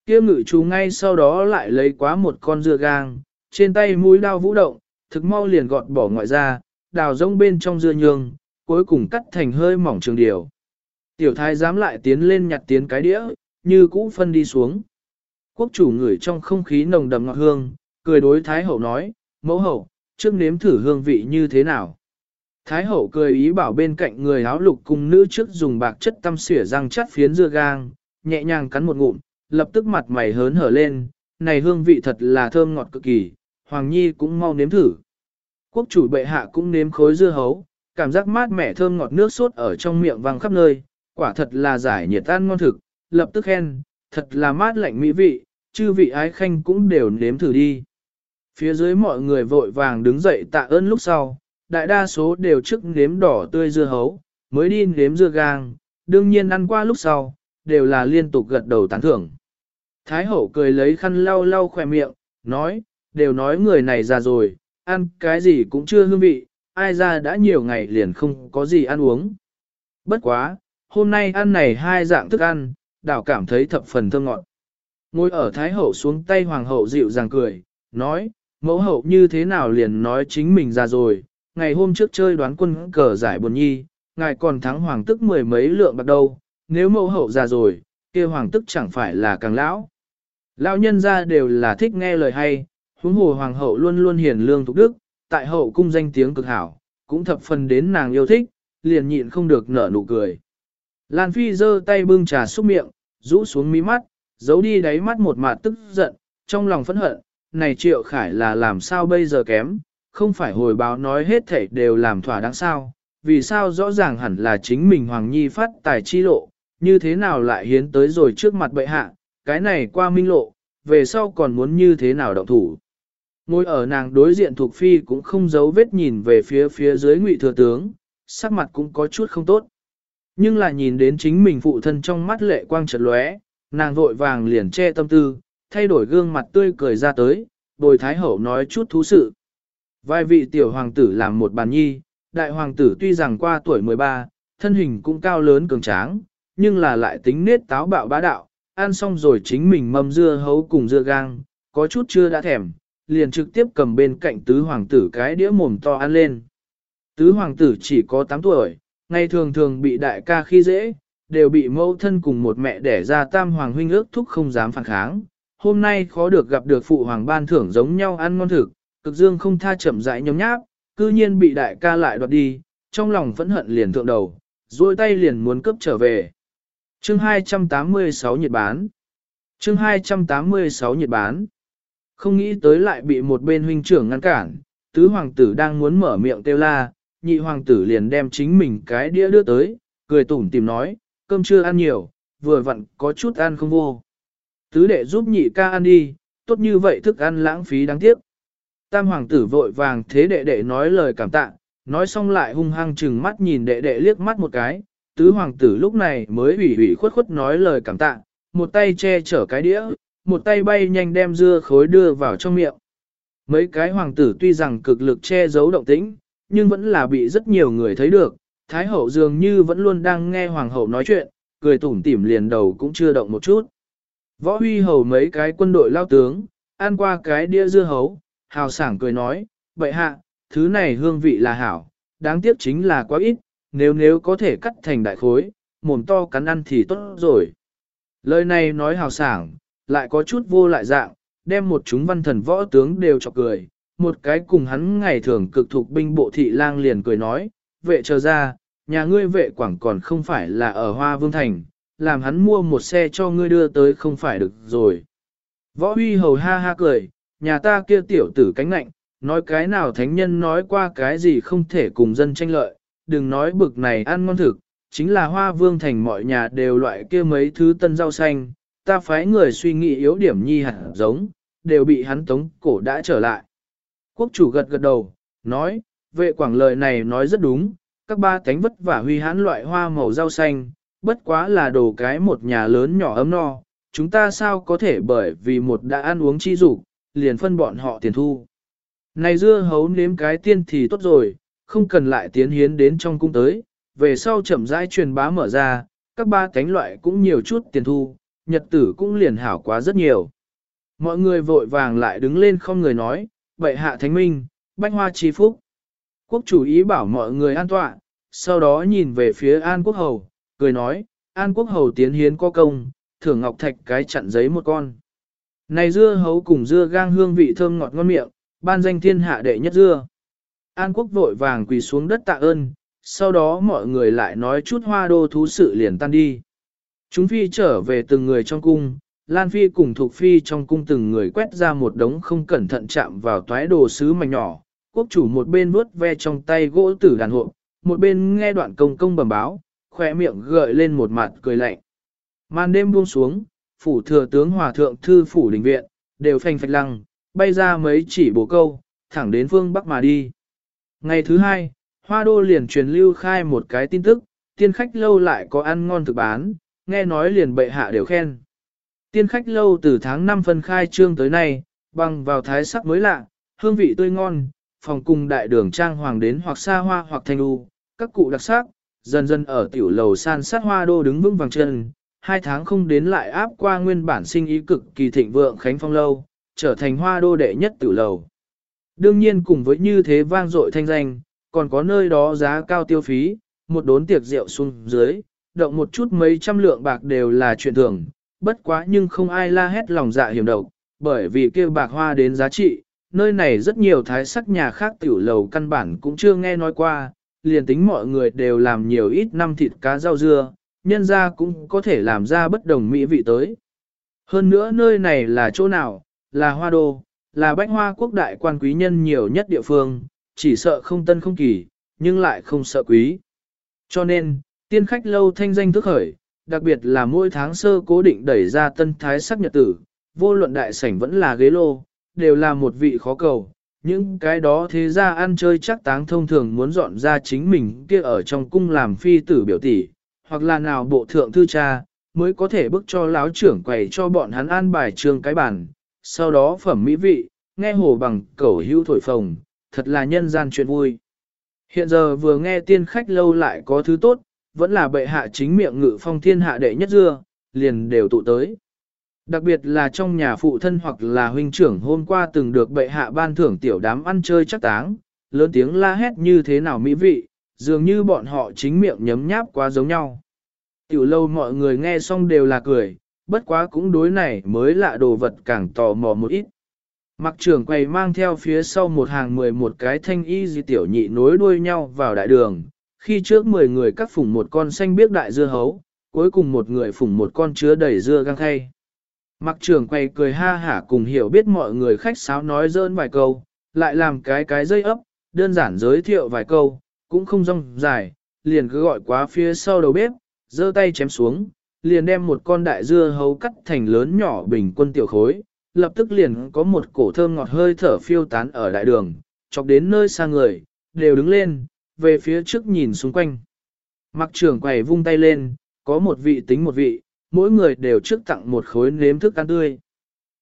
Kia ngự chú ngay sau đó lại lấy quá một con dưa gang, trên tay mũi đao vũ động, thực mau liền gọt bỏ ngoại ra, đào rông bên trong dưa nhương, cuối cùng cắt thành hơi mỏng trường điều. Tiểu thái dám lại tiến lên nhặt tiến cái đĩa, như cũ phân đi xuống. Quốc chủ ngửi trong không khí nồng đậm ngọt hương, cười đối thái hậu nói, mẫu hậu, trước nếm thử hương vị như thế nào. Thái hậu cười ý bảo bên cạnh người áo lục cùng nữ trước dùng bạc chất tăm xỉa răng chắt phiến dưa gang, nhẹ nhàng cắn một ngụm, lập tức mặt mày hớn hở lên, này hương vị thật là thơm ngọt cực kỳ, Hoàng Nhi cũng mau nếm thử. Quốc chủ bệ hạ cũng nếm khối dưa hấu, cảm giác mát mẻ thơm ngọt nước sốt ở trong miệng vang khắp nơi, quả thật là giải nhiệt tan ngon thực, lập tức khen, thật là mát lạnh mỹ vị, chư vị ái khanh cũng đều nếm thử đi. Phía dưới mọi người vội vàng đứng dậy tạ ơn lúc sau, đại đa số đều trước nếm đỏ tươi dưa hấu, mới đi nếm dưa gang, đương nhiên ăn qua lúc sau, đều là liên tục gật đầu tán thưởng. Thái hậu cười lấy khăn lau lau khỏe miệng, nói, đều nói người này già rồi, ăn cái gì cũng chưa hương vị, ai ra đã nhiều ngày liền không có gì ăn uống. Bất quá, hôm nay ăn này hai dạng thức ăn, đảo cảm thấy thập phần thơm ngọt. Ngồi ở Thái hậu xuống tay Hoàng hậu dịu dàng cười, nói, mẫu hậu như thế nào liền nói chính mình già rồi, ngày hôm trước chơi đoán quân cờ giải buồn nhi, ngài còn thắng hoàng tức mười mấy lượng bạc đâu, nếu mẫu hậu già rồi, kia hoàng tức chẳng phải là càng lão. Lão nhân ra đều là thích nghe lời hay, huống hồ hoàng hậu luôn luôn hiền lương thục đức, tại hậu cung danh tiếng cực hảo, cũng thập phần đến nàng yêu thích, liền nhịn không được nở nụ cười. Lan Phi giơ tay bưng trà xúc miệng, rũ xuống mí mắt, giấu đi đáy mắt một mạt tức giận, trong lòng phẫn hận, này triệu khải là làm sao bây giờ kém, không phải hồi báo nói hết thảy đều làm thỏa đáng sao, vì sao rõ ràng hẳn là chính mình Hoàng Nhi phát tài chi lộ, như thế nào lại hiến tới rồi trước mặt bệ hạ, cái này qua minh lộ, về sau còn muốn như thế nào động thủ. Ngồi ở nàng đối diện thuộc phi cũng không giấu vết nhìn về phía phía dưới ngụy thừa tướng, sắc mặt cũng có chút không tốt. Nhưng là nhìn đến chính mình phụ thân trong mắt lệ quang trật lóe, nàng vội vàng liền che tâm tư, thay đổi gương mặt tươi cười ra tới, bồi thái hậu nói chút thú sự. vai vị tiểu hoàng tử làm một bàn nhi, đại hoàng tử tuy rằng qua tuổi 13, thân hình cũng cao lớn cường tráng, nhưng là lại tính nết táo bạo bá đạo, ăn xong rồi chính mình mâm dưa hấu cùng dưa gang, có chút chưa đã thèm, liền trực tiếp cầm bên cạnh tứ hoàng tử cái đĩa mồm to ăn lên. Tứ hoàng tử chỉ có 8 tuổi, ngày thường thường bị đại ca khi dễ, đều bị mẫu thân cùng một mẹ đẻ ra tam hoàng huynh ước thúc không dám phản kháng. Hôm nay khó được gặp được phụ hoàng ban thưởng giống nhau ăn ngon thực, cực dương không tha chậm rãi nhóm nháp, cư nhiên bị đại ca lại đoạt đi, trong lòng phẫn hận liền thượng đầu, duỗi tay liền muốn cướp trở về. Chương 286 nhiệt bán. Chương 286 nhiệt bán. Không nghĩ tới lại bị một bên huynh trưởng ngăn cản, tứ hoàng tử đang muốn mở miệng kêu la, nhị hoàng tử liền đem chính mình cái đĩa đưa tới, cười tủm tìm nói, cơm chưa ăn nhiều, vừa vặn có chút ăn không vô. Tứ đệ giúp nhị ca ăn đi, tốt như vậy thức ăn lãng phí đáng tiếc. Tam hoàng tử vội vàng thế đệ đệ nói lời cảm tạ, nói xong lại hung hăng chừng mắt nhìn đệ đệ liếc mắt một cái, tứ hoàng tử lúc này mới ủy ủy khuất khuất nói lời cảm tạ, một tay che chở cái đĩa, một tay bay nhanh đem dưa khối đưa vào trong miệng. Mấy cái hoàng tử tuy rằng cực lực che giấu động tĩnh, nhưng vẫn là bị rất nhiều người thấy được, Thái hậu dường như vẫn luôn đang nghe hoàng hậu nói chuyện, cười tủm tỉm liền đầu cũng chưa động một chút. Võ huy hầu mấy cái quân đội lao tướng, ăn qua cái đĩa dưa hấu, hào sảng cười nói, vậy hạ, thứ này hương vị là hảo, đáng tiếc chính là quá ít, nếu nếu có thể cắt thành đại khối, mồm to cắn ăn thì tốt rồi. Lời này nói hào sảng, lại có chút vô lại dạng, đem một chúng văn thần võ tướng đều chọc cười, một cái cùng hắn ngày thường cực thuộc binh bộ thị lang liền cười nói, vệ chờ ra, nhà ngươi vệ quảng còn không phải là ở Hoa Vương Thành, làm hắn mua một xe cho ngươi đưa tới không phải được rồi. Võ huy hầu ha ha cười, nhà ta kia tiểu tử cánh nạnh, nói cái nào thánh nhân nói qua cái gì không thể cùng dân tranh lợi, đừng nói bực này ăn ngon thực, chính là hoa vương thành mọi nhà đều loại kia mấy thứ tân rau xanh, ta phái người suy nghĩ yếu điểm nhi hẳn giống, đều bị hắn tống cổ đã trở lại. Quốc chủ gật gật đầu, nói, vệ quảng lời này nói rất đúng, các ba cánh vất vả huy hãn loại hoa màu rau xanh, bất quá là đồ cái một nhà lớn nhỏ ấm no, chúng ta sao có thể bởi vì một đã ăn uống chi dục liền phân bọn họ tiền thu. Này dưa hấu nếm cái tiên thì tốt rồi, không cần lại tiến hiến đến trong cung tới, về sau chậm rãi truyền bá mở ra, các ba cánh loại cũng nhiều chút tiền thu, nhật tử cũng liền hảo quá rất nhiều. Mọi người vội vàng lại đứng lên không người nói, bệ hạ thánh minh, bách hoa chi phúc. Quốc chủ ý bảo mọi người an tọa, sau đó nhìn về phía An Quốc Hầu, cười nói, An Quốc Hầu tiến hiến có công, thưởng ngọc thạch cái chặn giấy một con. Này dưa hấu cùng dưa gang hương vị thơm ngọt ngon miệng, ban danh thiên hạ đệ nhất dưa. An Quốc vội vàng quỳ xuống đất tạ ơn, sau đó mọi người lại nói chút hoa đô thú sự liền tan đi. Chúng phi trở về từng người trong cung, Lan Phi cùng Thục Phi trong cung từng người quét ra một đống không cẩn thận chạm vào toái đồ sứ mảnh nhỏ. Quốc chủ một bên vuốt ve trong tay gỗ tử đàn hộ, một bên nghe đoạn công công bẩm báo, khỏe miệng gợi lên một mặt cười lạnh. Màn đêm buông xuống, phủ thừa tướng hòa thượng thư phủ đình viện, đều phanh phạch lăng, bay ra mấy chỉ bổ câu, thẳng đến phương Bắc mà đi. Ngày thứ hai, Hoa Đô liền truyền lưu khai một cái tin tức, tiên khách lâu lại có ăn ngon thực bán, nghe nói liền bệ hạ đều khen. Tiên khách lâu từ tháng 5 phân khai trương tới nay, bằng vào thái sắc mới lạ, hương vị tươi ngon, phòng cùng đại đường trang hoàng đến hoặc xa hoa hoặc thanh u, các cụ đặc sắc, dần dần ở tiểu lầu san sát hoa đô đứng vững vàng chân, hai tháng không đến lại áp qua nguyên bản sinh ý cực kỳ thịnh vượng Khánh Phong Lâu, trở thành hoa đô đệ nhất tiểu lầu. Đương nhiên cùng với như thế vang dội thanh danh, còn có nơi đó giá cao tiêu phí, một đốn tiệc rượu xuống dưới, động một chút mấy trăm lượng bạc đều là chuyện thường, bất quá nhưng không ai la hét lòng dạ hiểm độc, bởi vì kia bạc hoa đến giá trị, nơi này rất nhiều thái sắc nhà khác tiểu lầu căn bản cũng chưa nghe nói qua, liền tính mọi người đều làm nhiều ít năm thịt cá rau dưa, nhân ra cũng có thể làm ra bất đồng mỹ vị tới. Hơn nữa nơi này là chỗ nào, là hoa đô, là bách hoa quốc đại quan quý nhân nhiều nhất địa phương, chỉ sợ không tân không kỳ, nhưng lại không sợ quý. Cho nên, tiên khách lâu thanh danh thức khởi, đặc biệt là mỗi tháng sơ cố định đẩy ra tân thái sắc nhật tử, vô luận đại sảnh vẫn là ghế lô, đều là một vị khó cầu. Những cái đó thế ra ăn chơi chắc táng thông thường muốn dọn ra chính mình kia ở trong cung làm phi tử biểu tỷ, hoặc là nào bộ thượng thư cha, mới có thể bức cho láo trưởng quầy cho bọn hắn an bài trường cái bản, sau đó phẩm mỹ vị, nghe hồ bằng cẩu hữu thổi phồng, thật là nhân gian chuyện vui. Hiện giờ vừa nghe tiên khách lâu lại có thứ tốt, vẫn là bệ hạ chính miệng ngự phong thiên hạ đệ nhất dưa, liền đều tụ tới. Đặc biệt là trong nhà phụ thân hoặc là huynh trưởng hôm qua từng được bệ hạ ban thưởng tiểu đám ăn chơi chắc táng, lớn tiếng la hét như thế nào mỹ vị, dường như bọn họ chính miệng nhấm nháp quá giống nhau. Tiểu lâu mọi người nghe xong đều là cười, bất quá cũng đối này mới lạ đồ vật càng tò mò một ít. Mặc trưởng quầy mang theo phía sau một hàng mười một cái thanh y di tiểu nhị nối đuôi nhau vào đại đường, khi trước mười người cắt phủng một con xanh biếc đại dưa hấu, cuối cùng một người phủng một con chứa đầy dưa găng thay. Mặc trưởng quay cười ha hả cùng hiểu biết mọi người khách sáo nói dơn vài câu, lại làm cái cái dây ấp, đơn giản giới thiệu vài câu, cũng không rong dài, liền cứ gọi quá phía sau đầu bếp, giơ tay chém xuống, liền đem một con đại dưa hấu cắt thành lớn nhỏ bình quân tiểu khối, lập tức liền có một cổ thơm ngọt hơi thở phiêu tán ở đại đường, chọc đến nơi xa người, đều đứng lên, về phía trước nhìn xung quanh. Mặc trưởng quầy vung tay lên, có một vị tính một vị, mỗi người đều trước tặng một khối nếm thức ăn tươi.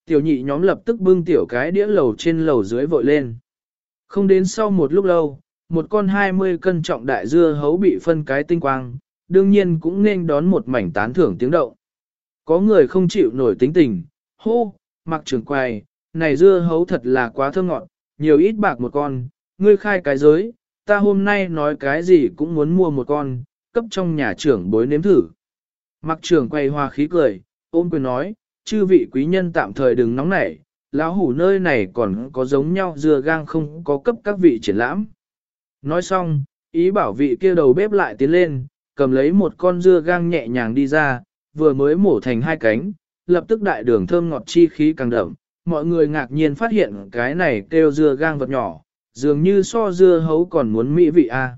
Tiểu nhị nhóm lập tức bưng tiểu cái đĩa lầu trên lầu dưới vội lên. Không đến sau một lúc lâu, một con 20 cân trọng đại dưa hấu bị phân cái tinh quang, đương nhiên cũng nên đón một mảnh tán thưởng tiếng động. Có người không chịu nổi tính tình, hô, mặc trưởng quầy, này dưa hấu thật là quá thơm ngọt, nhiều ít bạc một con, ngươi khai cái giới, ta hôm nay nói cái gì cũng muốn mua một con, cấp trong nhà trưởng bối nếm thử. Mặc trưởng quay hoa khí cười, ôm quyền nói, chư vị quý nhân tạm thời đừng nóng nảy, lão hủ nơi này còn có giống nhau dưa gang không có cấp các vị triển lãm. Nói xong, ý bảo vị kia đầu bếp lại tiến lên, cầm lấy một con dưa gang nhẹ nhàng đi ra, vừa mới mổ thành hai cánh, lập tức đại đường thơm ngọt chi khí càng đậm. Mọi người ngạc nhiên phát hiện cái này kêu dưa gang vật nhỏ, dường như so dưa hấu còn muốn mỹ vị a.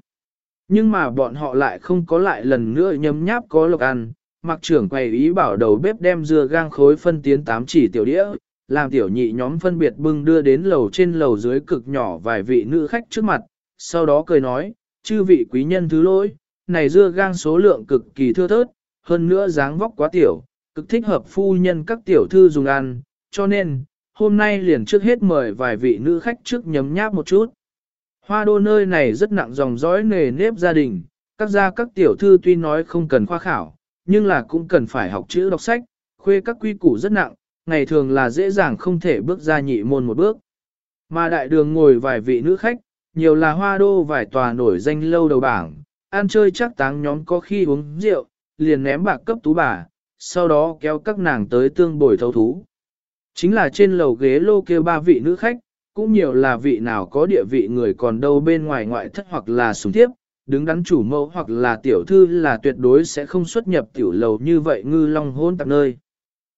Nhưng mà bọn họ lại không có lại lần nữa nhấm nháp có lộc ăn, mặc trưởng quầy ý bảo đầu bếp đem dưa gang khối phân tiến tám chỉ tiểu đĩa, làm tiểu nhị nhóm phân biệt bưng đưa đến lầu trên lầu dưới cực nhỏ vài vị nữ khách trước mặt, sau đó cười nói, chư vị quý nhân thứ lỗi, này dưa gang số lượng cực kỳ thưa thớt, hơn nữa dáng vóc quá tiểu, cực thích hợp phu nhân các tiểu thư dùng ăn, cho nên, hôm nay liền trước hết mời vài vị nữ khách trước nhấm nháp một chút. Hoa đô nơi này rất nặng dòng dõi nề nếp gia đình, các gia các tiểu thư tuy nói không cần khoa khảo, nhưng là cũng cần phải học chữ đọc sách, khuê các quy củ rất nặng, ngày thường là dễ dàng không thể bước ra nhị môn một bước. Mà đại đường ngồi vài vị nữ khách, nhiều là hoa đô vài tòa nổi danh lâu đầu bảng, ăn chơi chắc táng nhóm có khi uống rượu, liền ném bạc cấp tú bà, sau đó kéo các nàng tới tương bồi thấu thú. Chính là trên lầu ghế lô kia ba vị nữ khách, cũng nhiều là vị nào có địa vị người còn đâu bên ngoài ngoại thất hoặc là súng tiếp, đứng đắn chủ mẫu hoặc là tiểu thư là tuyệt đối sẽ không xuất nhập tiểu lầu như vậy ngư long hôn tạp nơi.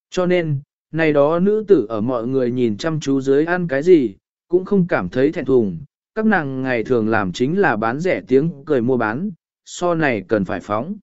Cho nên, này đó nữ tử ở mọi người nhìn chăm chú dưới ăn cái gì, cũng không cảm thấy thẹn thùng, các nàng ngày thường làm chính là bán rẻ tiếng cười mua bán, so này cần phải phóng.